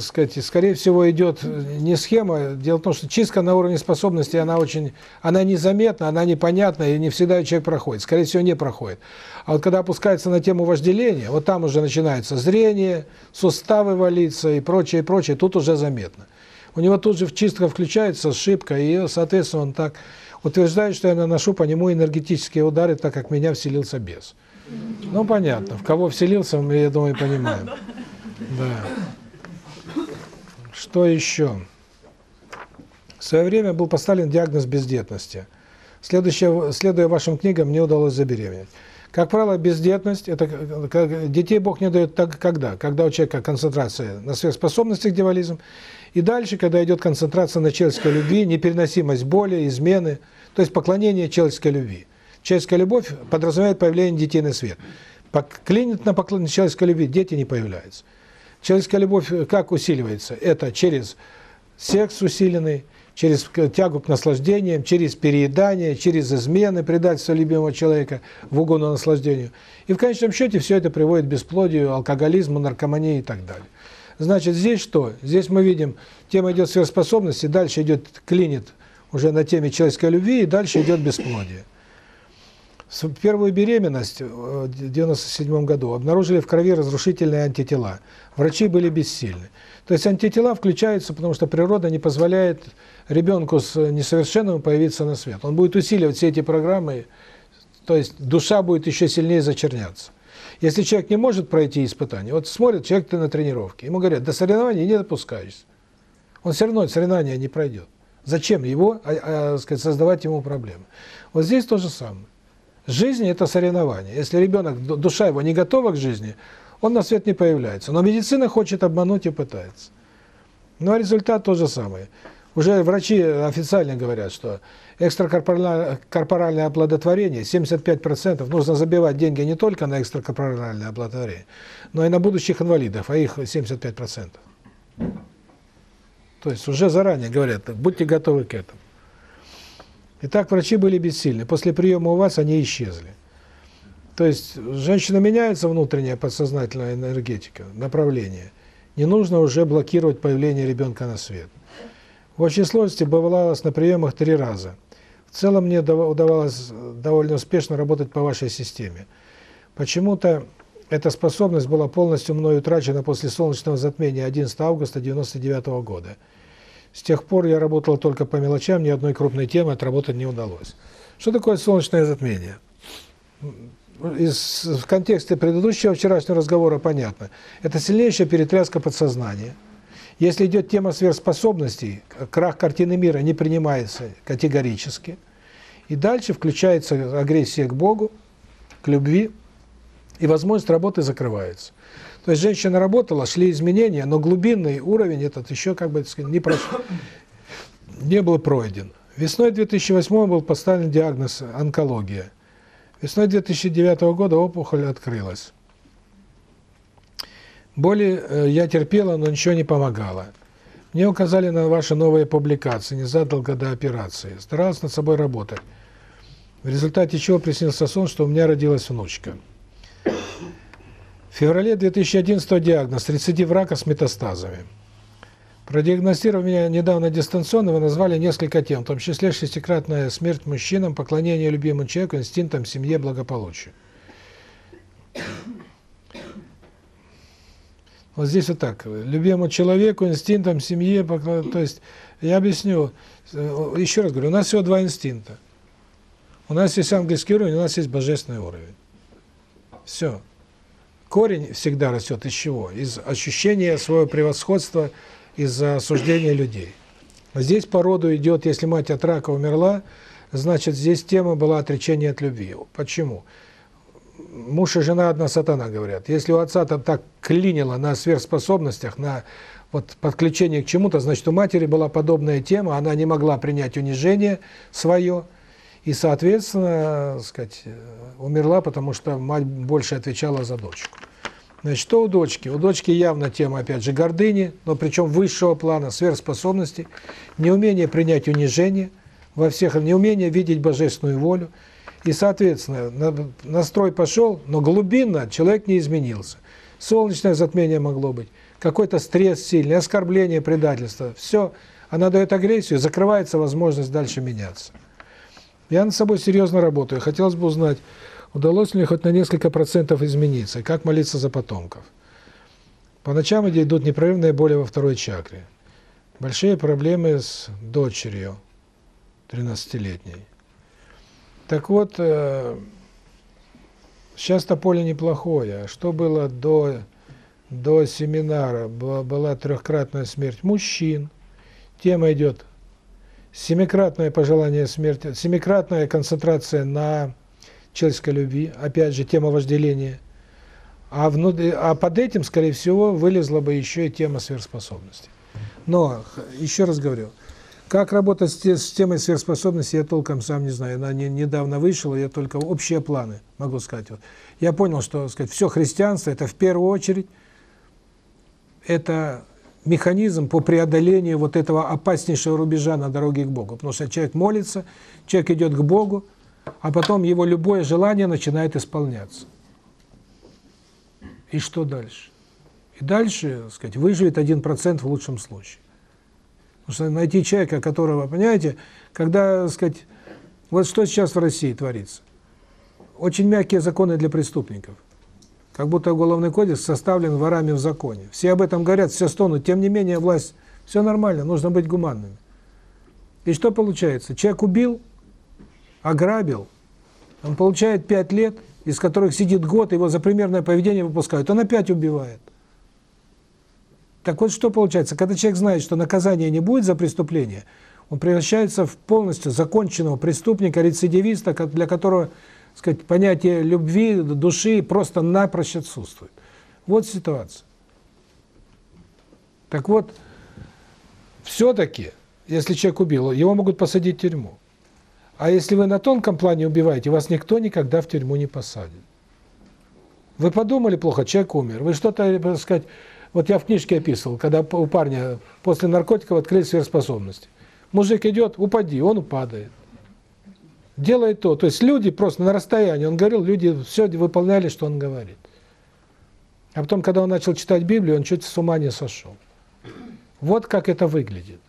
сказать, скорее всего, идет не схема. Дело в том, что чистка на уровне способностей, она очень, она незаметна, она непонятна, и не всегда человек проходит. Скорее всего, не проходит. А вот когда опускается на тему вожделения, вот там уже начинается зрение, суставы валиться и прочее, и прочее, тут уже заметно. У него тут же чистка включается, ошибка, и, соответственно, он так утверждает, что я наношу по нему энергетические удары, так как меня вселился бес. Ну, понятно. В кого вселился, мы, я думаю, понимаем. Да. Что еще? В свое время был поставлен диагноз бездетности. Следующее, следуя вашим книгам, мне удалось забеременеть. Как правило, бездетность, это как, детей Бог не дает так, когда? Когда у человека концентрация на сверхспособностях, дьяволизм, и дальше, когда идет концентрация на человеческой любви, непереносимость боли, измены, то есть поклонение человеческой любви. Человеческая любовь подразумевает появление детей на свет. Клинит на поклонение человеческой любви, дети не появляются. Человеческая любовь как усиливается? Это через секс усиленный, через тягу к наслаждениям, через переедание, через измены, предательство любимого человека в угону наслаждению. И в конечном счете все это приводит к бесплодию, алкоголизму, наркомании и так далее. Значит, здесь что? Здесь мы видим, тема идет сверхспособности, дальше идет клинит уже на теме человеческой любви, и дальше идет бесплодие. Первую беременность в 1997 году обнаружили в крови разрушительные антитела. Врачи были бессильны. То есть антитела включаются, потому что природа не позволяет ребенку с несовершенным появиться на свет. Он будет усиливать все эти программы, то есть душа будет еще сильнее зачерняться. Если человек не может пройти испытание, вот смотрит человек на тренировке, ему говорят, до соревнований не допускаешься. Он все равно соревнования не пройдет. Зачем его, а, а, сказать, создавать ему проблемы? Вот здесь то же самое. Жизнь – это соревнование. Если ребенок, душа его не готова к жизни, он на свет не появляется. Но медицина хочет обмануть и пытается. А результат тот же самый. Уже врачи официально говорят, что экстракорпоральное оплодотворение 75% нужно забивать деньги не только на экстракорпоральное оплодотворение, но и на будущих инвалидов, а их 75%. То есть уже заранее говорят, будьте готовы к этому. Итак, врачи были бессильны. После приема у вас они исчезли. То есть женщина меняется внутренняя подсознательная энергетика, направление. Не нужно уже блокировать появление ребенка на свет. В общей сложности бывалось на приемах три раза. В целом мне удавалось довольно успешно работать по вашей системе. Почему-то эта способность была полностью мной утрачена после солнечного затмения 11 августа 1999 -го года. С тех пор я работал только по мелочам, ни одной крупной темы отработать не удалось. Что такое солнечное затмение? Из, в контексте предыдущего вчерашнего разговора понятно. Это сильнейшая перетряска подсознания. Если идет тема сверхспособностей, крах картины мира не принимается категорически. И дальше включается агрессия к Богу, к любви, и возможность работы закрывается. То есть женщина работала, шли изменения, но глубинный уровень этот еще как бы не прошел, не был пройден. Весной 2008 был поставлен диагноз онкология. Весной 2009 года опухоль открылась. Боли э, я терпела, но ничего не помогало. Мне указали на ваши новые публикации, незадолго до операции. Старалась над собой работать. В результате чего приснился сон, что у меня родилась внучка. В феврале 2011 диагноз – рецидив рака с метастазами. Продиагностировав меня недавно дистанционно, вы назвали несколько тем, в том числе шестикратная смерть мужчинам, поклонение любимому человеку, инстинктам, семье, благополучию. Вот здесь вот так. Любимому человеку, инстинктам, семье, то есть, я объясню, э, еще раз говорю, у нас всего два инстинкта. У нас есть ангельский уровень, у нас есть божественный уровень. Все. Корень всегда растет из чего? Из ощущения своего превосходства, из-за осуждения людей. Здесь по роду идет, если мать от рака умерла, значит, здесь тема была отречение от любви. Почему? Муж и жена одна сатана, говорят. Если у отца там так клинило на сверхспособностях, на вот подключение к чему-то, значит, у матери была подобная тема, она не могла принять унижение свое, и, соответственно, сказать, умерла, потому что мать больше отвечала за дочку. Значит, что у дочки? У дочки явно тема, опять же, гордыни, но причем высшего плана, сверхспособностей, неумение принять унижение во всех, неумение видеть божественную волю. И, соответственно, настрой пошел, но глубинно человек не изменился. солнечное затмение могло быть, какой-то стресс сильный, оскорбление, предательство. Все, она дает агрессию, закрывается возможность дальше меняться. Я над собой серьезно работаю. Хотелось бы узнать, удалось ли хоть на несколько процентов измениться, как молиться за потомков. По ночам идут непрерывные боли во второй чакре. Большие проблемы с дочерью 13-летней. Так вот, э, сейчас-то поле неплохое. Что было до, до семинара? Была, трехкратная смерть мужчин. Тема идет семикратное пожелание смерти, семикратная концентрация на человеческой любви, опять же, тема вожделения. А, внутри, а под этим, скорее всего, вылезла бы еще и тема сверхспособности. Но, еще раз говорю, как работать с, темой сверхспособности, я толком сам не знаю. Она не, недавно вышла, я только общие планы могу сказать. Вот. Я понял, что сказать, все христианство – это в первую очередь это механизм по преодолению вот этого опаснейшего рубежа на дороге к Богу. Потому что человек молится, человек идет к Богу, а потом его любое желание начинает исполняться. И что дальше? И дальше, сказать, выживет 1% в лучшем случае. Потому что найти человека, которого, понимаете, когда, сказать, вот что сейчас в России творится. Очень мягкие законы для преступников. Как будто уголовный кодекс составлен ворами в законе. Все об этом говорят, все стонут. Тем не менее, власть, все нормально, нужно быть гуманными. И что получается? Человек убил, ограбил, он получает 5 лет, из которых сидит год, его за примерное поведение выпускают, он опять убивает. Так вот, что получается? Когда человек знает, что наказания не будет за преступление, он превращается в полностью законченного преступника, рецидивиста, для которого сказать, понятие любви, души просто напрочь отсутствует. Вот ситуация. Так вот, все-таки, если человек убил, его могут посадить в тюрьму. А если вы на тонком плане убиваете, вас никто никогда в тюрьму не посадит. Вы подумали плохо, человек умер. Вы что-то, так сказать, вот я в книжке описывал, когда у парня после наркотиков открыли сверхспособности. Мужик идет, упади, он упадает делает то. То есть люди просто на расстоянии, он говорил, люди все выполняли, что он говорит. А потом, когда он начал читать Библию, он чуть с ума не сошел. Вот как это выглядит.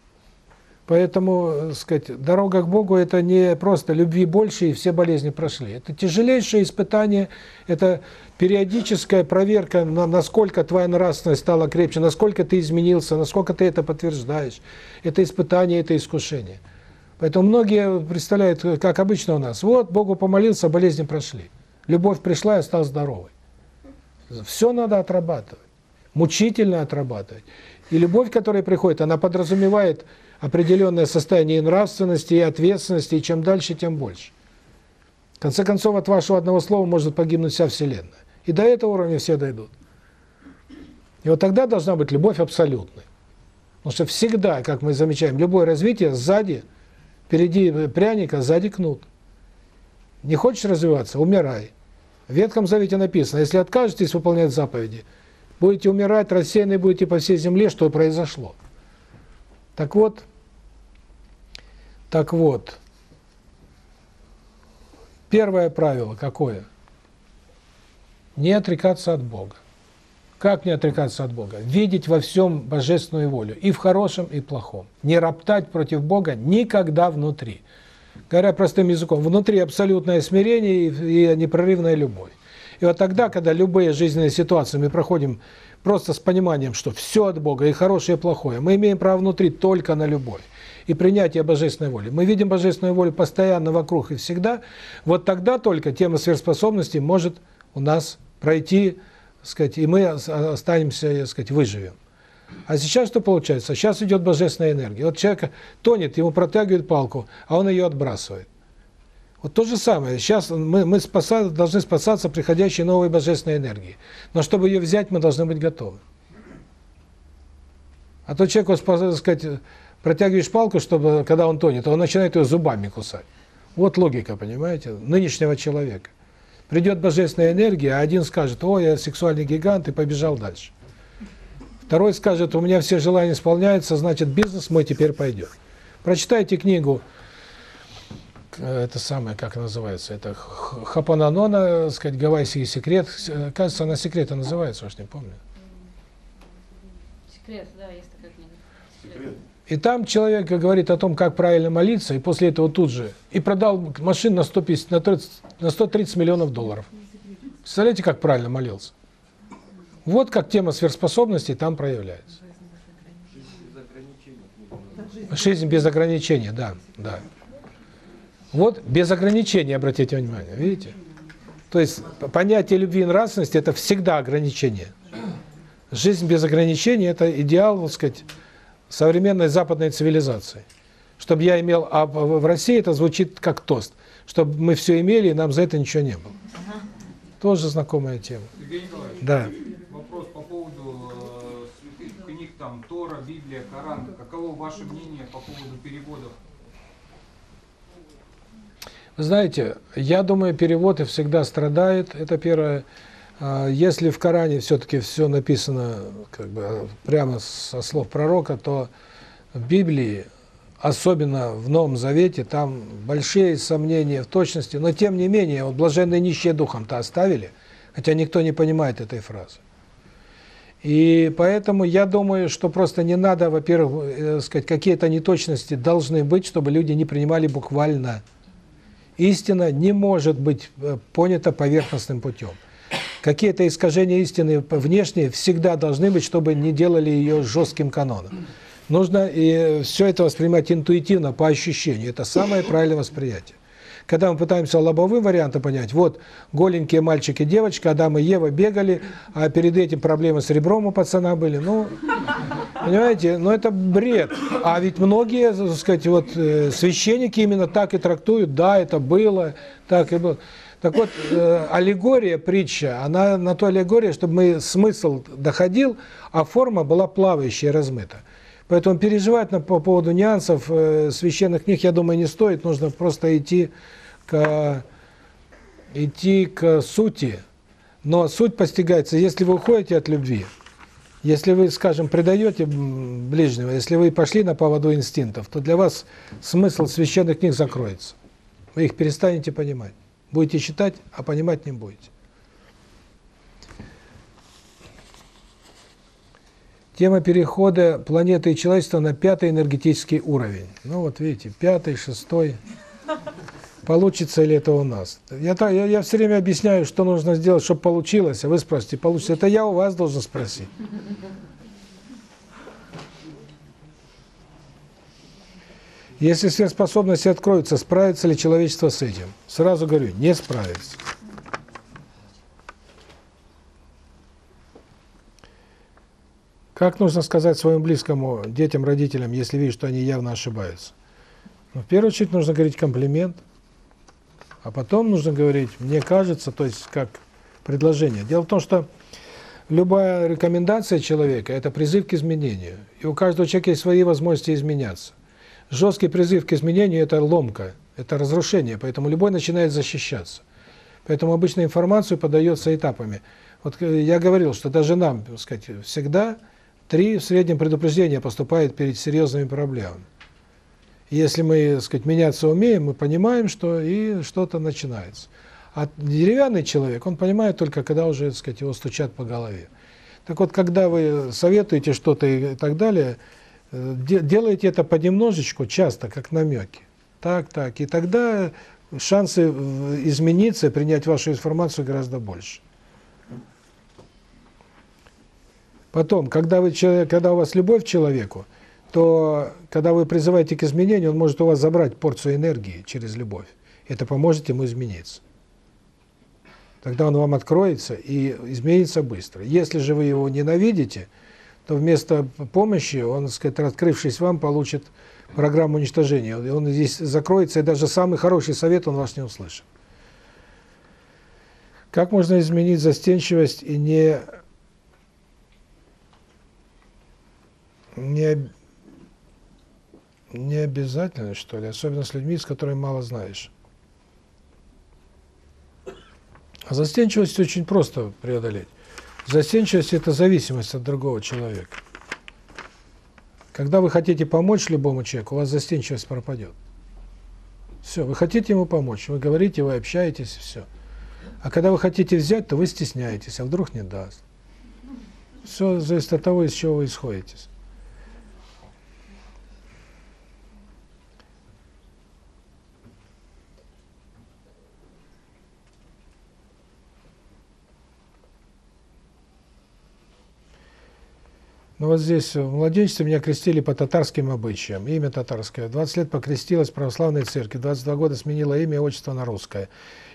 Поэтому, э, сказать, дорога к Богу – это не просто любви больше и все болезни прошли. Это тяжелейшее испытание, это периодическая проверка, на, насколько твоя нравственность стала крепче, насколько ты изменился, насколько ты это подтверждаешь. Это испытание, это искушение. Поэтому многие представляют, как обычно у нас, вот, Богу помолился, болезни прошли. Любовь пришла и стал здоровой. Все надо отрабатывать, мучительно отрабатывать. И любовь, которая приходит, она подразумевает определенное состояние и нравственности, и ответственности, и чем дальше, тем больше. В конце концов, от вашего одного слова может погибнуть вся Вселенная. И до этого уровня все дойдут. И вот тогда должна быть любовь абсолютная. Потому что всегда, как мы замечаем, любое развитие сзади – Впереди пряника, сзади кнут. Не хочешь развиваться – умирай. В Ветхом Завете написано, если откажетесь выполнять заповеди, будете умирать, рассеянные будете по всей земле, что произошло. Так вот, так вот, первое правило какое? Не отрекаться от Бога. Как не отрекаться от Бога? Видеть во всем божественную волю, и в хорошем, и в плохом. Не роптать против Бога никогда внутри. Говоря простым языком, внутри абсолютное смирение и непрерывная любовь. И вот тогда, когда любые жизненные ситуации мы проходим просто с пониманием, что все от Бога, и хорошее, и плохое, мы имеем право внутри только на любовь и принятие божественной воли. Мы видим божественную волю постоянно вокруг и всегда, вот тогда только тема сверхспособностей может у нас пройти сказать, и мы останемся, сказать, выживем. А сейчас что получается? Сейчас идет божественная энергия. Вот человек тонет, ему протягивают палку, а он ее отбрасывает. Вот то же самое. Сейчас мы, мы спаса, должны спасаться приходящей новой божественной энергией. Но чтобы ее взять, мы должны быть готовы. А то человеку, так сказать, протягиваешь палку, чтобы, когда он тонет, он начинает ее зубами кусать. Вот логика, понимаете, нынешнего человека. Придет божественная энергия, а один скажет, о, я сексуальный гигант, и побежал дальше. Второй скажет, у меня все желания исполняются, значит, бизнес мой теперь пойдет. Прочитайте книгу это самое, как называется, это Хапананона, так сказать, гавайский секрет. Э, Кажется, она секрета называется, уж не помню. Секрет, да, есть такая книга. И там человек говорит о том, как правильно молиться, и после этого тут же и продал машин на 150, на 30, на 130 миллионов долларов. Представляете, как правильно молился? Вот как тема сверхспособностей там проявляется. Жизнь без ограничений, да, да. Вот без ограничений, обратите внимание, видите? То есть понятие любви и нравственности – это всегда ограничение. Жизнь без ограничений – это идеал, так сказать, современной западной цивилизации. Чтобы я имел, а в России это звучит как тост, чтобы мы все имели, и нам за это ничего не было. Тоже знакомая тема. Евгений Николаевич, Да. вопрос по поводу э, святых книг, там, Тора, Библия, Коран. Каково ваше мнение по поводу переводов? Знаете, я думаю, перевод и всегда страдает. Это первое. А, Если в Коране все-таки все написано как бы прямо со слов пророка, то в Библии, особенно в Новом Завете, там большие сомнения в точности, но тем не менее, вот блаженные нищие духом-то оставили, хотя никто не понимает этой фразы. И поэтому я думаю, что просто не надо, во-первых, э, сказать, какие-то неточности должны быть, чтобы люди не принимали буквально. Истина не может быть э, понята поверхностным путем. Какие-то искажения истины внешние всегда должны быть, чтобы не делали ее жестким каноном. Нужно и все это воспринимать интуитивно, по ощущению. Это самое правильное восприятие. Когда мы пытаемся лобовым вариантом понять, вот голенькие мальчики и девочка, Адам и Ева бегали, а перед этим проблемы с ребром у пацана были. Ну, понимаете, ну это бред. А ведь многие, так сказать, вот э, священники именно так и трактуют, да, это было, так и было. Так вот, э, аллегория, притча, она на то аллегория, чтобы мы смысл доходил, а форма была плавающая, размыта. Поэтому переживать по поводу нюансов э, священных книг, я думаю, не стоит. Нужно просто идти к, идти к сути. Но суть постигается, если вы уходите от любви, если вы, скажем, предаете ближнего, если вы пошли на поводу инстинктов, то для вас смысл священных книг закроется. Вы их перестанете понимать. Будете читать, а понимать не будете. Тема перехода планеты и человечества на пятый энергетический уровень. Ну вот видите, пятый, шестой. Получится ли это у нас? Я, я, я все время объясняю, что нужно сделать, чтобы получилось, а вы спросите, получится. Это я у вас должен спросить. Если сверхспособности откроются, справится ли человечество с этим? Сразу говорю, не справится. Как нужно сказать своему близкому, детям, родителям, если видишь, что они явно ошибаются? Ну, в первую очередь нужно говорить комплимент, а потом нужно говорить, мне кажется, то есть как предложение. Дело в том, что любая рекомендация человека – это призыв к изменению. И у каждого человека есть свои возможности изменяться. Жесткий призыв к изменению – это ломка, это разрушение, поэтому любой начинает защищаться. Поэтому обычно информацию подается этапами. Вот э, я говорил, что даже нам, так сказать, всегда три в среднем предупреждения поступает перед серьезными проблемами. Если мы, так сказать, меняться умеем, мы понимаем, что и что-то начинается. А деревянный человек, он понимает только, когда уже, так сказать, его стучат по голове. Так вот, когда вы советуете что-то и так далее, э, де- делайте это понемножечку, часто, как намеки. Так, так. И тогда шансы измениться, принять вашу информацию гораздо больше. Потом, когда вы когда у вас любовь к человеку, то когда вы призываете к изменению, он может у вас забрать порцию энергии через любовь. Это поможет ему измениться. Тогда он вам откроется и изменится быстро. Если же вы его ненавидите, то вместо помощи он, так сказать, открывшись вам, получит программу уничтожения. Он здесь закроется, и даже самый хороший совет он вас не услышит. Как можно изменить застенчивость и не не не обязательно, что ли, особенно с людьми, с которыми мало знаешь. А застенчивость очень просто преодолеть. Застенчивость – это зависимость от другого человека. Когда вы хотите помочь любому человеку, у вас застенчивость пропадет. Все, вы хотите ему помочь, вы говорите, вы общаетесь, все. А когда вы хотите взять, то вы стесняетесь, а вдруг не даст. Все зависит от того, из чего вы исходитесь. Ну вот здесь в младенчестве меня крестили по татарским обычаям. Имя татарское. 20 лет покрестилась в православной церкви. 22 года сменила имя и отчество на русское.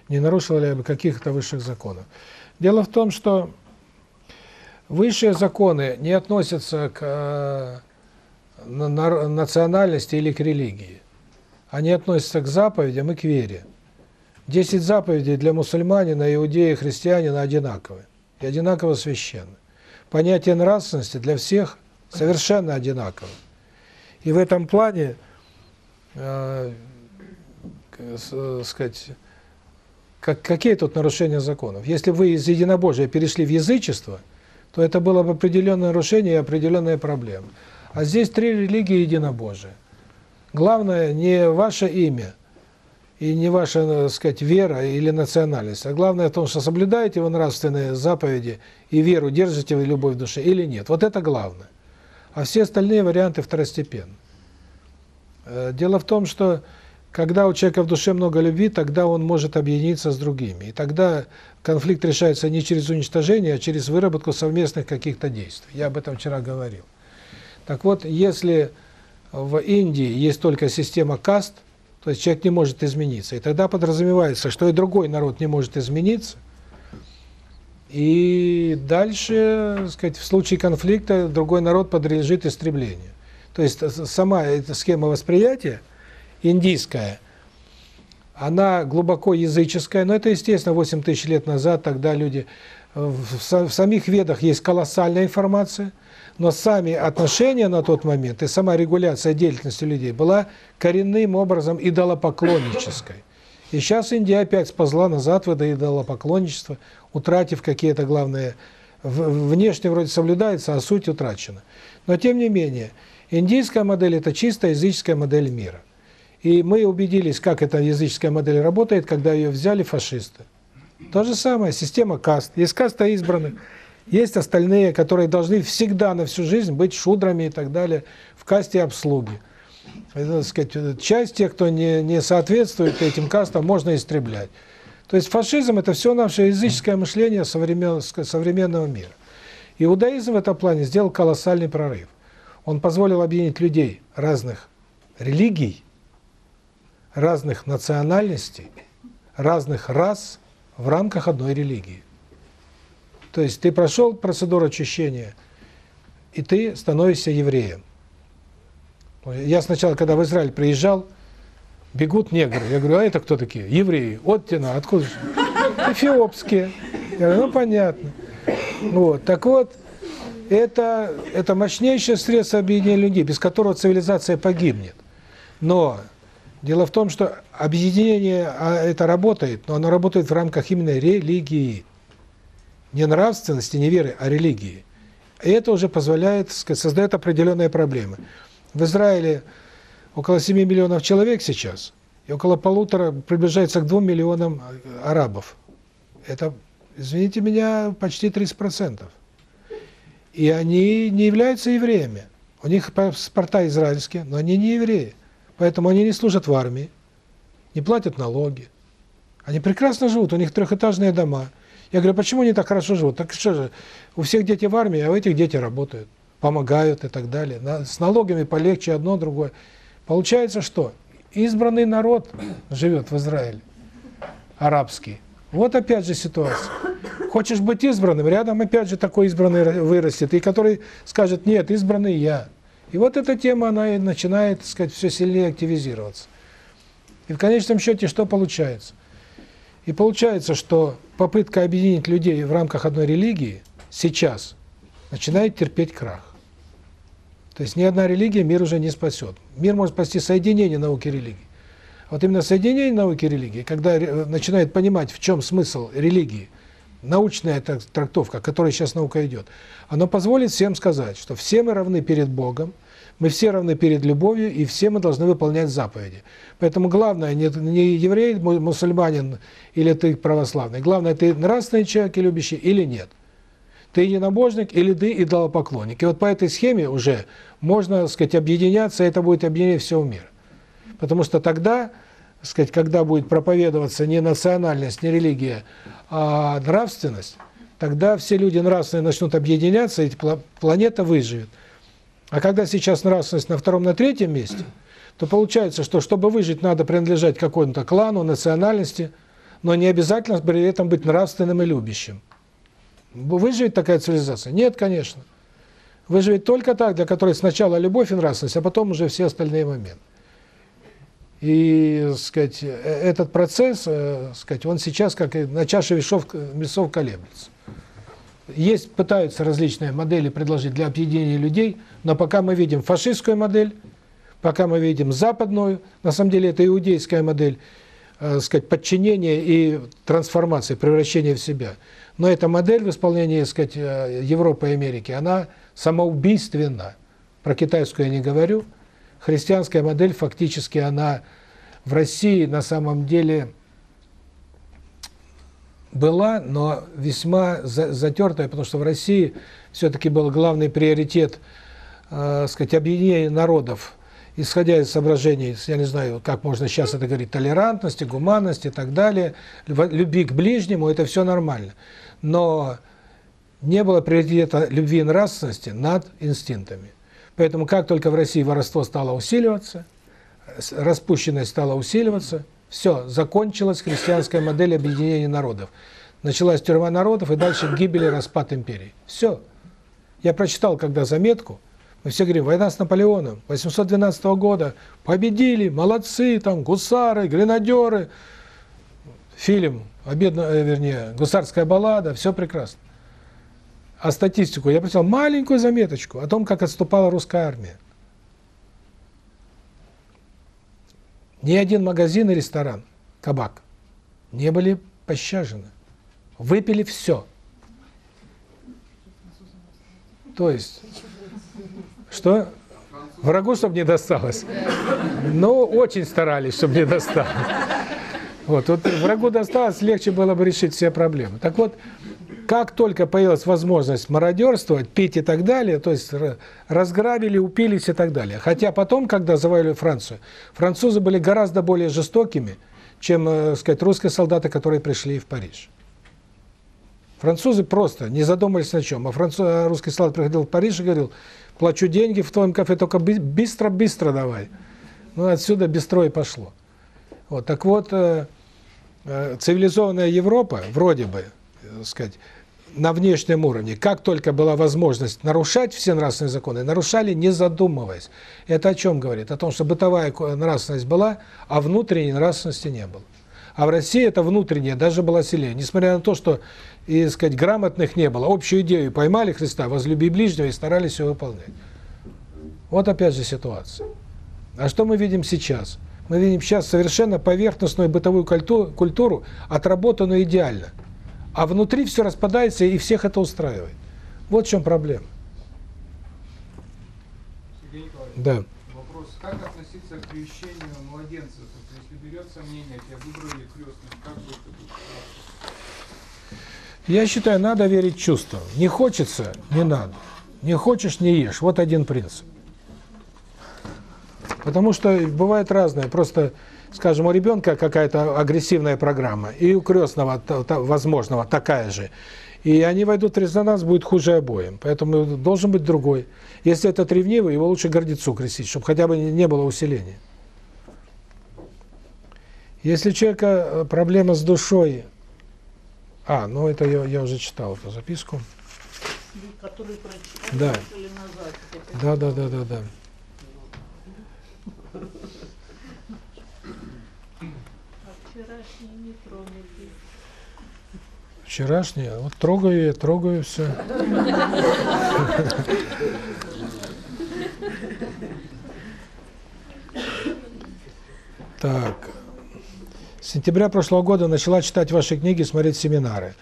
Не нарушила ли я бы каких-то высших законов? Дело в том, что высшие законы не относятся к э, национальности или к религии. Они относятся к заповедям и к вере. Десять заповедей для мусульманина, иудея и христианина одинаковы. И одинаково священны понятие нравственности для всех совершенно одинаково. И в этом плане, э, э, сказать, как, какие тут нарушения законов? Если вы из единобожия перешли в язычество, то это было бы определенное нарушение и определенная проблема. А здесь три религии единобожия. Главное не ваше имя, и не ваша, так э, сказать, вера или национальность, а главное в том, что соблюдаете вы нравственные заповеди и веру, держите вы любовь в душе или нет. Вот это главное. А все остальные варианты второстепенны. Э, дело в том, что когда у человека в душе много любви, тогда он может объединиться с другими. И тогда конфликт решается не через уничтожение, а через выработку совместных каких-то действий. Я об этом вчера говорил. Так вот, если в Индии есть только система каст – то есть человек не может измениться. И тогда подразумевается, что и другой народ не может измениться. И дальше, сказать, в случае конфликта другой народ подлежит истреблению. То есть сама эта схема восприятия индийская, она глубоко языческая, но это, естественно, 8 тысяч лет назад тогда люди... В самих ведах есть колоссальная информация – но сами отношения на тот момент и сама регуляция деятельности людей была коренным образом идолопоклоннической. И сейчас Индия опять сползла назад в это идолопоклонничество, утратив какие-то главные... Внешне вроде соблюдается, а суть утрачена. Но тем не менее, индийская модель – это чисто языческая модель мира. И мы убедились, как эта языческая модель работает, когда ее взяли фашисты. То же самое, система каст. Есть каста избранных. Есть остальные, которые должны всегда на всю жизнь быть шудрами и так далее в касте обслуги. Это, сказать, часть тех, кто не, не соответствует этим кастам, можно истреблять. То есть фашизм – это все наше языческое мышление современ, современного мира. Иудаизм в этом плане сделал колоссальный прорыв. Он позволил объединить людей разных религий, разных национальностей, разных рас в рамках одной религии. То есть ты прошел процедуру очищения, и ты становишься евреем. Я сначала, когда в Израиль приезжал, бегут негры. Я говорю, а это кто такие? Евреи. Вот тена, откуда же? Эфиопские. Я говорю, ну понятно. Вот. Так вот, это, это мощнейшее средство объединения людей, без которого цивилизация погибнет. Но дело в том, что объединение а, это работает, но оно работает в рамках именно религии не нравственности, не веры, а религии. И это уже позволяет, сказать, создает определенные проблемы. В Израиле около 7 миллионов человек сейчас, и около полутора приближается к 2 миллионам э, арабов. Это, извините меня, почти 30%. И они не являются евреями. У них паспорта израильские, но они не евреи. Поэтому они не служат в армии, не платят налоги. Они прекрасно живут, у них трехэтажные дома. Я говорю, почему они так хорошо живут? Так что же, у всех дети в армии, а у этих дети работают, помогают и так далее. С налогами полегче одно, другое. Получается что? Избранный народ живет в Израиле, арабский. Вот опять же ситуация. Хочешь быть избранным, рядом опять же такой избранный вырастет, и который скажет, нет, избранный я. И вот эта тема, она и начинает, так сказать, все сильнее активизироваться. И в конечном счете что получается? И получается, что попытка объединить людей в рамках одной религии сейчас начинает терпеть крах. То есть ни одна религия мир уже не спасет. Мир может спасти соединение науки и религии. Вот именно соединение науки и религии, когда начинает понимать, в чем смысл религии, научная трактовка, которой сейчас наука идет, оно позволит всем сказать, что все мы равны перед Богом, Мы все равны перед любовью, и все мы должны выполнять заповеди. Поэтому главное не, не еврей, мусульманин или ты православный. Главное, ты нравственный человек и любящий или нет. Ты единобожник или ты идолопоклонник. И вот по этой схеме уже можно, так сказать, объединяться, и это будет объединение всего мира. Потому что тогда, так сказать, когда будет проповедоваться не национальность, не религия, а нравственность, тогда все люди нравственные начнут объединяться, и планета выживет. А когда сейчас нравственность на втором, на третьем месте, то получается, что чтобы выжить, надо принадлежать какому-то клану, национальности, но не обязательно при этом быть нравственным и любящим. Выживет такая цивилизация? Нет, конечно. Выживет только так, для которой сначала любовь и нравственность, а потом уже все остальные моменты. И, сказать, э, этот процесс, э, сказать, он сейчас как на чаше весов, весов колеблется. Есть, пытаются различные модели предложить для объединения людей, но пока мы видим фашистскую модель, пока мы видим западную, на самом деле это иудейская модель, э, сказать, подчинения и трансформации, превращения в себя. Но эта модель в исполнении, сказать, э, Европы и Америки, она самоубийственна. Про китайскую я не говорю. Христианская модель фактически она в России на самом деле была, но весьма затертая, потому что в России все-таки был главный приоритет, э, сказать, объединение народов, исходя из соображений, я не знаю, как можно сейчас это говорить, толерантности, гуманности и так далее, любви к ближнему, это все нормально. Но не было приоритета любви и нравственности над инстинктами. Поэтому как только в России воровство стало усиливаться, распущенность стала усиливаться – все, закончилась христианская модель объединения народов. Началась тюрьма народов и дальше гибель и распад империи. Все. Я прочитал когда заметку, мы все говорим, война с Наполеоном, 812 года, победили, молодцы, там, гусары, гренадеры, фильм, обедно, э, вернее, гусарская баллада, все прекрасно. А статистику я прочитал маленькую заметочку о том, как отступала русская армия. Ни один магазин и ресторан, кабак не были пощажены. Выпили все. То есть, что? Врагу, чтобы не досталось. Но очень старались, чтобы не досталось. Вот, вот врагу досталось, легче было бы решить все проблемы. Так вот, как только появилась возможность мародерствовать, пить и так далее, то есть разграбили, упились и так далее. Хотя потом, когда завоевали Францию, французы были гораздо более жестокими, чем, э, сказать, русские солдаты, которые пришли в Париж. Французы просто не задумались на чем. А француз, а русский солдат приходил в Париж и говорил, плачу деньги в твоем кафе, только быстро-быстро давай. Ну, отсюда бистро и пошло. Вот, так вот, э, э, цивилизованная Европа, вроде бы, сказать, на внешнем уровне, как только была возможность нарушать все нравственные законы, нарушали, не задумываясь. Это о чем говорит? О том, что бытовая нравственность была, а внутренней нравственности не было. А в России это внутреннее даже было сильнее. Несмотря на то, что, и, сказать, грамотных не было, общую идею поймали Христа, возлюби ближнего и старались ее выполнять. Вот опять же ситуация. А что мы видим сейчас? Мы видим сейчас совершенно поверхностную бытовую культуру, отработанную идеально а внутри все распадается, и всех это устраивает. Вот в чем проблема. Сергей Николаевич, да. вопрос, как относиться к крещению младенцев? Если берет сомнение, тебя выбрали крестным, как бы это будет? Я считаю, надо верить чувствам. Не хочется – не надо. Не хочешь – не ешь. Вот один принцип. Потому что бывает разное. Просто скажем, у ребенка какая-то агрессивная программа, и у крестного, возможного, такая же. И они войдут в резонанс, будет хуже обоим. Поэтому должен быть другой. Если это ревнивый, его лучше гордецу крестить, чтобы хотя бы не было усиления. Если у человека э, проблема с душой... А, ну это я, я уже читал эту записку. Да. Да, да, да, да, да. Вчерашние? Вот трогаю я, трогаю все. Так. С сентября прошлого года начала читать ваши книги, смотреть семинары.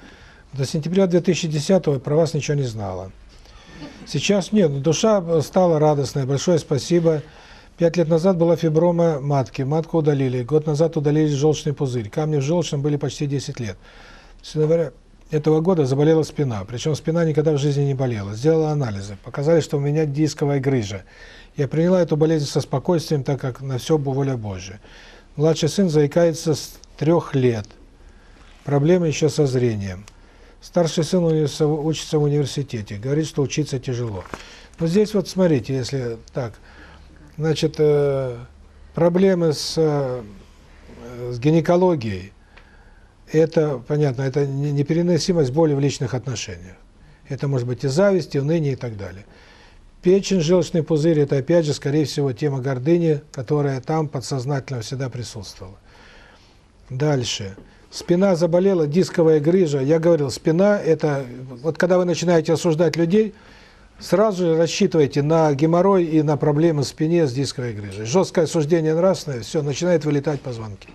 До сентября 2010 про вас ничего не знала. Сейчас нет, душа стала радостной, большое спасибо. Пять лет назад была фиброма матки, матку удалили. Год назад удалили желчный пузырь. Камни в желчном были почти 10 лет. С января этого года заболела спина. Причем спина никогда в жизни не болела. Сделала анализы. Показали, что у меня дисковая грыжа. Я приняла эту болезнь со спокойствием, так как на все воля Божья. Младший сын заикается с трех лет. Проблемы еще со зрением. Старший сын учится в университете. Говорит, что учиться тяжело. Но здесь вот смотрите, если так, значит, э, проблемы с, э, с гинекологией, это, понятно, это непереносимость боли в личных отношениях. Это может быть и зависть, и уныние, и так далее. Печень, желчный пузырь – это, опять же, скорее всего, тема гордыни, которая там подсознательно всегда присутствовала. Дальше. Спина заболела, дисковая грыжа. Я говорил, спина – это… Вот когда вы начинаете осуждать людей, сразу же рассчитывайте на геморрой и на проблемы в спине с дисковой грыжей. Жесткое осуждение нравственное, все, начинает вылетать позвонки.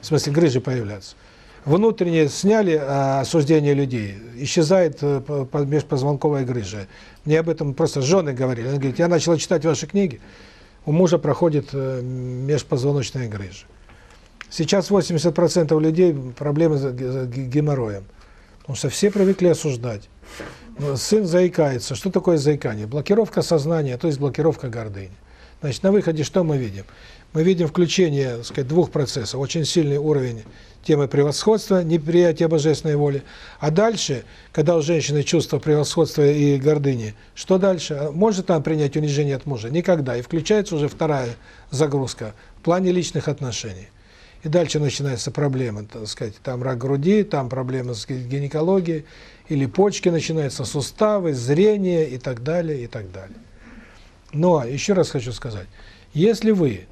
В смысле, грыжи появляться внутренне сняли а, осуждение людей, исчезает э, межпозвонковая грыжа. Мне об этом просто жены говорили. Она говорит, я начала читать ваши книги, у мужа проходит э, межпозвоночная грыжа. Сейчас 80% людей проблемы с геморроем, потому что все привыкли осуждать. Сын заикается. Что такое заикание? Блокировка сознания, то есть блокировка гордыни. Значит, на выходе что мы видим? Мы видим включение, так сказать, двух процессов, очень сильный уровень темы превосходства, неприятия божественной воли. А дальше, когда у женщины чувство превосходства и гордыни, что дальше? Может она принять унижение от мужа? Никогда. И включается уже вторая загрузка в плане личных отношений. И дальше начинаются проблемы, так сказать, там рак груди, там проблемы с гинекологией, или почки начинаются, суставы, зрение и так далее, и так далее. Но, еще раз хочу сказать, если вы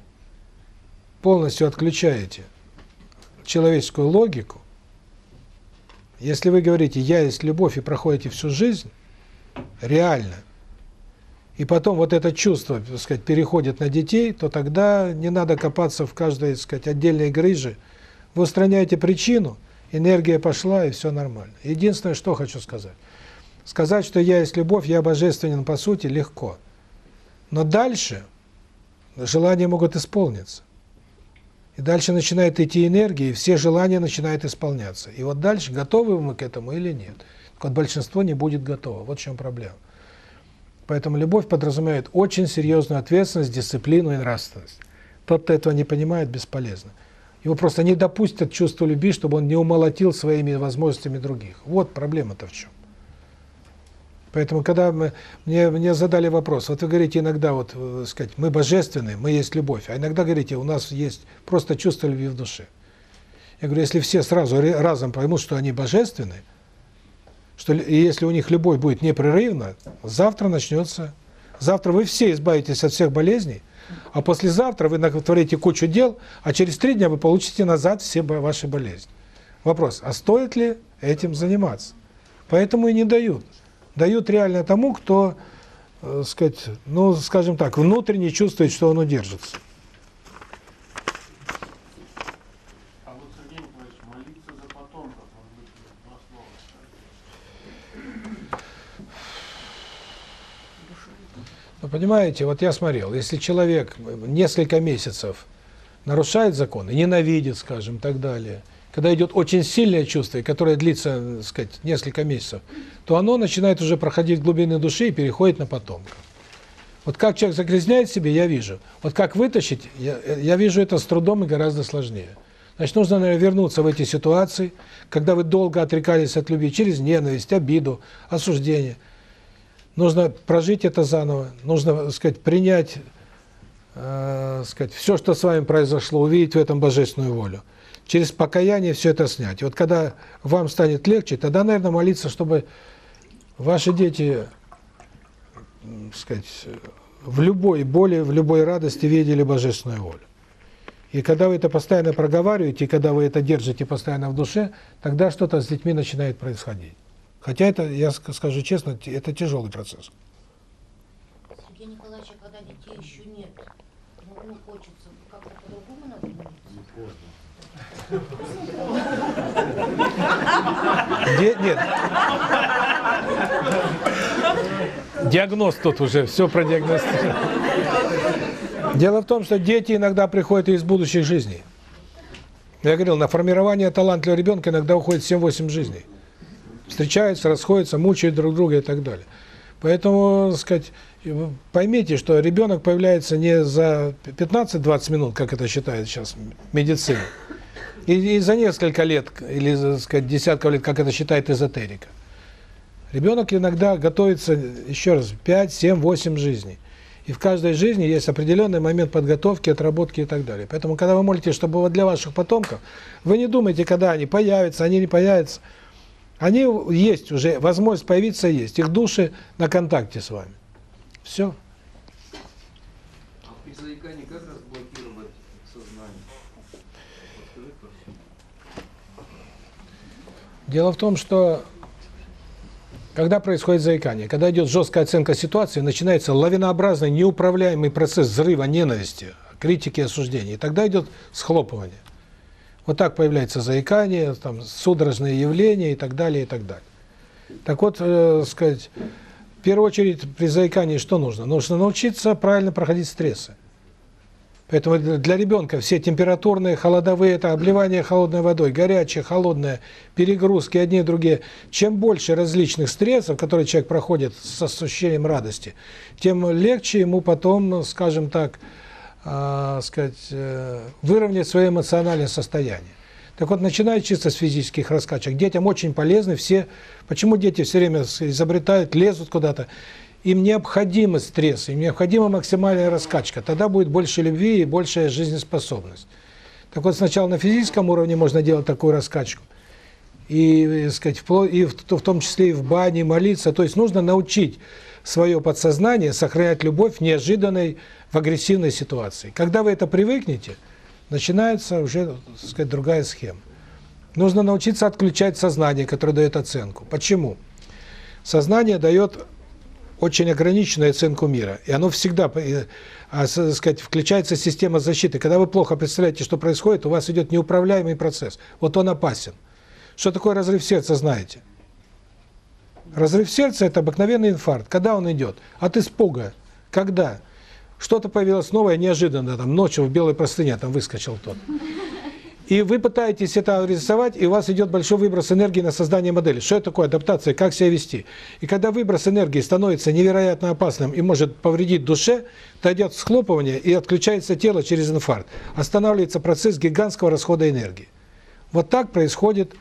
полностью отключаете человеческую логику, если вы говорите «я есть любовь» и проходите всю жизнь, реально, и потом вот это чувство, так сказать, переходит на детей, то тогда не надо копаться в каждой, так сказать, отдельной грыже. Вы устраняете причину, энергия пошла, и все нормально. Единственное, что хочу сказать. Сказать, что я есть любовь, я божественен по сути, легко. Но дальше желания могут исполниться. И дальше начинает идти энергия, и все желания начинают исполняться. И вот дальше, готовы мы к этому или нет. Так вот большинство не будет готово. Вот в чем проблема. Поэтому любовь подразумевает очень серьезную ответственность, дисциплину и нравственность. Тот, кто этого не понимает, бесполезно. Его просто не допустят чувство любви, чтобы он не умолотил своими возможностями других. Вот проблема-то в чем. Поэтому, когда мы, мне, мне задали вопрос, вот вы говорите иногда, вот, э, сказать, мы божественны, мы есть любовь, а иногда говорите, у нас есть просто чувство любви в душе. Я говорю, если все сразу разом поймут, что они божественны, что и если у них любовь будет непрерывна, завтра начнется, завтра вы все избавитесь от всех болезней, а послезавтра вы натворите кучу дел, а через три дня вы получите назад все ваши болезни. Вопрос, а стоит ли этим заниматься? Поэтому и не дают дают реально тому, кто, э, сказать, ну, скажем так, внутренне чувствует, что он удержится. А Ну, понимаете, вот я смотрел, если человек несколько месяцев нарушает закон, ненавидит, скажем, так далее – когда идет очень сильное чувство, которое длится, так сказать, несколько месяцев, то оно начинает уже проходить в глубины души и переходит на потомка. Вот как человек загрязняет себе, я вижу. Вот как вытащить, я, я вижу это с трудом и гораздо сложнее. Значит, нужно, наверное, вернуться в эти ситуации, когда вы долго отрекались от любви через ненависть, обиду, осуждение. Нужно прожить это заново, нужно, так сказать, принять, э, сказать, все, что с вами произошло, увидеть в этом божественную волю через покаяние все это снять. Вот когда вам станет легче, тогда, наверное, молиться, чтобы ваши дети, сказать, в любой боли, в любой радости видели божественную волю. И когда вы это постоянно проговариваете, и когда вы это держите постоянно в душе, тогда что-то с детьми начинает происходить. Хотя это, я скажу честно, это тяжелый процесс. Сергей Николаевич, а когда детей еще нет, ну, ну хочется как-то по-другому надо молиться? Где, нет. Диагноз тут уже, все продиагностировал. Дело в том, что дети иногда приходят из будущих жизней. Я говорил, на формирование талантливого ребенка иногда уходит 7-8 жизней. Встречаются, расходятся, мучают друг друга и так далее. Поэтому, так сказать, поймите, что ребенок появляется не за 15-20 минут, как это считает сейчас медицина, и, и за несколько лет, или, так сказать, десятков лет, как это считает эзотерика. Ребенок иногда готовится, еще раз, 5, 7, 8 жизней. И в каждой жизни есть определенный момент подготовки, отработки и так далее. Поэтому, когда вы молитесь, чтобы вот для ваших потомков, вы не думайте, когда они появятся, они не появятся. Они есть уже, возможность появиться есть. Их души на контакте с вами. Все. При заикании как Дело в том, что когда происходит заикание, когда идет жесткая оценка ситуации, начинается лавинообразный, неуправляемый процесс взрыва ненависти, критики и осуждения. И тогда идет схлопывание. Вот так появляется заикание, там, судорожные явления и так далее, и так далее. Так вот, э, сказать, в первую очередь при заикании что нужно? Нужно научиться правильно проходить стрессы. Поэтому для ребенка все температурные, холодовые, это обливание холодной водой, горячее, холодное, перегрузки, одни и другие. Чем больше различных стрессов, которые человек проходит с ощущением радости, тем легче ему потом, скажем так, э, сказать, э, выровнять свое эмоциональное состояние. Так вот, начиная чисто с физических раскачек, детям очень полезны все... Почему дети все время изобретают, лезут куда-то? Им необходимы стресс, им необходима максимальная раскачка. Тогда будет больше любви и большая жизнеспособность. Так вот, сначала на физическом уровне можно делать такую раскачку. И, сказать, и в, в том числе и в бане, молиться. То есть нужно научить свое подсознание сохранять любовь в неожиданной, в агрессивной ситуации. Когда вы это привыкнете, начинается уже, так сказать, другая схема. Нужно научиться отключать сознание, которое дает оценку. Почему? Сознание дает очень ограниченную оценку мира, и оно всегда, а, сказать, включается система защиты. Когда вы плохо представляете, что происходит, у вас идет неуправляемый процесс. Вот он опасен. Что такое разрыв сердца, знаете? Разрыв сердца – это обыкновенный инфаркт. Когда он идет? От испуга. Когда? Что-то появилось новое, неожиданно, там, ночью в белой простыне там выскочил тот. И вы пытаетесь это рисовать, и у вас идет большой выброс энергии на создание модели. Что это такое адаптация, как себя вести? И когда выброс энергии становится невероятно опасным и может повредить душе, то идет схлопывание и отключается тело через инфаркт. Останавливается процесс гигантского расхода энергии. Вот так происходит,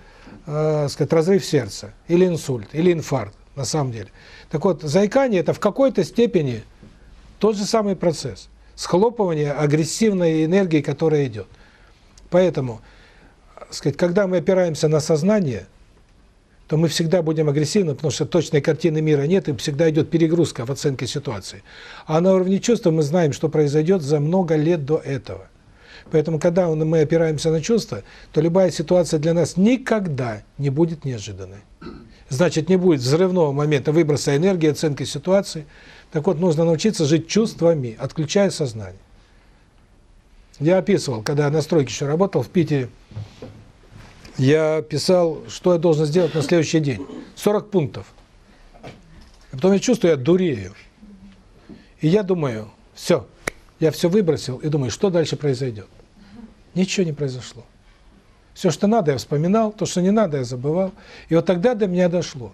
э, сказать, разрыв сердца, или инсульт, или инфаркт, на самом деле. Так вот, заикание – это в какой-то степени тот же самый процесс. Схлопывание агрессивной энергии, которая идет. Поэтому, сказать, когда мы опираемся на сознание, то мы всегда будем агрессивны, потому что точной картины мира нет, и всегда идет перегрузка в оценке ситуации. А на уровне чувства мы знаем, что произойдет за много лет до этого. Поэтому, когда мы опираемся на чувства, то любая ситуация для нас никогда не будет неожиданной. Значит, не будет взрывного момента выброса энергии, оценки ситуации. Так вот, нужно научиться жить чувствами, отключая сознание. Я описывал, когда на стройке еще работал в Питере, я писал, что я должен сделать на следующий день. 40 пунктов. А потом я чувствую, я дурею. И я думаю, все, я все выбросил и думаю, что дальше произойдет. Ничего не произошло. Все, что надо, я вспоминал, то, что не надо, я забывал. И вот тогда до меня дошло.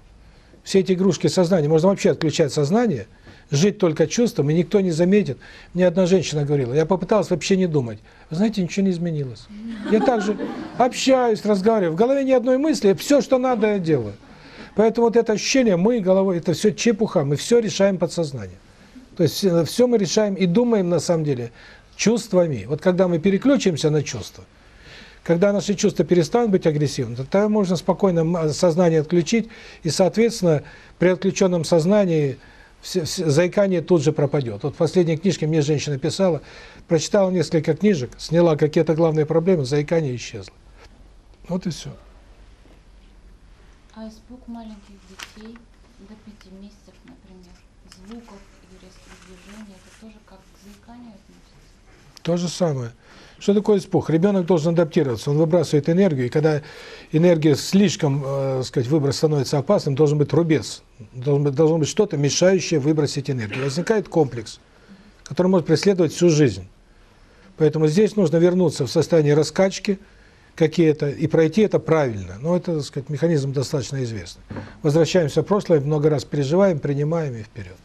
Все эти игрушки сознания, можно вообще отключать сознание – жить только чувством, и никто не заметит. Мне одна женщина говорила, я попыталась вообще не думать. Вы знаете, ничего не изменилось. Я также общаюсь, разговариваю. В голове ни одной мысли, все, что надо, я делаю. Поэтому вот это ощущение, мы головой, это все чепуха, мы все решаем подсознанием. То есть э, все мы решаем и думаем на самом деле чувствами. Вот когда мы переключимся на чувства, когда наши чувства перестанут быть агрессивными, тогда можно спокойно сознание отключить, и, соответственно, при отключенном сознании все, все, заикание тут же пропадет. Вот в последней книжке мне женщина писала, прочитала несколько книжек, сняла какие-то главные проблемы, заикание исчезло. Вот и все. А испуг маленьких детей до пяти месяцев, например, звуков и резких движений, это тоже как к заиканию относится? То же самое. Что такое испуг? Ребенок должен адаптироваться, он выбрасывает энергию, и когда энергия слишком, э, сказать, выброс становится опасным, должен быть рубец, должен быть, должно быть что-то, мешающее выбросить энергию. Возникает комплекс, который может преследовать всю жизнь. Поэтому здесь нужно вернуться в состояние раскачки какие-то и пройти это правильно. Но это, так сказать, механизм достаточно известный. Возвращаемся в прошлое, много раз переживаем, принимаем и вперед.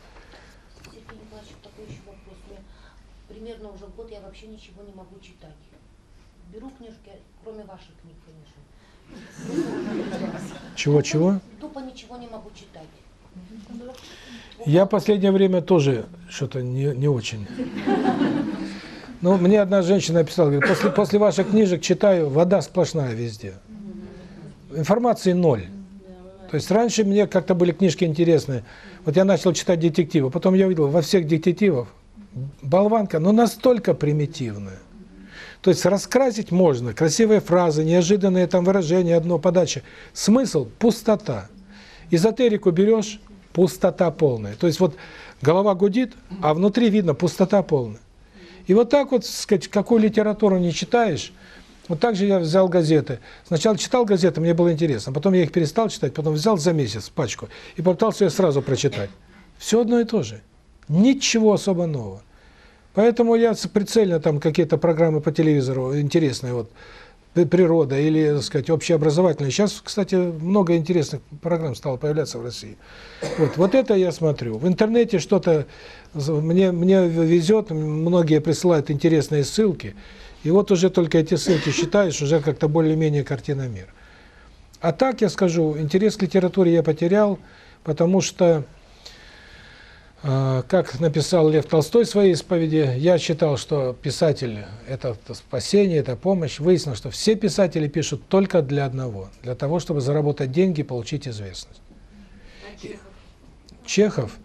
Сергей Николаевич, такой еще вопрос. Я примерно уже год я вообще ничего не могу читать. Беру книжки, кроме ваших книг, конечно. Чего-чего? Тупо ничего не могу читать. Я последнее время тоже что-то не, не очень. Ну, мне одна женщина написала, говорит, после, после ваших книжек читаю, вода сплошная везде. Информации ноль. То есть раньше мне как-то были книжки интересные. Вот я начал читать детективы, потом я увидел во всех детективах болванка, но настолько примитивная. То есть раскрасить можно, красивые фразы, неожиданные там выражения, одно, подача. Смысл – пустота. Эзотерику берешь – пустота полная. То есть вот голова гудит, а внутри видно пустота полная. И вот так вот, сказать, какую литературу не читаешь, вот так же я взял газеты. Сначала читал газеты, мне было интересно, потом я их перестал читать, потом взял за месяц пачку и попытался ее сразу прочитать. Все одно и то же. Ничего особо нового. Поэтому я прицельно там какие-то программы по телевизору интересные, вот, природа или, так сказать, общеобразовательные. Сейчас, кстати, много интересных программ стало появляться в России. Вот, вот это я смотрю. В интернете что-то мне мне везет, многие присылают интересные ссылки. И вот уже только эти ссылки читаешь, уже как-то более-менее картина мира. А так я скажу, интерес к литературе я потерял, потому что как написал Лев Толстой в своей исповеди, я считал, что писатель – это спасение, это помощь. Выяснилось, что все писатели пишут только для одного – для того, чтобы заработать деньги получить известность. Чехов?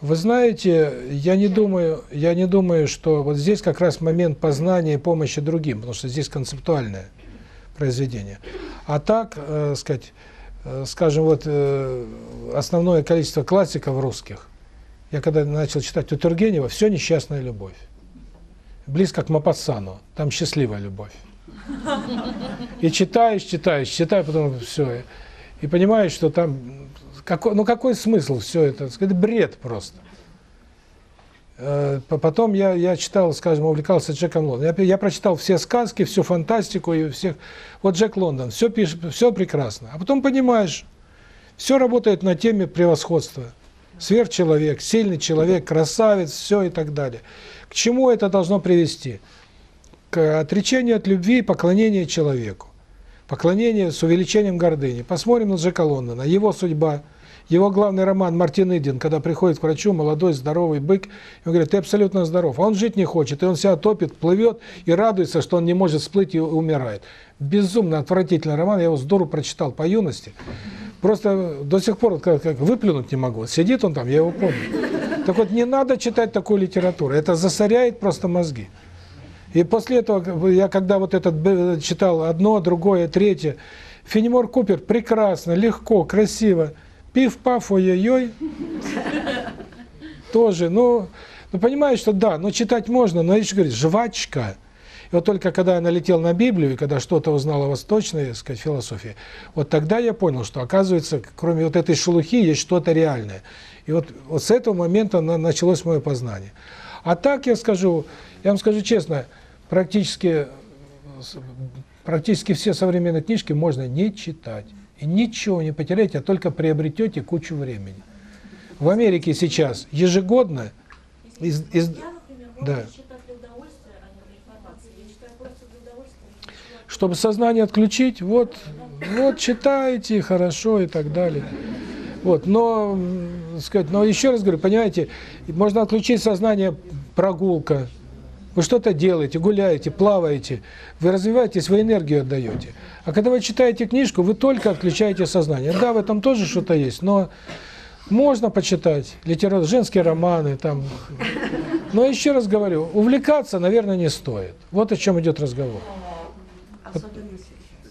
Вы знаете, я не думаю, я не думаю, что вот здесь как раз момент познания и помощи другим, потому что здесь концептуальное произведение. А так, э, сказать, э, скажем, вот э, основное количество классиков русских я когда начал читать у Тургенева, все несчастная любовь. Близко к Мапассану, там счастливая любовь. И читаешь, читаешь, читаешь, потом все. И понимаешь, что там, какой, ну какой смысл все это? Это бред просто. Э, потом я, я читал, скажем, увлекался Джеком Лондоном. Я, я прочитал все сказки, всю фантастику и всех. Вот Джек Лондон, все пишет, все прекрасно. А потом понимаешь, все работает на теме превосходства сверхчеловек, сильный человек, красавец, все и так далее. К чему это должно привести? К отречению от любви и поклонению человеку. Поклонение с увеличением гордыни. Посмотрим на Джека Лондона, его судьба, его главный роман «Мартин Иден», когда приходит к врачу молодой здоровый бык, и он говорит, ты абсолютно здоров, а он жить не хочет, и он себя топит, плывет и радуется, что он не может всплыть и умирает. Безумно отвратительный роман, я его здорово прочитал по юности. Просто до сих пор как, как выплюнуть не могу. Сидит он там, я его помню. Так вот, не надо читать такую литературу. Это засоряет просто мозги. И после этого, я когда вот этот читал одно, другое, третье, Фенемор Купер прекрасно, легко, красиво. Пиф-паф, ой-ой-ой. Тоже, ну, ну, понимаешь, что да, но читать можно, но я еще говорю, жвачка – и вот только когда я налетел на Библию, и когда что-то узнал о восточной, так сказать, философии, вот тогда я понял, что, оказывается, кроме вот этой шелухи, есть что-то реальное. И вот, вот с этого момента началось мое познание. А так я скажу, я вам скажу честно, практически, практически все современные книжки можно не читать. И ничего не потеряете, а только приобретете кучу времени. В Америке сейчас ежегодно из, из, да, чтобы сознание отключить, вот, вот читайте, хорошо и так далее. Вот, но, сказать, но еще раз говорю, понимаете, можно отключить сознание прогулка, вы что-то делаете, гуляете, плаваете, вы развиваетесь, вы энергию отдаете. А когда вы читаете книжку, вы только отключаете сознание. Да, в этом тоже что-то есть, но можно почитать литературу, женские романы, там. Но еще раз говорю, увлекаться, наверное, не стоит. Вот о чем идет разговор.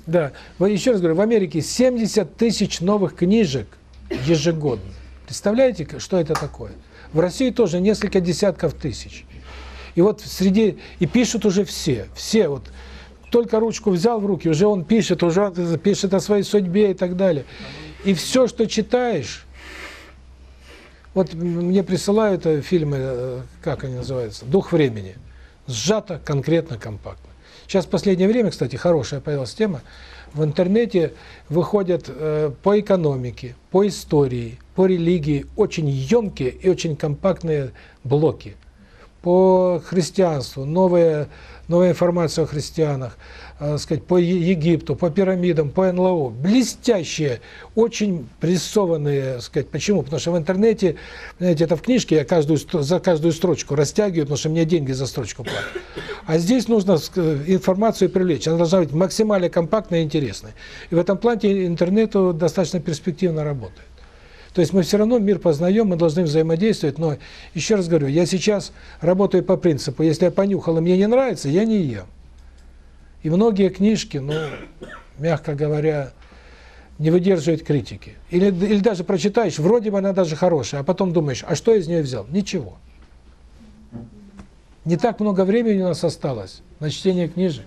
Да. Еще раз говорю, в Америке 70 тысяч новых книжек ежегодно. Представляете, что это такое? В России тоже несколько десятков тысяч. И вот среди... И пишут уже все. Все вот. Только ручку взял в руки, уже он пишет, уже он пишет о своей судьбе и так далее. И все, что читаешь... Вот мне присылают э, фильмы, э, как они называются, «Дух времени». Сжато, конкретно, компактно. Сейчас в последнее время, кстати, хорошая появилась тема. В интернете выходят э, по экономике, по истории, по религии очень емкие и очень компактные блоки. По христианству, новая, новая информация о христианах, э, сказать, по Египту, по пирамидам, по НЛО. Блестящие, очень прессованные, сказать, почему? Потому что в интернете, знаете, это в книжке, я каждую, за каждую строчку растягиваю, потому что мне деньги за строчку платят. А здесь нужно информацию привлечь, она должна быть максимально компактной и интересной. И в этом плане интернету достаточно перспективно работает. То есть мы все равно мир познаем, мы должны взаимодействовать, но еще раз говорю, я сейчас работаю по принципу, если я понюхал и мне не нравится, я не ем. И многие книжки, ну, мягко говоря, не выдерживают критики. Или, или даже прочитаешь, вроде бы она даже хорошая, а потом думаешь, а что из нее взял? Ничего. Не так много времени у нас осталось на чтение книжек.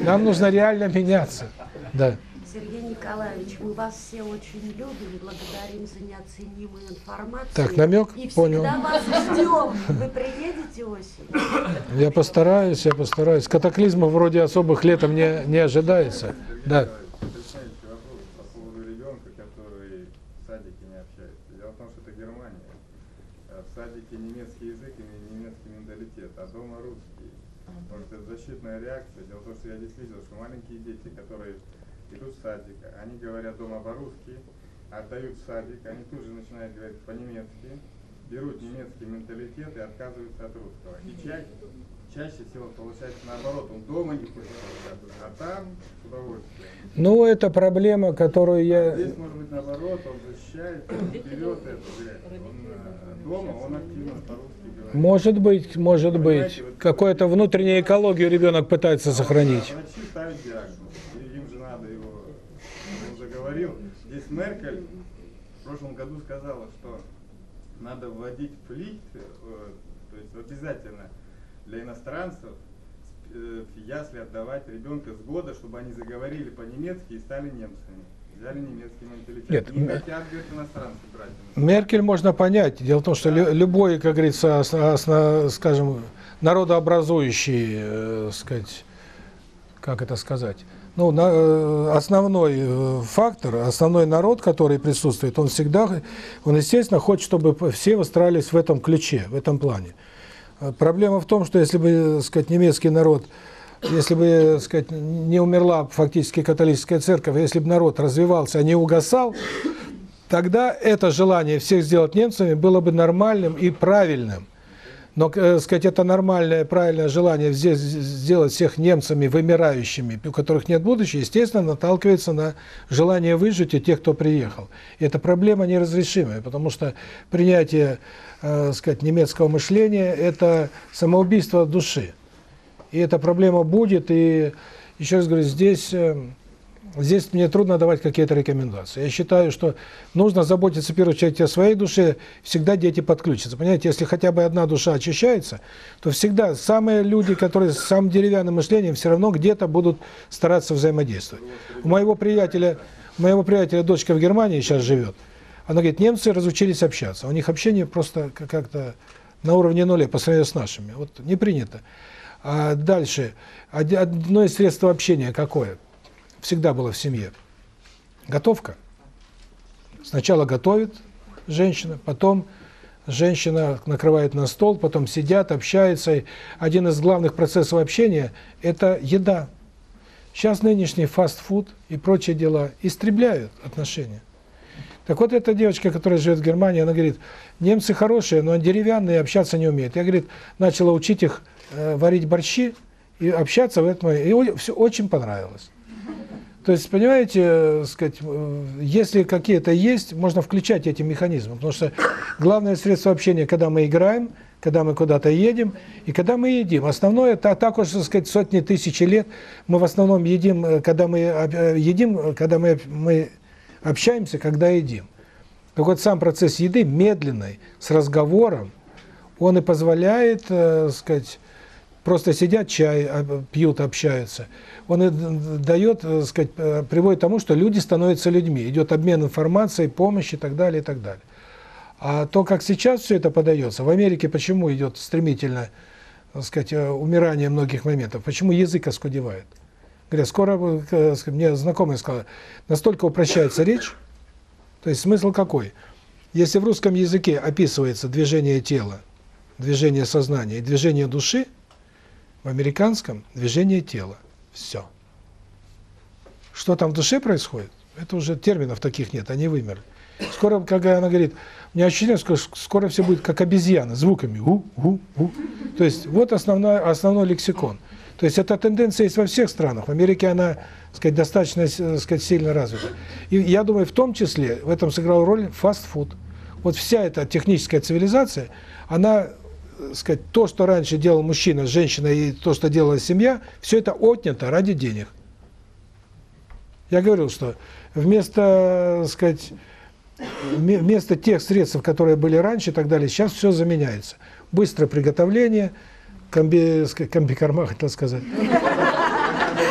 Нам нужно реально меняться. Да. Сергей Николаевич, мы вас все очень любим, благодарим за неоценимую информацию. Так, намек? И Понял. вас ждем. Вы приедете осенью? Я постараюсь, я постараюсь. Катаклизмов вроде особых летом не, не ожидается. Да. по поводу ребенка, который в садике не общается. Дело в том, что это Германия. В садике немецкий язык и немецкий менталитет, а дома русский. Может, это защитная реакция. Дело в том, что я здесь видел, что маленькие дети, которые идут в садик, они говорят дома по-русски, отдают в садик, они тут же начинают говорить по-немецки, берут немецкий менталитет и отказываются от русского. И чаще, чаще всего получается наоборот, он дома не хочет а там с удовольствием. Ну, это проблема, которую я... Здесь, может быть, наоборот, он защищает, он берет это, блядь. Он э, дома, он активно по-русски говорит. Может быть, может быть. Какую-то внутреннюю экологию ребенок пытается сохранить. Врачи ставят диагноз, и им же надо его, он уже говорил. Здесь Меркель в прошлом году сказала, что надо вводить флит, э, то есть обязательно для иностранцев э, в ясли отдавать ребенка с года, чтобы они заговорили по-немецки и стали немцами. Взяли немецкий менталитет. Нет, Не м- хотят, говорит, иностранцы брать. Меркель можно понять. Дело в том, что лю- любой, как говорится, осно- осно- скажем, народообразующий, э, сказать, как это сказать, ну, на- э, основной э, фактор, основной народ, который присутствует, он всегда, он, естественно, хочет, чтобы все выстраивались в этом ключе, в этом плане. Э, Проблема в том, что если бы, сказать, немецкий народ, если бы, сказать, не умерла фактически католическая церковь, если бы народ развивался, а не угасал, тогда это желание всех сделать немцами было бы нормальным и правильным. Но, э, сказать, это нормальное, правильное желание здесь сделать всех немцами вымирающими, у которых нет будущего, естественно, наталкивается на желание выжить у тех, кто приехал. И эта проблема неразрешимая, потому что принятие, э, сказать, немецкого мышления – это самоубийство души. И эта проблема будет, и, еще раз говорю, здесь... э, Здесь мне трудно давать какие-то рекомендации. Я считаю, что нужно заботиться в первую очередь о своей душе, всегда дети подключатся. Понимаете, если хотя бы одна душа очищается, то всегда самые люди, которые с самым деревянным мышлением, все равно где-то будут стараться взаимодействовать. У моего приятеля, у моего приятеля дочка в Германии сейчас живет. Она говорит, немцы разучились общаться. У них общение просто как- как-то на уровне нуля по сравнению с нашими. Вот не принято. А дальше, од- одно из средств общения какое? Всегда было в семье. Готовка. Сначала готовит женщина, потом женщина накрывает на стол, потом сидят, общаются. Один из главных процессов общения – это еда. Сейчас нынешний фастфуд и прочие дела истребляют отношения. Так вот, эта девочка, которая живет в Германии, она говорит, немцы хорошие, но деревянные, общаться не умеют. Я, говорит, начала учить их э, варить борщи и общаться в этом. И все очень понравилось. То есть, понимаете, э, сказать, э, если какие-то есть, можно включать эти механизмы, потому что главное средство общения, когда мы играем, когда мы куда-то едем и когда мы едим. Основное, та, так уж, так сказать, сотни тысяч лет мы в основном едим, э, когда мы едим, когда мы, мы общаемся, когда едим. Так вот, сам процесс еды медленный, с разговором, Он и позволяет, э, сказать, просто сидят, чай а, пьют, общаются. Он дает, э, сказать, э, приводит к тому, что люди становятся людьми. Идет обмен информацией, помощь и так далее, и так далее. А то, как сейчас все это подается, в Америке почему идет стремительно, так сказать, э, умирание многих моментов, почему язык оскудевает? Говорят, скоро, э, мне знакомый сказал, настолько упрощается речь, то есть смысл какой? Если в русском языке описывается движение тела, движение сознания и движение души, в американском движение тела. Все. Что там в душе происходит? Это уже терминов таких нет, они вымерли. Скоро, когда она говорит, у меня ощущение, что скоро все будет как обезьяны, звуками у, у, у. То есть вот основной, основной лексикон. То есть эта тенденция есть во всех странах. В Америке она, так сказать, достаточно, так сказать, сильно развита. И я думаю, в том числе в этом сыграл роль фастфуд. Вот вся эта техническая цивилизация, она, сказать, то, что раньше делал мужчина, женщина и то, что делала семья, все это отнято ради денег. Я говорил, что вместо, сказать, вместо тех средств, которые были раньше и так далее, сейчас все заменяется. Быстрое приготовление, комби, комбикорма, хотел сказать.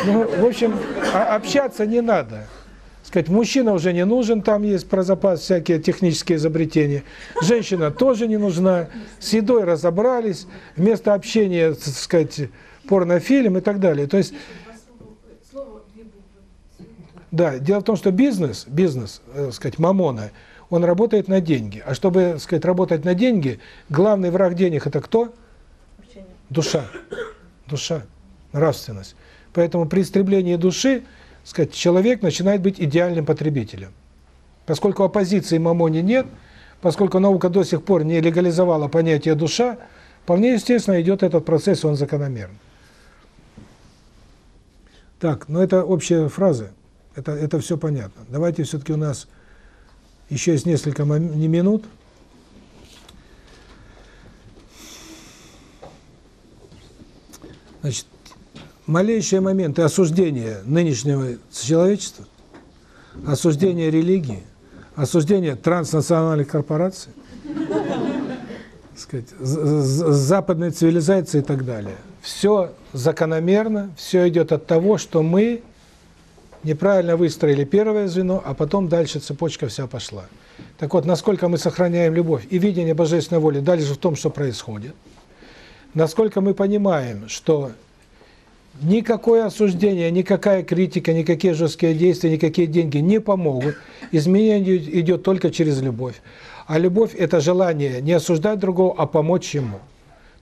Ну, в общем, общаться не надо. Сказать, мужчина уже не нужен, там есть про запас всякие технические изобретения. Женщина тоже не нужна. С едой разобрались, вместо общения, так сказать, порнофильм и так далее. То есть да, дело в том, что бизнес, бизнес, э, сказать, мамона, он работает на деньги. А чтобы, сказать, работать на деньги, главный враг денег это кто? Душа. Душа, нравственность. Поэтому при истреблении души, сказать, человек начинает быть идеальным потребителем. Поскольку оппозиции мамоне нет, поскольку наука до сих пор не легализовала понятие душа, вполне естественно идет этот процесс, он закономерный. Так, но это общие фразы. Это, это все понятно. Давайте все-таки у нас еще есть несколько минут. Значит, малейшие моменты осуждения нынешнего человечества, осуждения религии, осуждения транснациональных корпораций, сказать, западной цивилизации и так далее. Все закономерно, все идет от того, что мы неправильно выстроили первое звено, а потом дальше цепочка вся пошла. Так вот, насколько мы сохраняем любовь и видение божественной воли дальше в том, что происходит, насколько мы понимаем, что никакое осуждение, никакая критика, никакие жесткие действия, никакие деньги не помогут, изменение идет только через любовь. А любовь – это желание не осуждать другого, а помочь ему.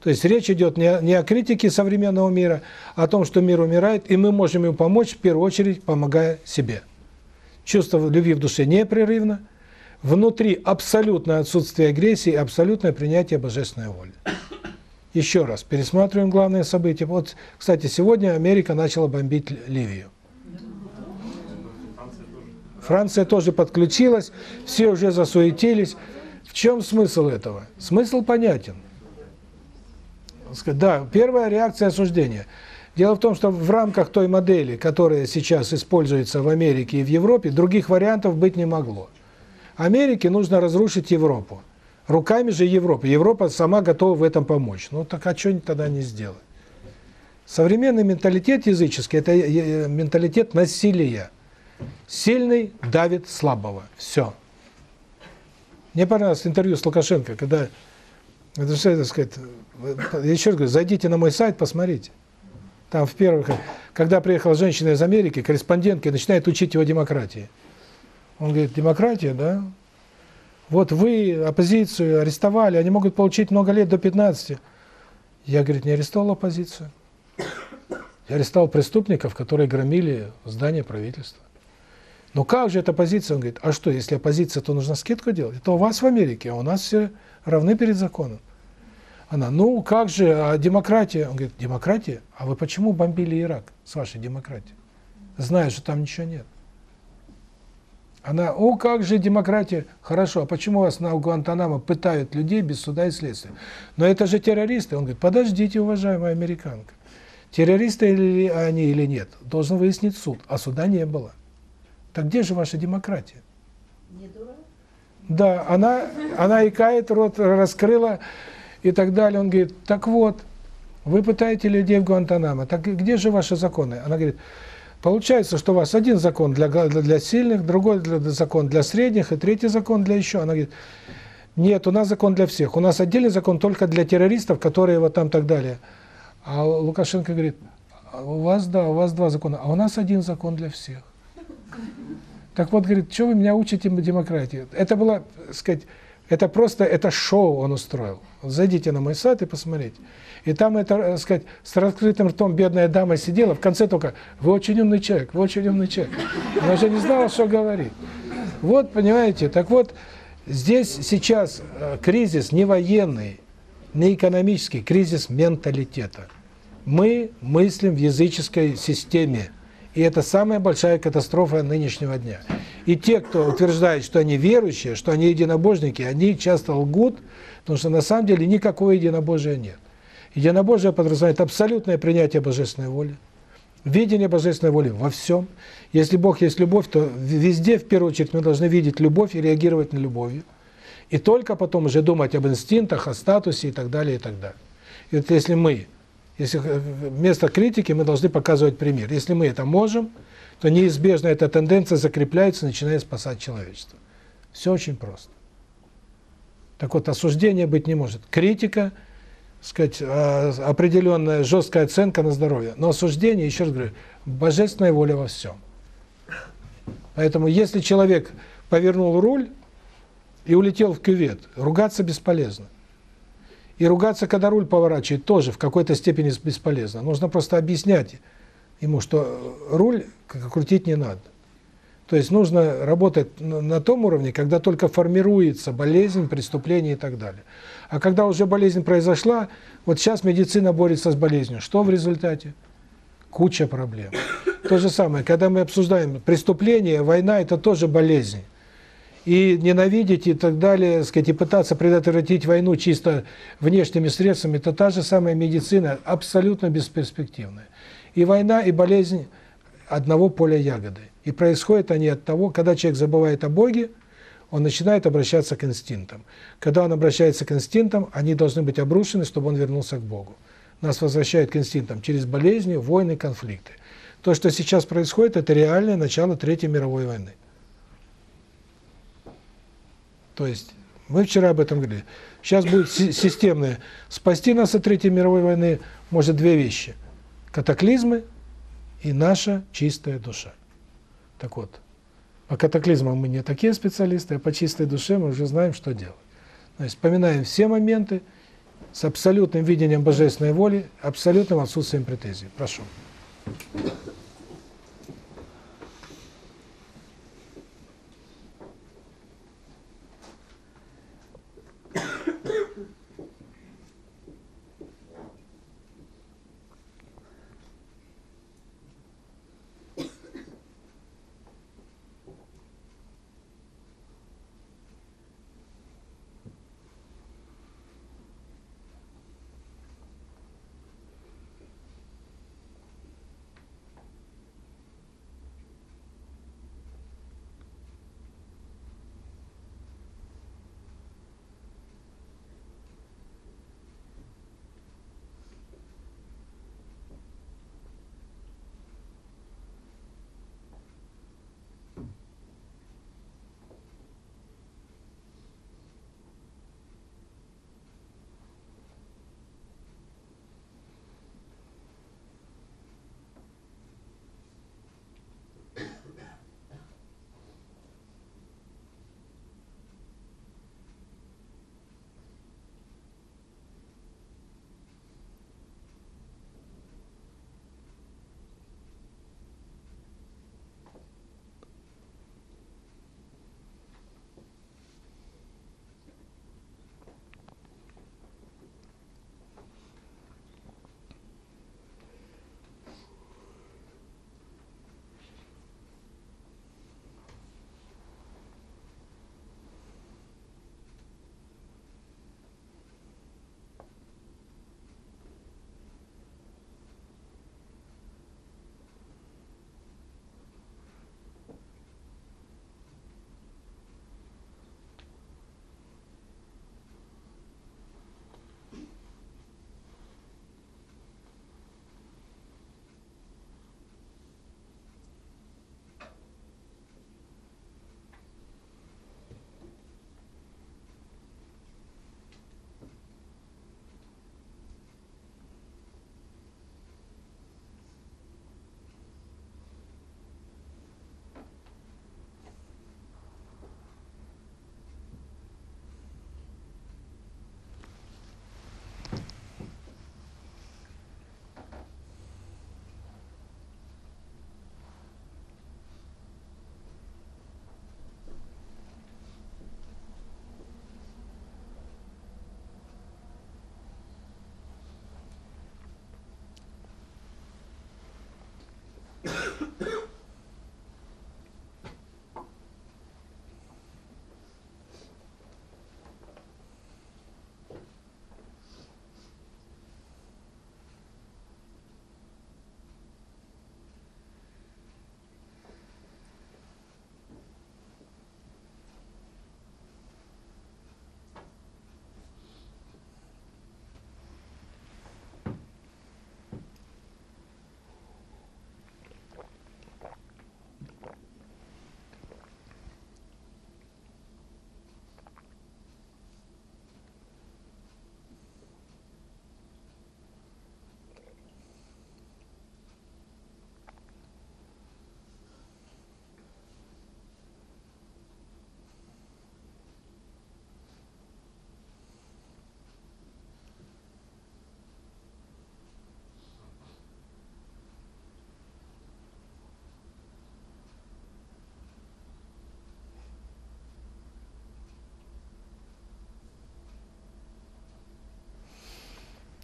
То есть речь идет не, не о критике современного мира, а о том, что мир умирает, и мы можем ему помочь, в первую очередь, помогая себе. Чувство любви в душе непрерывно, внутри абсолютное отсутствие агрессии, абсолютное принятие божественной воли. Еще раз, пересматриваем главные события. Вот, кстати, сегодня Америка начала бомбить Ливию. Франция тоже подключилась, все уже засуетились. В чем смысл этого? Смысл понятен да, первая реакция осуждения. Дело в том, что в рамках той модели, которая сейчас используется в Америке и в Европе, других вариантов быть не могло. Америке нужно разрушить Европу. Руками же Европы. Европа сама готова в этом помочь. Ну так а что тогда не сделать? Современный менталитет языческий – это менталитет насилия. Сильный давит слабого. Все. Мне понравилось интервью с Лукашенко, когда это все, так сказать, я еще раз говорю, зайдите на мой сайт, посмотрите. Там в первых, когда приехала женщина из Америки, корреспондентка, начинает учить его демократии. Он говорит, демократия, да? Вот вы оппозицию арестовали, они могут получить много лет, до 15. Я, говорит, не арестовал оппозицию. Я арестовал преступников, которые громили здание правительства. Но как же эта оппозиция? Он говорит, а что, если оппозиция, то нужно скидку делать? Это у вас в Америке, а у нас все равны перед законом. Она, ну как же, а демократия? Он говорит, демократия? А вы почему бомбили Ирак с вашей демократией? Зная, что там ничего нет. Она, о, как же демократия? Хорошо, а почему вас на Гуантанамо пытают людей без суда и следствия? Но это же террористы. Он говорит, подождите, уважаемая американка. Террористы ли они или нет, должен выяснить суд, а суда не было. Так где же ваша демократия? Не дурак? Да, она, она икает, рот раскрыла, и так далее. Он говорит, так вот, вы пытаете людей в Гуантанамо, так где же ваши законы? Она говорит, получается, что у вас один закон для, для, сильных, другой для, закон для средних, и третий закон для еще. Она говорит, нет, у нас закон для всех, у нас отдельный закон только для террористов, которые вот там так далее. А Лукашенко говорит, «А у вас, да, у вас два закона, а у нас один закон для всех. Так вот, говорит, что вы меня учите демократии? Это было, сказать, это просто, это шоу он устроил. Зайдите на мой сайт и посмотрите. И там это, так сказать, с раскрытым ртом бедная дама сидела, в конце только, вы очень умный человек, вы очень умный человек. Она уже не знала, что говорить. Вот, понимаете, так вот, здесь сейчас э, кризис не военный, не экономический, кризис менталитета. Мы мыслим в языческой системе. И это самая большая катастрофа нынешнего дня. И те, кто утверждает, что они верующие, что они единобожники, они часто лгут, потому что на самом деле никакого единобожия нет. Единобожие подразумевает абсолютное принятие божественной воли, видение божественной воли во всем. Если Бог есть любовь, то везде, в первую очередь, мы должны видеть любовь и реагировать на любовью. И только потом уже думать об инстинктах, о статусе и так далее, и так далее. И вот если мы если вместо критики мы должны показывать пример. Если мы это можем, то неизбежно эта тенденция закрепляется, начинает спасать человечество. Все очень просто. Так вот, осуждения быть не может. Критика, сказать, а, определенная жесткая оценка на здоровье. Но осуждение, еще раз говорю, божественная воля во всем. Поэтому, если человек повернул руль и улетел в кювет, ругаться бесполезно. И ругаться, когда руль поворачивает, тоже в какой-то степени бесполезно. Нужно просто объяснять ему, что руль крутить не надо. То есть нужно работать на том уровне, когда только формируется болезнь, преступление и так далее. А когда уже болезнь произошла, вот сейчас медицина борется с болезнью. Что в результате? Куча проблем. То же самое, когда мы обсуждаем преступление, война – это тоже болезнь и ненавидеть и так далее, сказать, и пытаться предотвратить войну чисто внешними средствами, это та же самая медицина, абсолютно бесперспективная. И война, и болезнь одного поля ягоды. И происходят они от того, когда человек забывает о Боге, он начинает обращаться к инстинктам. Когда он обращается к инстинктам, они должны быть обрушены, чтобы он вернулся к Богу. Нас возвращают к инстинктам через болезни, войны, конфликты. То, что сейчас происходит, это реальное начало Третьей мировой войны. То есть, мы вчера об этом говорили. Сейчас будет системное. Спасти нас от Третьей мировой войны может две вещи. Катаклизмы и наша чистая душа. Так вот, по катаклизмам мы не такие специалисты, а по чистой душе мы уже знаем, что делать. Есть, вспоминаем все моменты с абсолютным видением божественной воли, абсолютным отсутствием претензий. Прошу.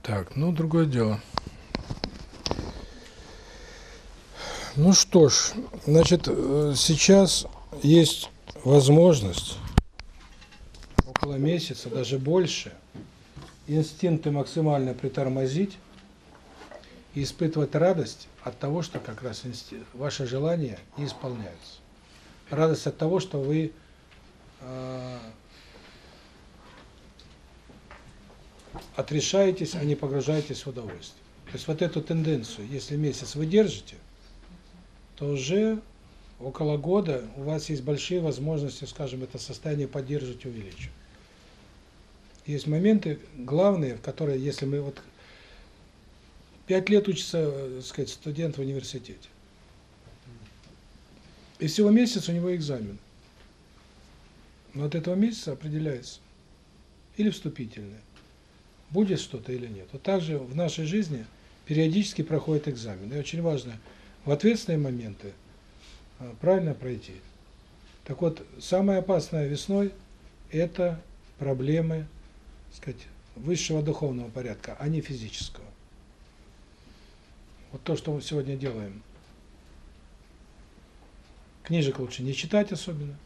Так, ну, другое дело. Ну что ж, значит, э, сейчас есть возможность около месяца, даже больше, инстинкты максимально притормозить и испытывать радость от того, что как раз инсти... ваши желания не исполняются. Радость от того, что вы э, отрешаетесь, а не погружаетесь в удовольствие. То есть вот эту тенденцию, если месяц вы держите, то уже около года у вас есть большие возможности, скажем, это состояние поддерживать и увеличивать. Есть моменты главные, в которые, если мы вот пять лет учится, э, так сказать, студент в университете, и всего месяц у него экзамен. Но от этого месяца определяется или вступительное, будет что-то или нет. Вот также в нашей жизни периодически проходит экзамен. И очень важно в ответственные моменты а, правильно пройти. Так вот, самое опасное весной – это проблемы, сказать, высшего духовного порядка, а не физического. Вот то, что мы сегодня делаем. Книжек лучше не читать особенно.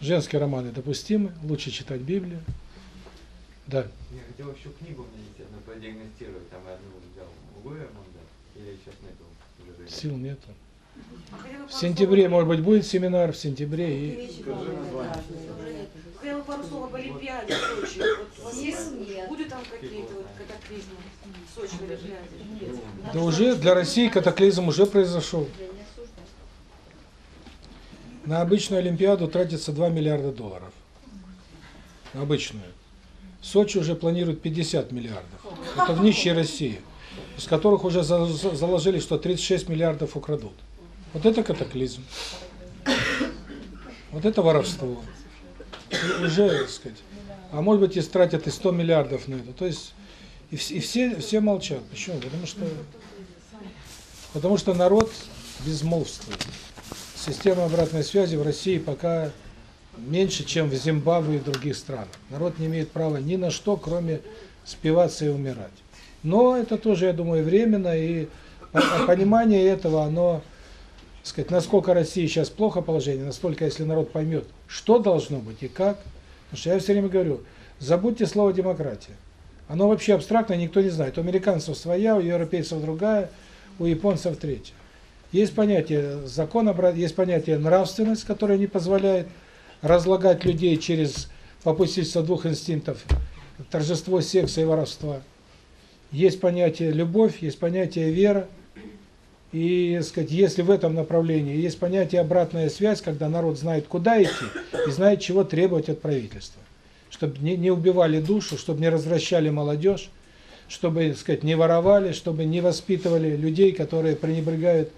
Женские романы допустимы, лучше читать Библию. Да. Я хотел еще книгу мне, естественно, продиагностировать, там я одну взял. Могу я вам дать? Или сейчас нету? уже Сил нету. В сентябре, может быть, будет семинар в сентябре и... Хотела пару слов об Олимпиаде в Сочи. Вот есть, будет там какие-то вот катаклизмы в Сочи в Олимпиаде? Да уже для России катаклизм уже произошел. На обычную Олимпиаду тратится 2 миллиарда долларов. На обычную. Сочи уже планирует 50 миллиардов. Это в нищей России. Из которых уже заложили, что 36 миллиардов украдут. Вот это катаклизм. Вот это воровство. И уже, так сказать. А может быть, истратят и 100 миллиардов на это. То есть, и, и все, все молчат. Почему? Потому что, потому что народ безмолвствует. Система обратной связи в России пока меньше, чем в Зимбабве и других странах. Народ не имеет права ни на что, кроме спиваться и умирать. Но это тоже, я думаю, временно, и понимание этого, оно, сказать, насколько России сейчас плохо положение, настолько, если народ поймет, что должно быть и как. Потому что я все время говорю, забудьте слово демократия. Оно вообще абстрактное, никто не знает. У американцев своя, у европейцев другая, у японцев третья. Есть понятие закона, есть понятие нравственность, которое не позволяет разлагать людей через попустительство двух инстинктов, торжество секса и воровства. Есть понятие любовь, есть понятие вера. И, сказать, если в этом направлении есть понятие обратная связь, когда народ знает, куда идти, и знает, чего требовать от правительства. Чтобы не, не убивали душу, чтобы не развращали молодежь, чтобы, сказать, не воровали, чтобы не воспитывали людей, которые пренебрегают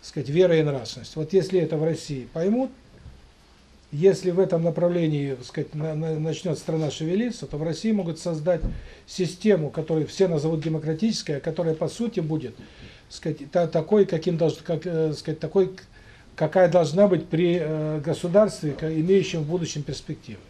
сказать, вера и нравственность. Вот если это в России поймут, если в этом направлении, сказать, на, на, начнет страна шевелиться, то в России могут создать систему, которую все назовут демократической, а которая по сути будет, сказать, та, такой, каким должен, как, э, сказать, такой, какая должна быть при э, государстве, имеющем в будущем перспективы.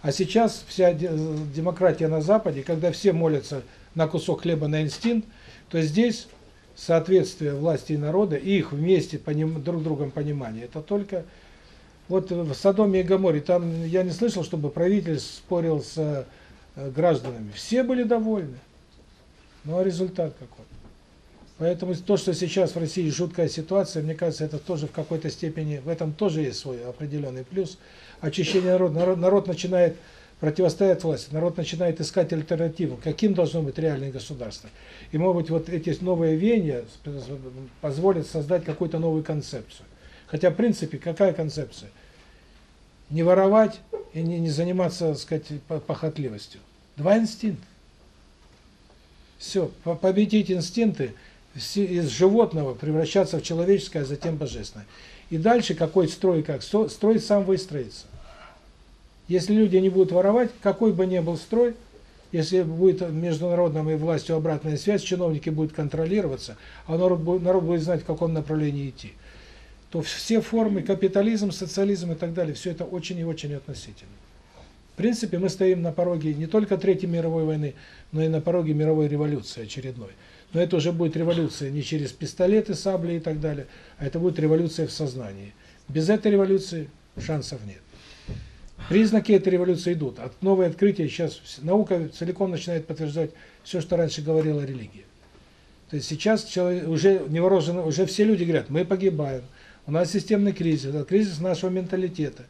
А сейчас вся демократия на Западе, когда все молятся на кусок хлеба, на инстинкт, то здесь соответствие власти и народа, и их вместе поним, друг другом понимание, это только... Вот в Содоме и Гоморе, там я не слышал, чтобы правитель спорил с э, гражданами. Все были довольны. Ну а результат какой? Поэтому то, что сейчас в России жуткая ситуация, мне кажется, это тоже в какой-то степени, в этом тоже есть свой определенный плюс. Очищение народа. Народ, народ начинает противостоять власти, народ начинает искать альтернативу, каким должно быть реальное государство. И, может быть, вот эти новые веяния позволят создать какую-то новую концепцию. Хотя, в принципе, какая концепция? Не воровать и не, не заниматься, так сказать, похотливостью. Два инстинкта. Все, победить инстинкты, из животного превращаться в человеческое, а затем божественное. И дальше какой строй, как строй сам выстроится. Если люди не будут воровать, какой бы ни был строй, если будет международным и властью обратная связь, чиновники будут контролироваться, а народ будет, народ будет знать, в каком направлении идти, то все формы, капитализм, социализм и так далее, все это очень и очень относительно. принципе, мы стоим на пороге не только Третьей мировой войны, но и на пороге мировой революции очередной. Но это уже будет революция не через пистолеты, сабли и так далее, а это будет революция в сознании. Без этой революции шансов нет. Признаки этой революции идут. От новые открытия сейчас наука целиком начинает подтверждать все, что раньше говорила религия. То есть сейчас человек, уже невооруженно, уже все люди говорят, мы погибаем, у нас системный кризис, это кризис нашего менталитета.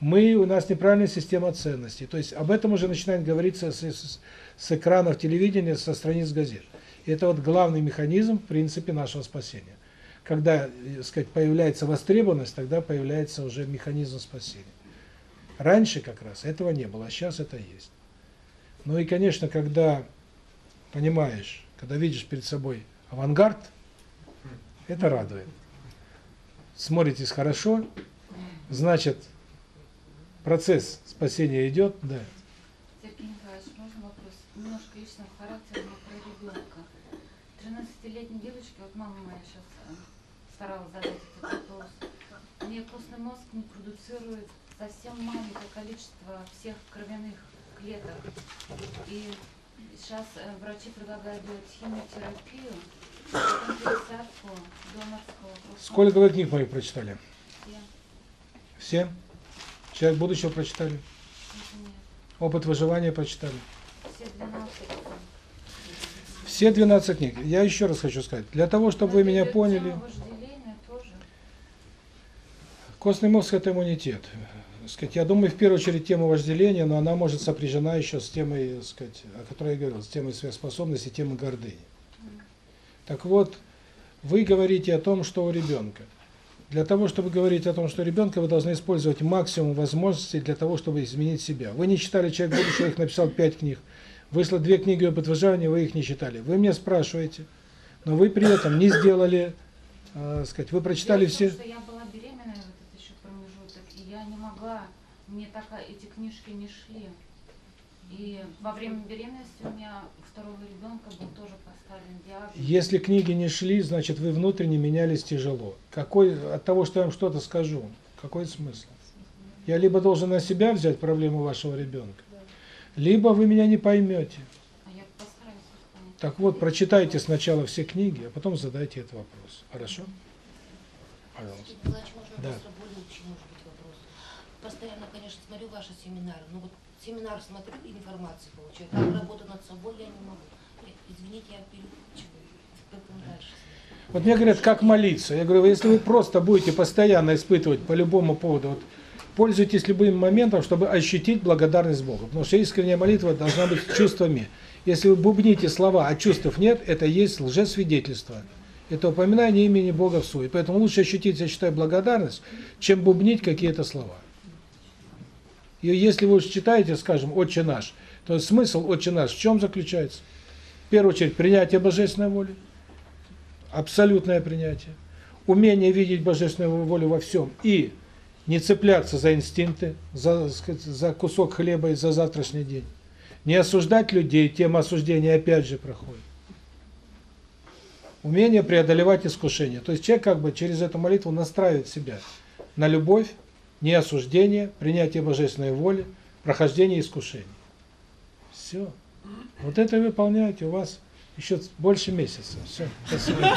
Мы, у нас неправильная система ценностей. То есть об этом уже начинает говориться с, с, с экранов телевидения, со страниц газет. И это вот главный механизм, в принципе, нашего спасения. Когда, так сказать, появляется востребованность, тогда появляется уже механизм спасения. Раньше как раз этого не было, а сейчас это есть. Ну и, конечно, когда понимаешь, когда видишь перед собой авангард, это радует. Смотритесь хорошо, значит, процесс спасения идет, да. Сергей Николаевич, можно вопрос? Немножко личного характера, но про ребенка. 13-летней девочке, вот мама моя сейчас старалась задать этот вопрос, у нее костный мозг не продуцирует совсем маленькое количество всех кровяных клеток. И сейчас э, врачи предлагают делать химиотерапию, Сколько вы книг моих прочитали? Все. Все? Человек будущего прочитали? Нет. Опыт выживания прочитали? Все 12. Все 12 книг. Я еще раз хочу сказать, для того, чтобы вы меня поняли, костный мозг – это иммунитет. Сказать, я думаю, в первую очередь тема вожделения, но она может сопряжена еще с темой, сказать, о которой я говорил, с темой сверхспособности, темой гордыни. Так вот, вы говорите о том, что у ребенка. Для того, чтобы говорить о том, что у ребенка, вы должны использовать максимум возможностей для того, чтобы изменить себя. Вы не читали «Человек будущего», их написал пять книг. Вышло две книги об подтверждении, вы их не читали. Вы меня спрашиваете, но вы при этом не сделали, э, сказать, вы прочитали Дело все... том, что я была беременная в этот еще промежуток, и я не могла, мне так а, эти книжки не шли. И во время беременности у меня второго ребенка был тоже поставлен диагноз. Если книги не шли, значит, вы внутренне менялись тяжело. Какой от того, что я вам что-то скажу, какой смысл? Я либо должен на себя взять проблему вашего ребенка, либо вы меня не поймете. А я постараюсь их понять. Так вот, прочитайте сначала все книги, а потом задайте этот вопрос. Хорошо? Пожалуйста. Да. Постоянно, конечно, смотрю ваши семинары, но вот семинар смотрю, информацию получаю. Как работать над собой я не могу. Извините, я переключиваю. Дальше? Вот мне говорят, как молиться. Я говорю, если вы просто будете постоянно испытывать по любому поводу, вот, пользуйтесь любым моментом, чтобы ощутить благодарность Богу. Потому что искренняя молитва должна быть чувствами. Если вы бубните слова, а чувств нет, это есть лжесвидетельство. Это упоминание имени Бога в суе. Поэтому лучше ощутить, я считаю, благодарность, чем бубнить какие-то слова. И если вы читаете, скажем, «Отче наш», то смысл «Отче наш» в чем заключается? В первую очередь, принятие божественной воли, абсолютное принятие, умение видеть божественную волю во всем и не цепляться за инстинкты, за, сказать, за кусок хлеба и за завтрашний день. Не осуждать людей, тема осуждения опять же проходит. Умение преодолевать искушения. То есть человек как бы через эту молитву настраивает себя на любовь, не осуждение, принятие божественной воли, прохождение искушений. Все. Вот это вы выполняете, у вас еще больше месяца. Все. Спасибо.